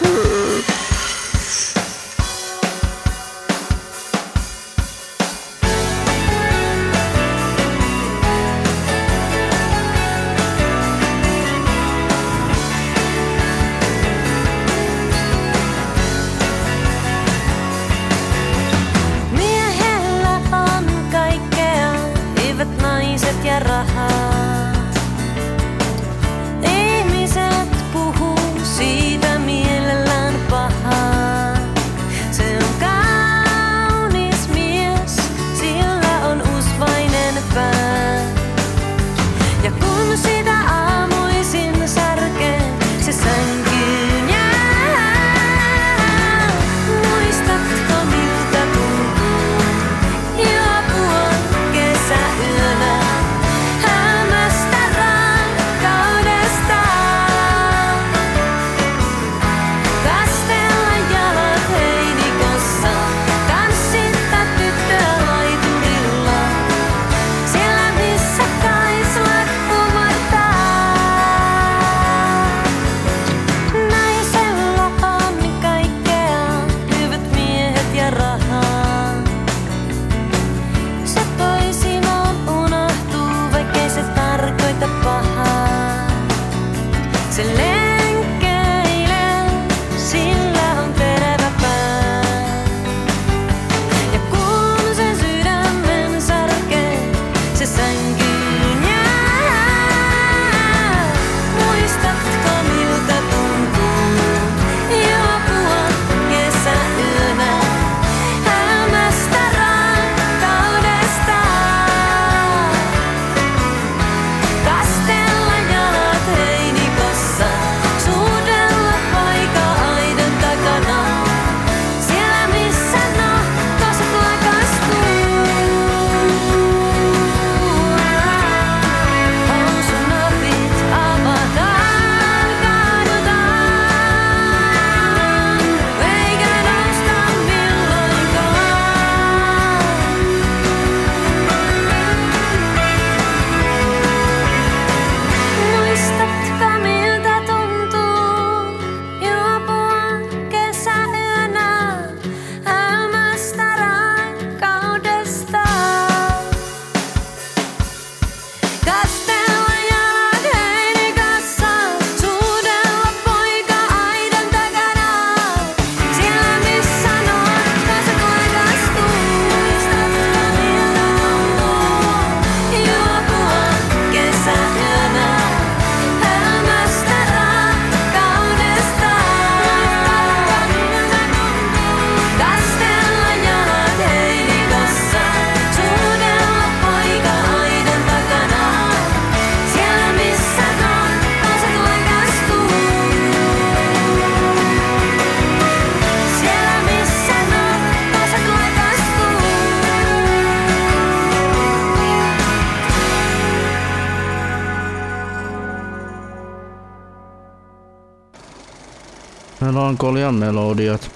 C: ikäodiot.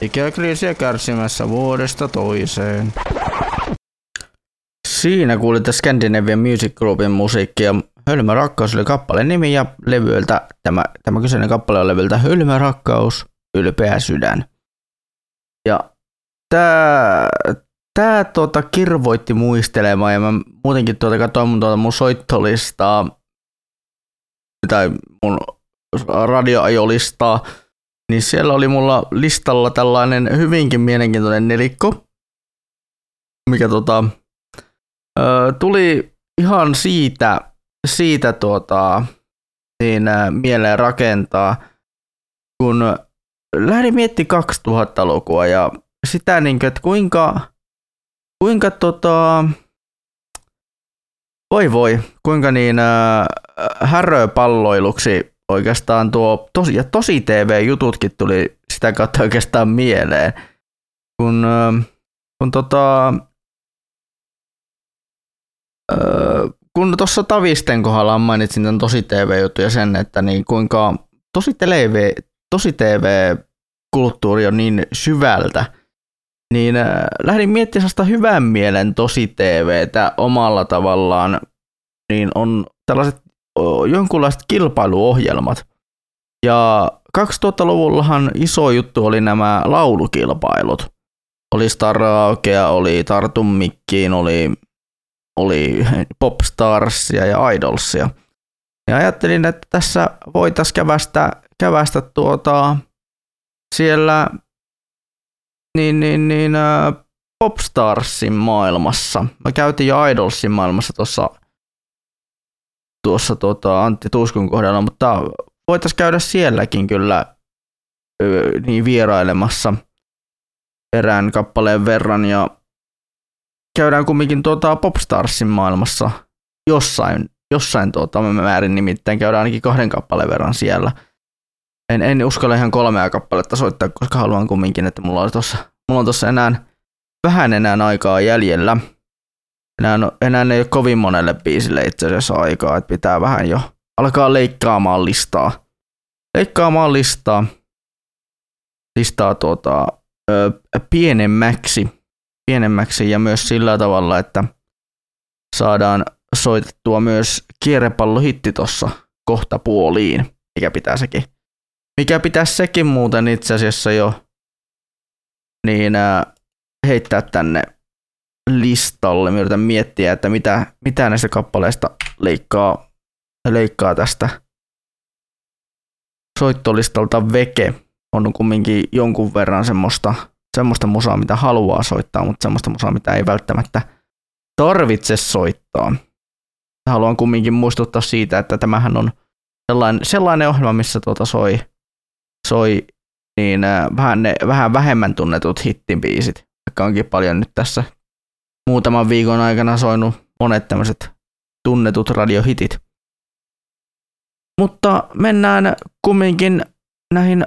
C: Ikäkriisiä kärsimässä vuodesta toiseen. Siinä kuulitte Scandinavian Music Groupin musiikkia. Hölmä Rakkaus oli kappaleen nimi ja levyltä, tämä, tämä kyseinen kappale on levyltä Hölmä Rakkaus, Ylpeä sydän. Ja tää, tää tuota kirvoitti muistelemaan ja mä muutenkin tuota katsoin mun, tuota mun soittolistaa tai mun radioajolistaa niin siellä oli mulla listalla tällainen hyvinkin mielenkiintoinen nelikko,
E: mikä tota, ö, tuli ihan siitä, siitä tuota, niin, mieleen rakentaa, kun lähdin miettimään 2000-lukua ja sitä, niin, että kuinka, kuinka tota, voi voi, kuinka niin äh, häröpalloiluksi oikeastaan tuo tosi, ja tosi TV-jututkin tuli sitä kautta oikeastaan mieleen. Kun, kun tota, kun tuossa Tavisten kohdalla mainitsin tämän tosi TV-jutun ja sen, että niin kuinka tosi TV, tosi TV-kulttuuri on niin syvältä, niin äh, lähdin miettimään sitä hyvän mielen tosi TVtä omalla tavallaan, niin on tällaiset jonkunlaiset kilpailuohjelmat. Ja 2000-luvullahan iso juttu oli nämä laulukilpailut. Oli Starraukea, oli Tartun Mikkiin, oli, oli Popstarsia ja Idolsia. Ja ajattelin, että tässä voitaisiin kävästä, kävästä tuota, siellä niin, niin, niin Popstarsin maailmassa. Mä käytin jo Idolsin maailmassa tuossa tuossa tuota, Antti Tuuskun kohdalla, mutta voitaisiin käydä sielläkin kyllä niin vierailemassa erään kappaleen verran ja käydään kumminkin tuota Popstarsin maailmassa jossain, jossain tuota, määrin nimittäin käydään ainakin kahden kappaleen verran siellä. En, en uskalla ihan kolmea kappaletta soittaa, koska haluan kumminkin, että mulla on tuossa mulla on tuossa enää vähän enää aikaa jäljellä. Enää, enää ei ole kovin monelle biisille itse asiassa aikaa, että pitää vähän jo alkaa leikkaamaan listaa. Leikkaamaan listaa, listaa tuota, ö, pienemmäksi, pienemmäksi ja myös sillä tavalla, että saadaan soitettua myös kierrepallohitti tuossa kohta puoliin, mikä pitää sekin. Mikä pitää sekin muuten itse asiassa jo niin heittää tänne listalle. Mä yritän miettiä, että mitä, mitä näistä kappaleista leikkaa, leikkaa tästä soittolistalta veke. On kumminkin jonkun verran semmoista, semmoista musaa, mitä haluaa soittaa, mutta semmoista musaa, mitä ei välttämättä tarvitse soittaa. Haluan kumminkin muistuttaa siitä, että tämähän on sellainen, sellainen ohjelma, missä tuota soi, soi niin vähän, ne, vähän vähemmän tunnetut hittibiisit, vaikka onkin paljon nyt tässä muutaman viikon aikana soinut monet tämmöiset tunnetut radiohitit. Mutta mennään kumminkin näihin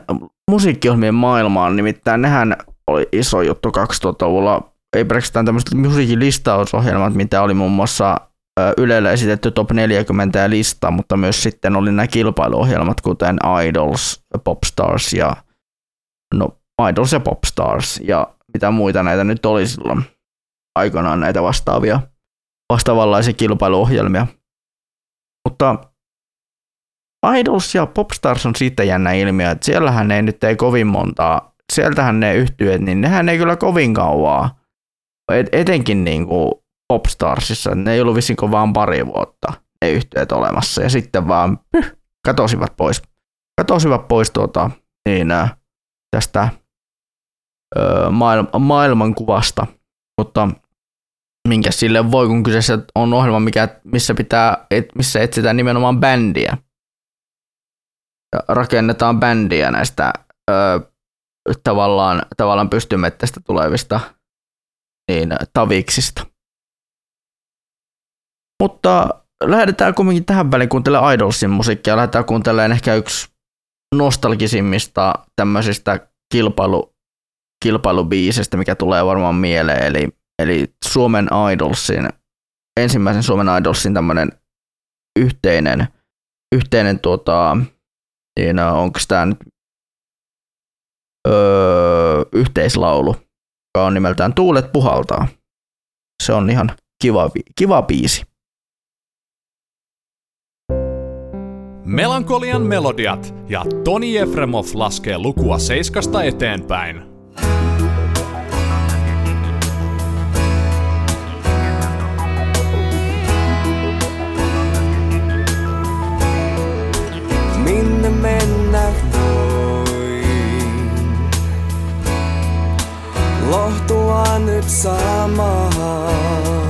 E: musiikkiohjelmien maailmaan, nimittäin nehän oli iso juttu 2000-luvulla. Ei pelkästään tämmöiset musiikin listausohjelmat, mitä oli muun muassa Ylellä esitetty Top 40 ja lista, mutta myös sitten oli nämä kilpailuohjelmat, kuten Idols, Popstars ja no Idols ja Popstars ja mitä muita näitä nyt oli silloin aikanaan näitä vastaavia vastaavanlaisia kilpailuohjelmia. Mutta Idols ja Popstars on siitä jännä ilmiö, että siellähän ei nyt ei kovin montaa, sieltähän ne yhtyöt, niin nehän ei kyllä kovin kauaa, et, etenkin niin kuin Popstarsissa, ne ei ollut vissiin vaan pari vuotta ne yhtyöt olemassa ja sitten vaan pyh, katosivat pois. Katosivat pois tuota, niin, äh, tästä ö, maailm- maailmankuvasta, mutta minkä sille voi, kun kyseessä on ohjelma, mikä, missä, pitää, et, missä etsitään nimenomaan bändiä. Ja rakennetaan bändiä näistä ö, tavallaan, tavallaan pystymettestä tulevista niin, taviksista. Mutta lähdetään kumminkin tähän väliin kuuntelemaan Idolsin musiikkia. Lähdetään kuuntelemaan ehkä yksi nostalgisimmista tämmöisistä kilpailu, kilpailubiisistä, mikä tulee varmaan mieleen, eli, eli Suomen Idolsin, ensimmäisen Suomen Idolsin tämmöinen yhteinen, yhteinen tuota, niin onko tämä nyt öö, yhteislaulu, joka on nimeltään Tuulet puhaltaa. Se on ihan kiva, kiva biisi.
D: Melankolian melodiat ja Toni Efremov laskee lukua seiskasta eteenpäin.
Q: Mennä voi? Lohtua nyt saamaan.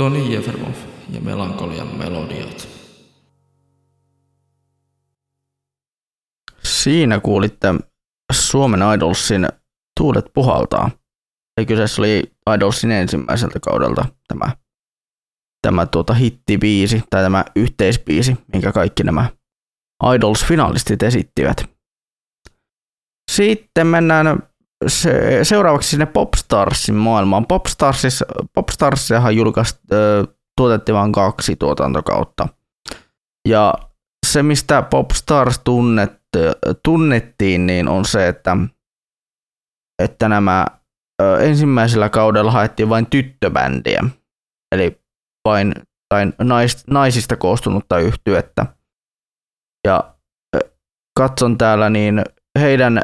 E: Toni Jefremov ja Melankolian melodiat. Siinä kuulitte Suomen Idolsin Tuulet puhaltaa. Ja kyseessä oli Idolsin ensimmäiseltä kaudelta tämä, tämä tuota hittibiisi tai tämä yhteisbiisi, minkä kaikki nämä Idols-finalistit esittivät. Sitten mennään se, seuraavaksi sinne Popstarsin maailmaan. Popstarsissa, Popstarsiahan julkaist, tuotettiin vain kaksi tuotantokautta. Ja se, mistä Popstars tunnet, tunnettiin, niin on se, että, että nämä ensimmäisellä kaudella haettiin vain tyttöbändiä. Eli vain tai nais, naisista koostunutta yhtyettä. Ja katson täällä, niin heidän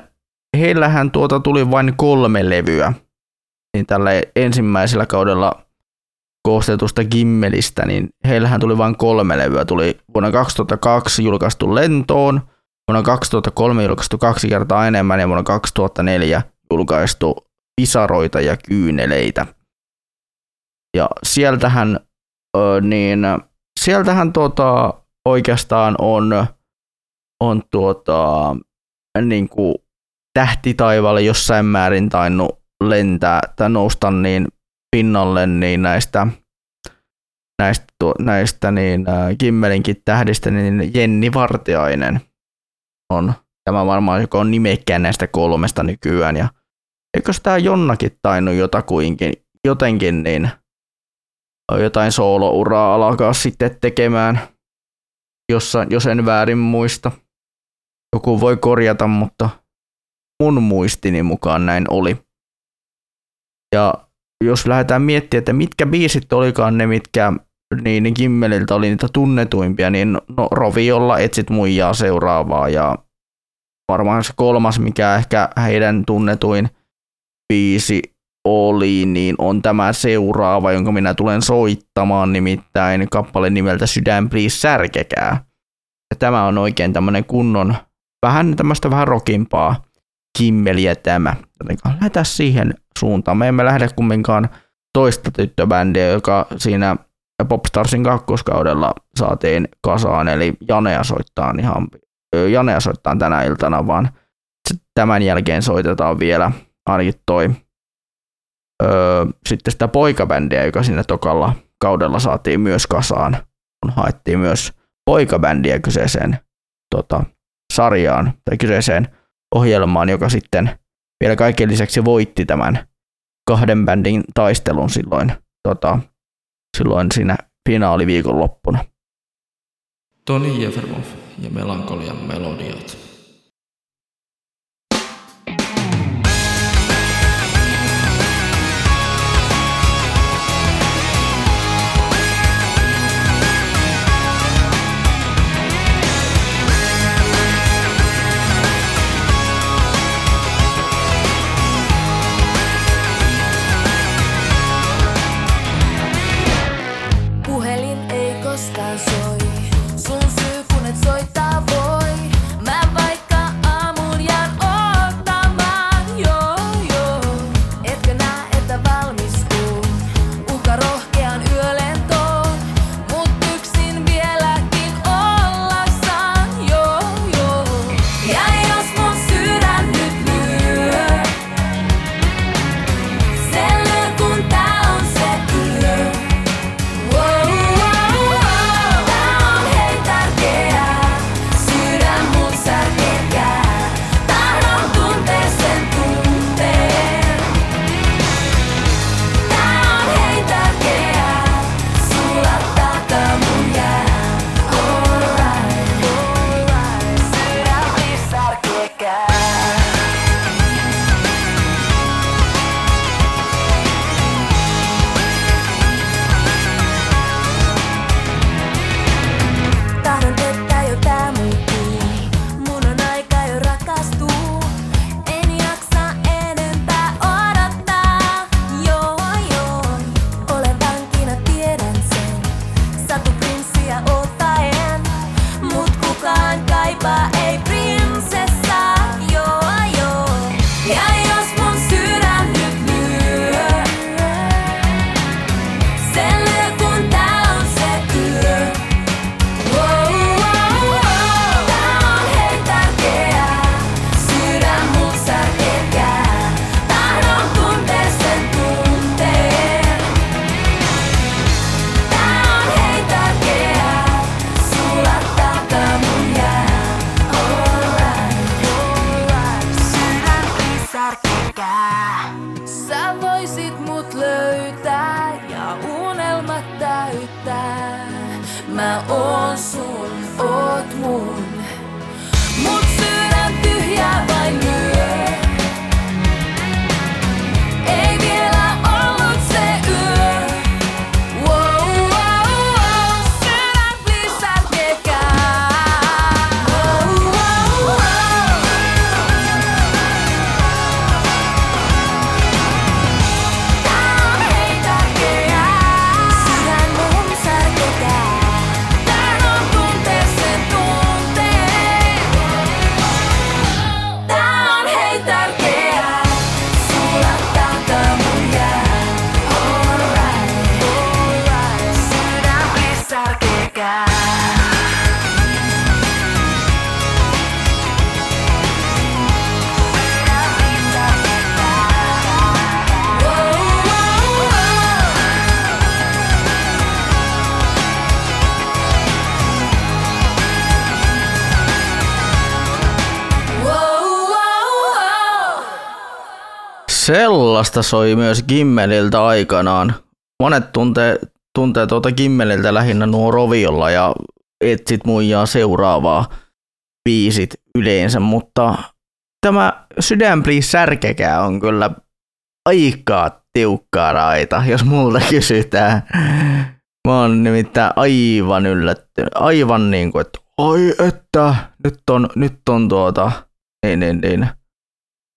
E: heillähän tuota tuli vain kolme levyä. Niin tällä ensimmäisellä kaudella koostetusta Gimmelistä, niin heillähän tuli vain kolme levyä. Tuli vuonna 2002 julkaistu Lentoon, vuonna 2003 julkaistu kaksi kertaa enemmän ja vuonna 2004 julkaistu Pisaroita ja kyyneleitä. Ja sieltähän, ö, niin, sieltähän tuota, oikeastaan on, on tuota, niin kuin tähtitaivaalle jossain määrin tainnut lentää tai nousta niin pinnalle niin näistä, näistä, näistä niin, äh, Kimmelinkin tähdistä, niin Jenni Vartiainen on tämä varmaan, joka on nimekkään näistä kolmesta nykyään. Ja eikö tämä Jonnakin tainnut jotakuinkin, jotenkin niin jotain soolouraa alkaa sitten tekemään, jossa, jos en väärin muista. Joku voi korjata, mutta mun muistini mukaan näin oli. Ja jos lähdetään miettimään, että mitkä biisit olikaan ne, mitkä niin, niin Kimmeliltä oli niitä tunnetuimpia, niin no, Roviolla etsit muijaa seuraavaa ja varmaan se kolmas, mikä ehkä heidän tunnetuin biisi oli, niin on tämä seuraava, jonka minä tulen soittamaan, nimittäin kappale nimeltä Sydän, please särkekää. Ja tämä on oikein tämmöinen kunnon, vähän tämmöistä vähän rokimpaa kimmeliä tämä. Joten lähdetään siihen suuntaan. Me emme lähde kumminkaan toista tyttöbändiä, joka siinä Popstarsin kakkoskaudella saatiin kasaan, eli Janea soittaa ihan, Janea soittaa tänä iltana, vaan tämän jälkeen soitetaan vielä ainakin toi öö, sitten sitä poikabändiä, joka siinä tokalla kaudella saatiin myös kasaan, kun haettiin myös poikabändiä kyseiseen tota, sarjaan tai kyseiseen ohjelmaan, joka sitten vielä kaiken lisäksi voitti tämän kahden bändin taistelun silloin, tota, silloin siinä finaaliviikon loppuna.
J: Toni Jefremov ja Melankolian melodiat.
E: Sellaista soi myös Gimmeliltä aikanaan. Monet tuntee, tuntee tuota Gimmeliltä lähinnä nuo Roviolla ja etsit muijaa seuraavaa biisit yleensä, mutta tämä Sydän Please särkekää on kyllä aika tiukkaa raita, jos multa kysytään. Mä oon nimittäin aivan yllättynyt, aivan niin kuin, että ai että, nyt on, nyt on tuota, niin, niin, niin,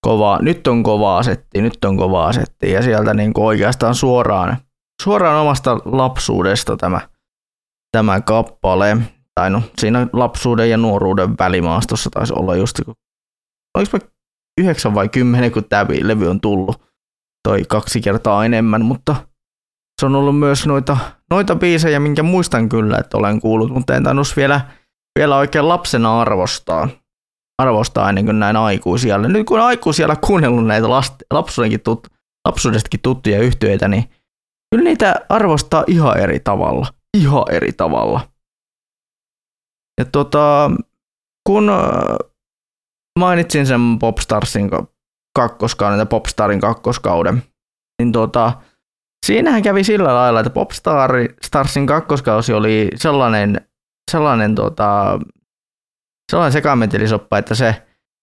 E: kova, nyt on kovaa setti, nyt on kovaa setti ja sieltä niin kuin oikeastaan suoraan, suoraan omasta lapsuudesta tämä, tämä kappale, tai no siinä lapsuuden ja nuoruuden välimaastossa taisi olla just, kun- oliko mä yhdeksän vai kymmenen, kun tämä levy on tullut, toi kaksi kertaa enemmän, mutta se on ollut myös noita, noita biisejä, minkä muistan kyllä, että olen kuullut, mutta en tainnut vielä, vielä oikein lapsena arvostaa. Arvostaa ennen kuin näin aikuisialle. Nyt kun on aikuisialla kuunnellut näitä last, lapsuudestakin tuttuja yhtyeitä, niin kyllä niitä arvostaa ihan eri tavalla. Ihan eri tavalla. Ja tota, kun äh, mainitsin sen Popstarsin, kakkoskauden, Popstarin kakkoskauden. Niin tuota, siinähän kävi sillä lailla, että Popstar, Starsin kakkoskausi oli sellainen, sellainen, tuota, sellainen sekametelisoppa, että se,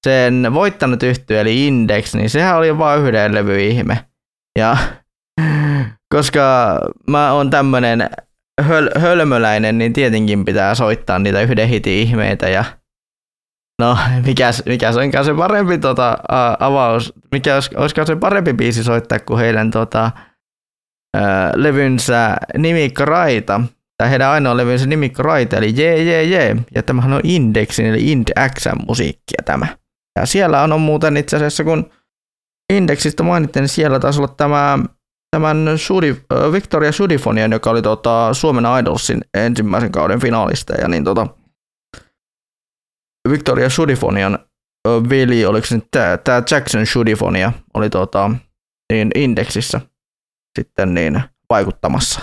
E: sen voittanut yhtiö eli Index, niin sehän oli vain yhden levy ihme. Ja koska mä oon tämmönen höl, hölmöläinen, niin tietenkin pitää soittaa niitä yhden hitin ihmeitä ja No, mikäs, mikäs onkaan se parempi tota, a, avaus, mikä olis, se parempi biisi soittaa kuin heidän tota, ää, levynsä Nimikko Raita, tai heidän ainoa levynsä Nimikko Raita, eli Jee Jee Jee, ja tämähän on Indexin, eli Ind Xn musiikkia tämä. Ja siellä on, on muuten itse asiassa, kun Indexistä mainittiin, niin siellä taisi olla tämä tämän Sudi, Victoria Sudifonian, joka oli tota, Suomen Idolsin ensimmäisen kauden finaalista, ja niin tota, Victoria Sudifonian veli, oliko se nyt tämä Jackson Sudifonia, oli tota, niin indeksissä sitten niin vaikuttamassa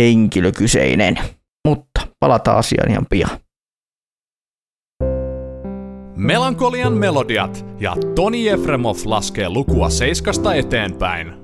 E: henkilö kyseinen. Mutta palataan asiaan ihan pian.
D: Melankolian melodiat ja Toni Efremov laskee lukua seiskasta eteenpäin.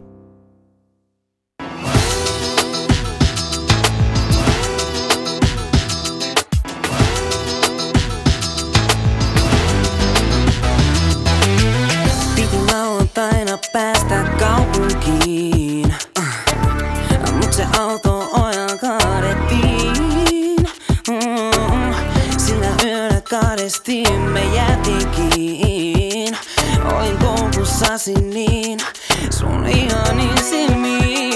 Q: Kahdesti me jäätiinkin. Olin koukussasi niin, sun ihanin silmiin.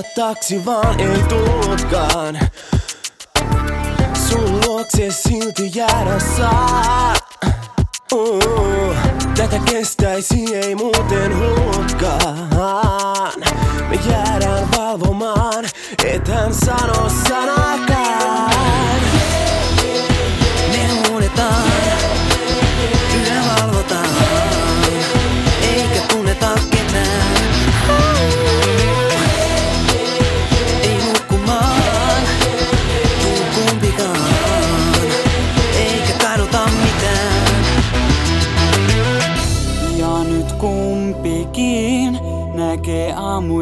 Q: Saada taksi, vaan ei tullutkaan. Sun luokse silti jäädä saa. Uh, tätä kestäisi ei muuten hullutkaan. Me jäädään valvomaan, et hän sano sanakaan.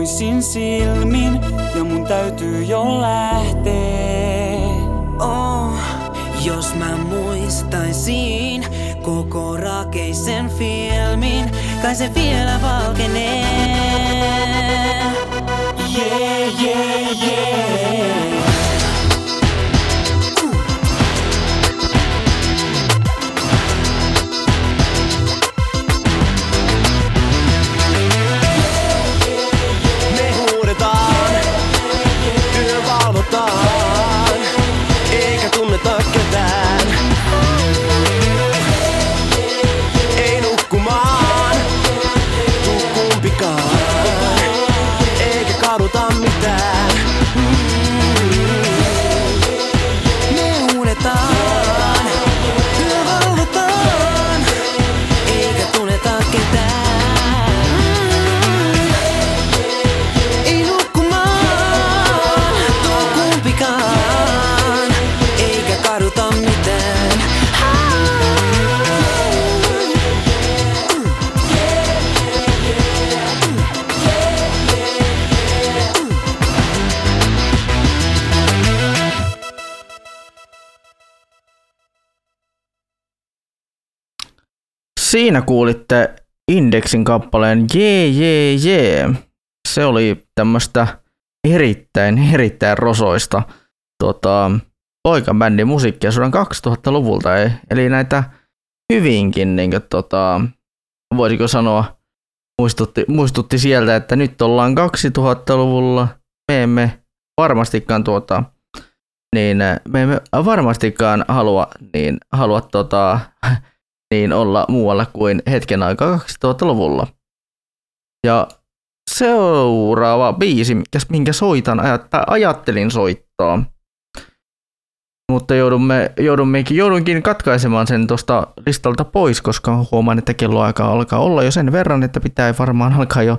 R: Aamuisin silmin ja mun täytyy jo lähteä.
Q: Oh, jos mä muistaisin koko rakeisen filmin, kai se vielä valkenee.
R: Yeah, yeah, yeah.
E: Siinä kuulitte Indeksin kappaleen Jee Jee Jee. Se oli tämmöistä erittäin, erittäin rosoista tota, poikabändin musiikkia suoraan 2000-luvulta. e- Eli näitä hyvinkin, niin kuin, tota, voisiko sanoa, muistutti, muistutti sieltä, että nyt ollaan 2000-luvulla. Me emme varmastikaan tuota, niin me emme varmastikaan halua, niin halua tota, niin olla muualla kuin hetken aikaa 2000-luvulla. Ja seuraava biisi, minkä- soitan, ajattelin soittaa, mutta joudumme, joudummekin, joudunkin katkaisemaan sen tuosta listalta pois, koska huomaan, että kello aika alkaa olla jo sen verran, että pitää varmaan alkaa jo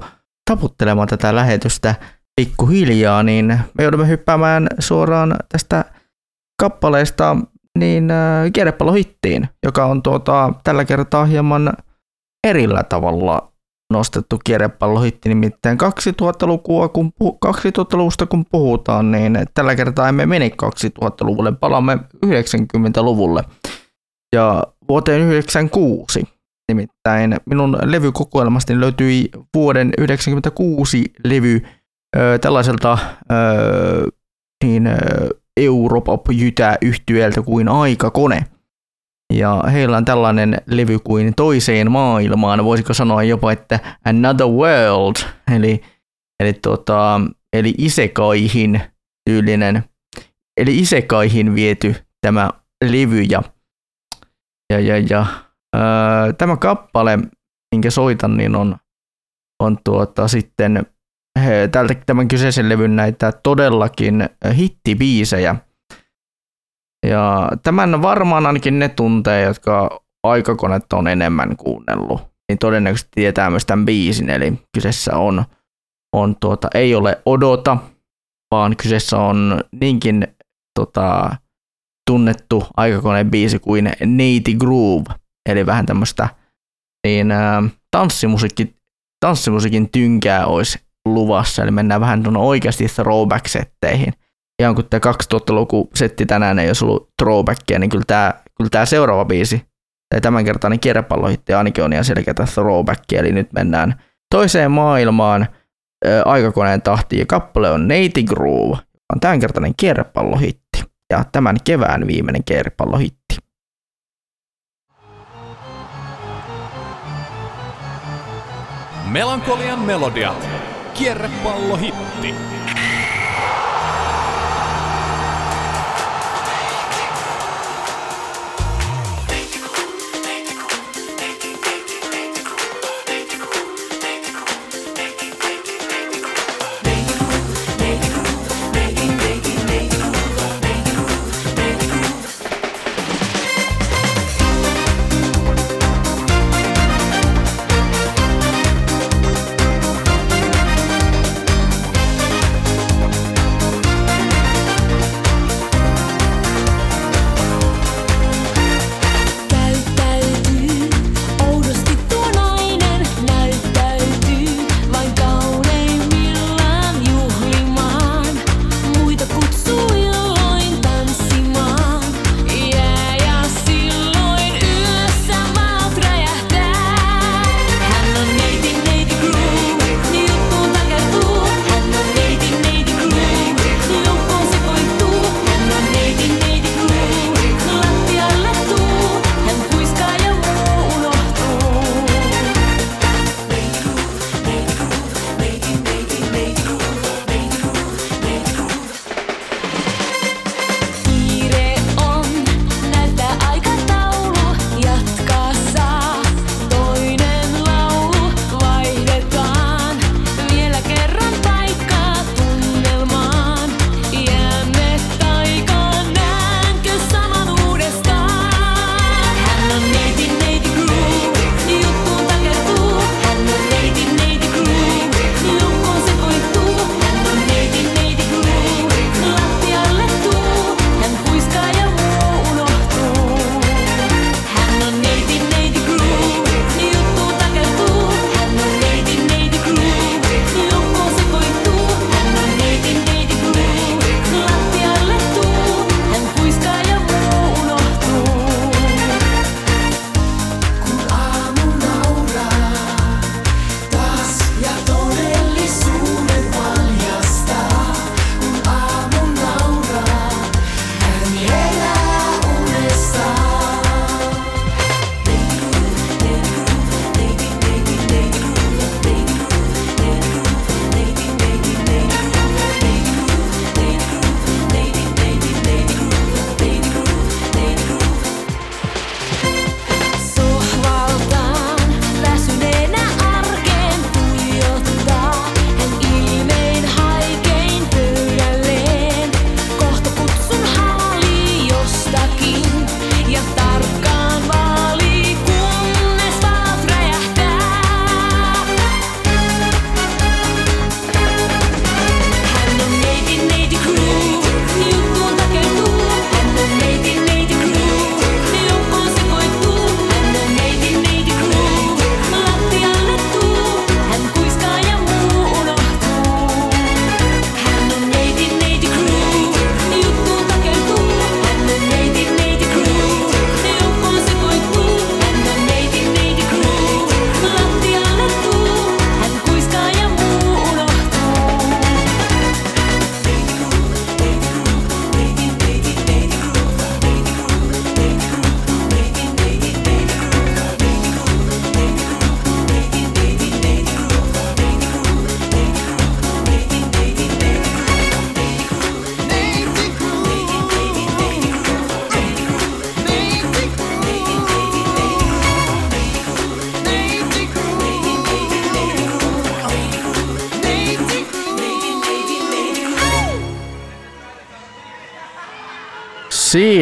E: taputtelemaan tätä lähetystä pikkuhiljaa, niin me joudumme hyppäämään suoraan tästä kappaleesta niin äh, kierrepallohittiin, joka on tuota, tällä kertaa hieman erillä tavalla nostettu kierrepallohitti, nimittäin 2000-lukua, kun puhu, 2000-luvusta kun puhutaan, niin tällä kertaa emme mene 2000-luvulle, palaamme 90-luvulle ja vuoteen 96. Nimittäin minun levykokoelmastani löytyi vuoden 96 levy ö, tällaiselta ö, niin, ö, Europop-jytä yhtyeeltä kuin Aikakone. Ja heillä on tällainen levy kuin Toiseen maailmaan, voisiko sanoa jopa, että Another World, eli, eli, tota, eli isekaihin tyylinen, eli isekaihin viety tämä levy. Ja, ja, ja, ja ää, tämä kappale, minkä soitan, niin on, on tuota, sitten tältä, tämän kyseisen levyn näitä todellakin hittibiisejä. Ja tämän varmaan ainakin ne tuntee, jotka aikakonet on enemmän kuunnellut, niin todennäköisesti tietää myös tämän biisin. Eli kyseessä on, on tuota, ei ole odota, vaan kyseessä on niinkin tota, tunnettu aikakoneen biisi kuin Neiti Groove, eli vähän tämmöistä niin, ä, tanssimusiikki, tanssimusiikin tynkää olisi luvassa, eli mennään vähän tuonne oikeasti throwback-setteihin. Ihan kun tämä 2000-luku setti tänään ei olisi ollut throwbackia, niin kyllä tämä, kyllä tämä seuraava biisi, tai tämänkertainen kierrepallohitti ainakin on ihan selkeätä throwbackia, eli nyt mennään toiseen maailmaan ä, aikakoneen tahtiin, ja kappale on Neiti Groove, on tämänkertainen kierrepallohitti, ja tämän kevään viimeinen kierrepallohitti.
D: Melankolian melodiat. Kierrepallohitti.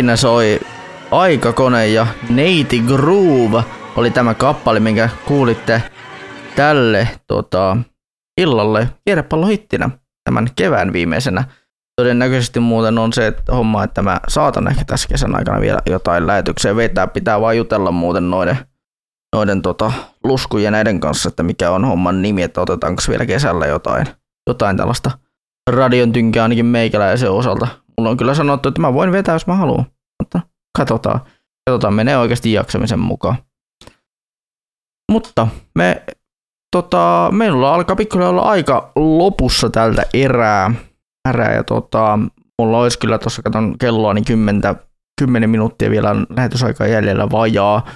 E: Siinä soi Aikakone ja Neiti Groove oli tämä kappale, minkä kuulitte tälle tota, illalle kierrepallohittinä tämän kevään viimeisenä. Todennäköisesti muuten on se että homma, että mä saatan ehkä tässä kesän aikana vielä jotain lähetyksiä vetää. Pitää vaan jutella muuten noiden, noiden tota, luskujen näiden kanssa, että mikä on homman nimi, että otetaanko vielä kesällä jotain, jotain tällaista radion tynkää ainakin meikäläisen osalta. Mulla on kyllä sanottu, että mä voin vetää, jos mä haluan, mutta katsotaan. Katsotaan, menee oikeasti jaksamisen mukaan. Mutta me, tota, meillä alkaa pikkuhiljaa olla aika lopussa tältä erää. erää ja tota, mulla olisi kyllä tuossa, katon kelloa, niin 10, 10 minuuttia vielä lähetysaikaa jäljellä vajaa.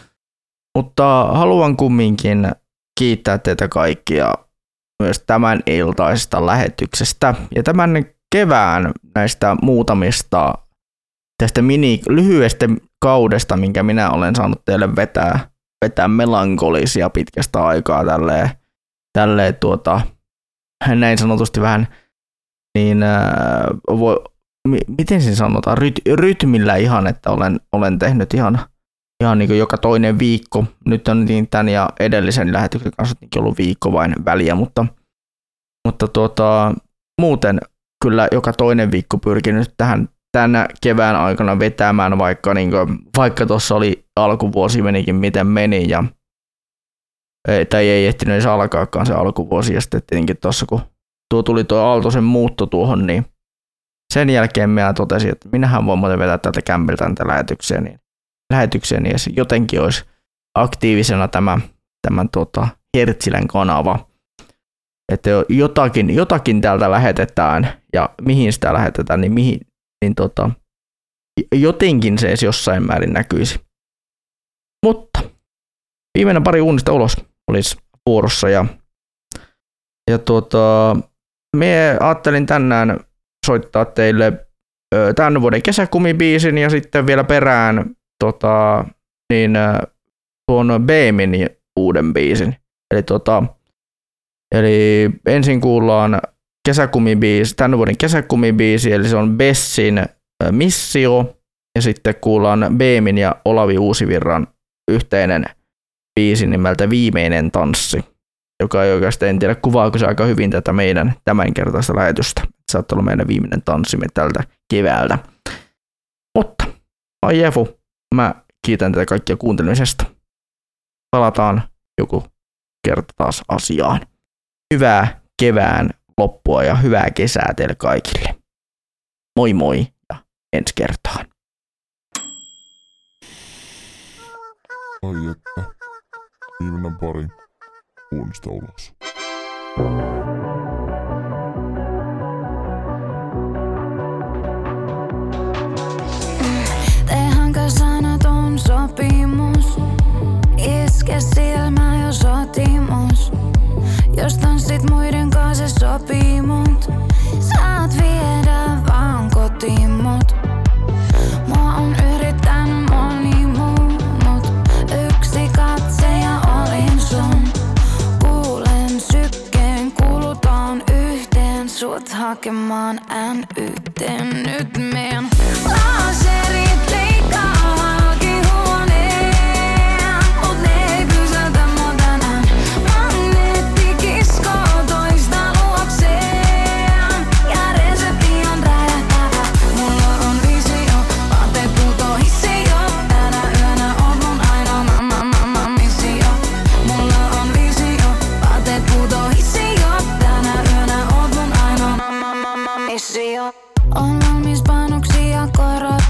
E: Mutta haluan kumminkin kiittää teitä kaikkia myös tämän iltaisesta lähetyksestä ja tämän kevään näistä muutamista tästä mini lyhyestä kaudesta, minkä minä olen saanut teille vetää, vetää melankolisia pitkästä aikaa tälleen, tälleen tuota, näin sanotusti vähän niin äh, voi, mi- miten sen sanotaan, Ryt, rytmillä ihan, että olen, olen tehnyt ihan, ihan niin joka toinen viikko. Nyt on niin tämän ja edellisen lähetyksen kanssa ollut viikko vain väliä, mutta, mutta tuota, muuten kyllä joka toinen viikko pyrkinyt tähän tänä kevään aikana vetämään, vaikka, niin kuin, vaikka tuossa oli alkuvuosi menikin miten meni ja tai ei ehtinyt edes alkaakaan se alkuvuosi. Ja sitten tietenkin tuossa kun tuo tuli tuo Aaltosen muutto tuohon, niin sen jälkeen minä totesin, että minähän voin muuten vetää tältä kämpiltä näitä lähetyksiä, niin lähetyksiä, niin jotenkin olisi aktiivisena tämä, tämän tuota, Hertzilän kanava, että jotakin, jotakin täältä lähetetään ja mihin sitä lähetetään, niin, mihin, niin tota, jotenkin se edes jossain määrin näkyisi. Mutta viimeinen pari uunista ulos olisi vuorossa ja, ja tuota, me ajattelin tänään soittaa teille tämän vuoden kesäkumibiisin ja sitten vielä perään tota, niin, tuon Beemin uuden biisin. Eli, tota, eli ensin kuullaan kesäkumibiisi, tämän vuoden kesäkumibiisi, eli se on Bessin Missio, ja sitten kuullaan Beemin ja Olavi Uusivirran yhteinen biisi nimeltä Viimeinen tanssi, joka ei oikeastaan, en tiedä kuvaako se aika hyvin tätä meidän tämänkertaista lähetystä. Saattaa olla meidän viimeinen tanssimme tältä keväältä. Mutta, ai Jefu, mä kiitän teitä kaikkia kuuntelemisesta. Palataan joku kerta taas asiaan. Hyvää kevään loppua ja hyvää kesää teille kaikille. Moi moi ja ensi kertaan.
S: Ai että. Viimeinen pari uunista ulos.
L: Sanaton sopimus? Iske silmä jo sotimus. Jos tanssit muiden kanssa se sopii mut. Saat viedä vaan kotiin mut. Mua on yrittänyt moni muu, mut yksi katse ja olin sun. Kuulen sykkeen, kulutaan yhteen sut hakemaan NYT. Nyt meen laserit
R: Όλοι μη ζητάνε
T: όπω είχε κορυφθεί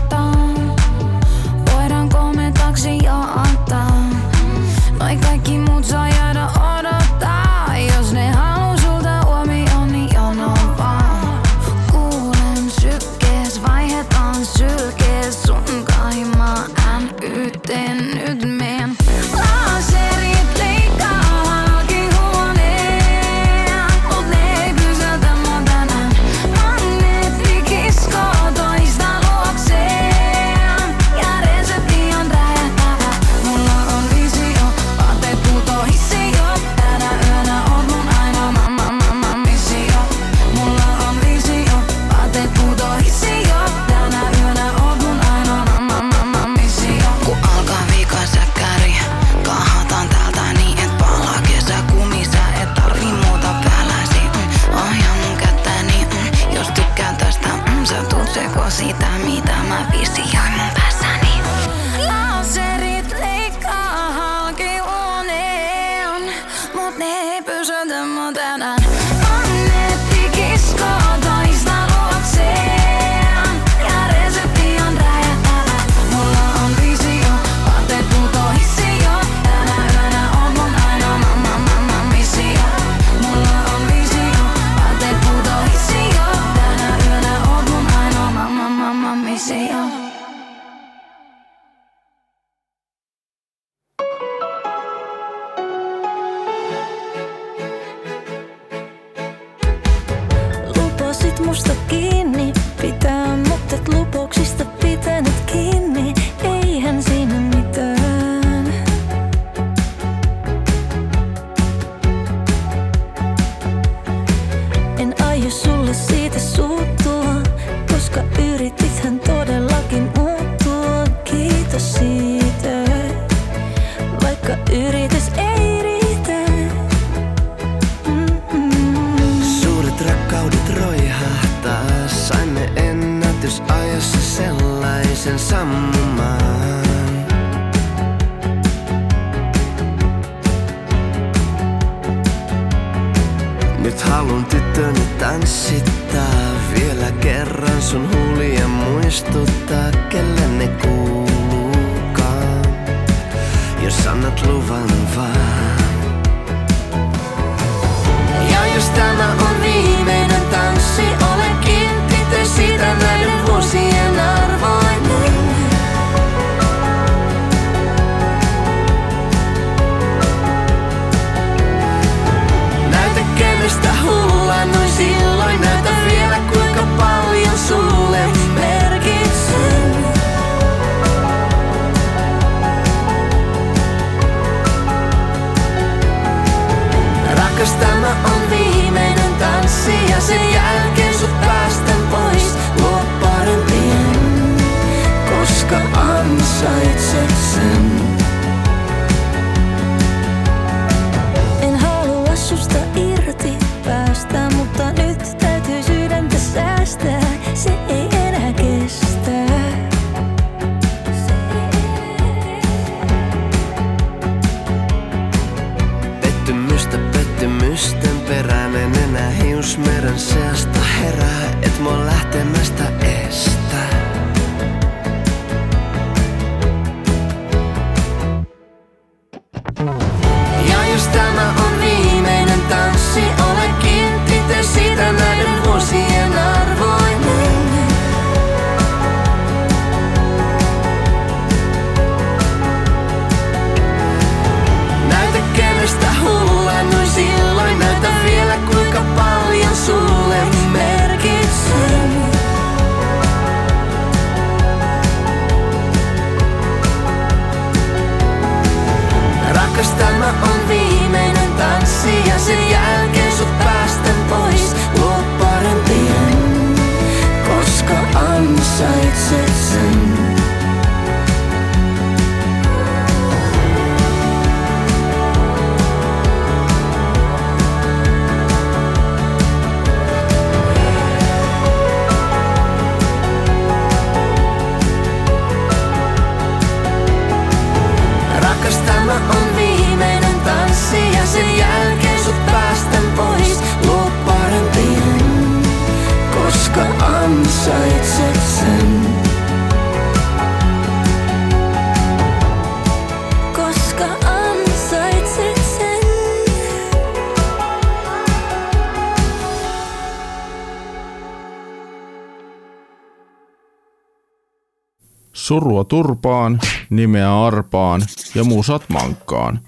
J: Surua turpaan, nimeä arpaan ja musat mankkaan.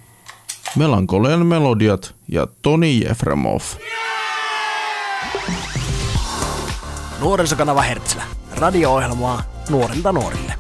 J: Melankolian melodiat ja Toni Jefremov.
A: Nuorisokanava Hertzlä. Radio-ohjelmaa nuorilta nuorille.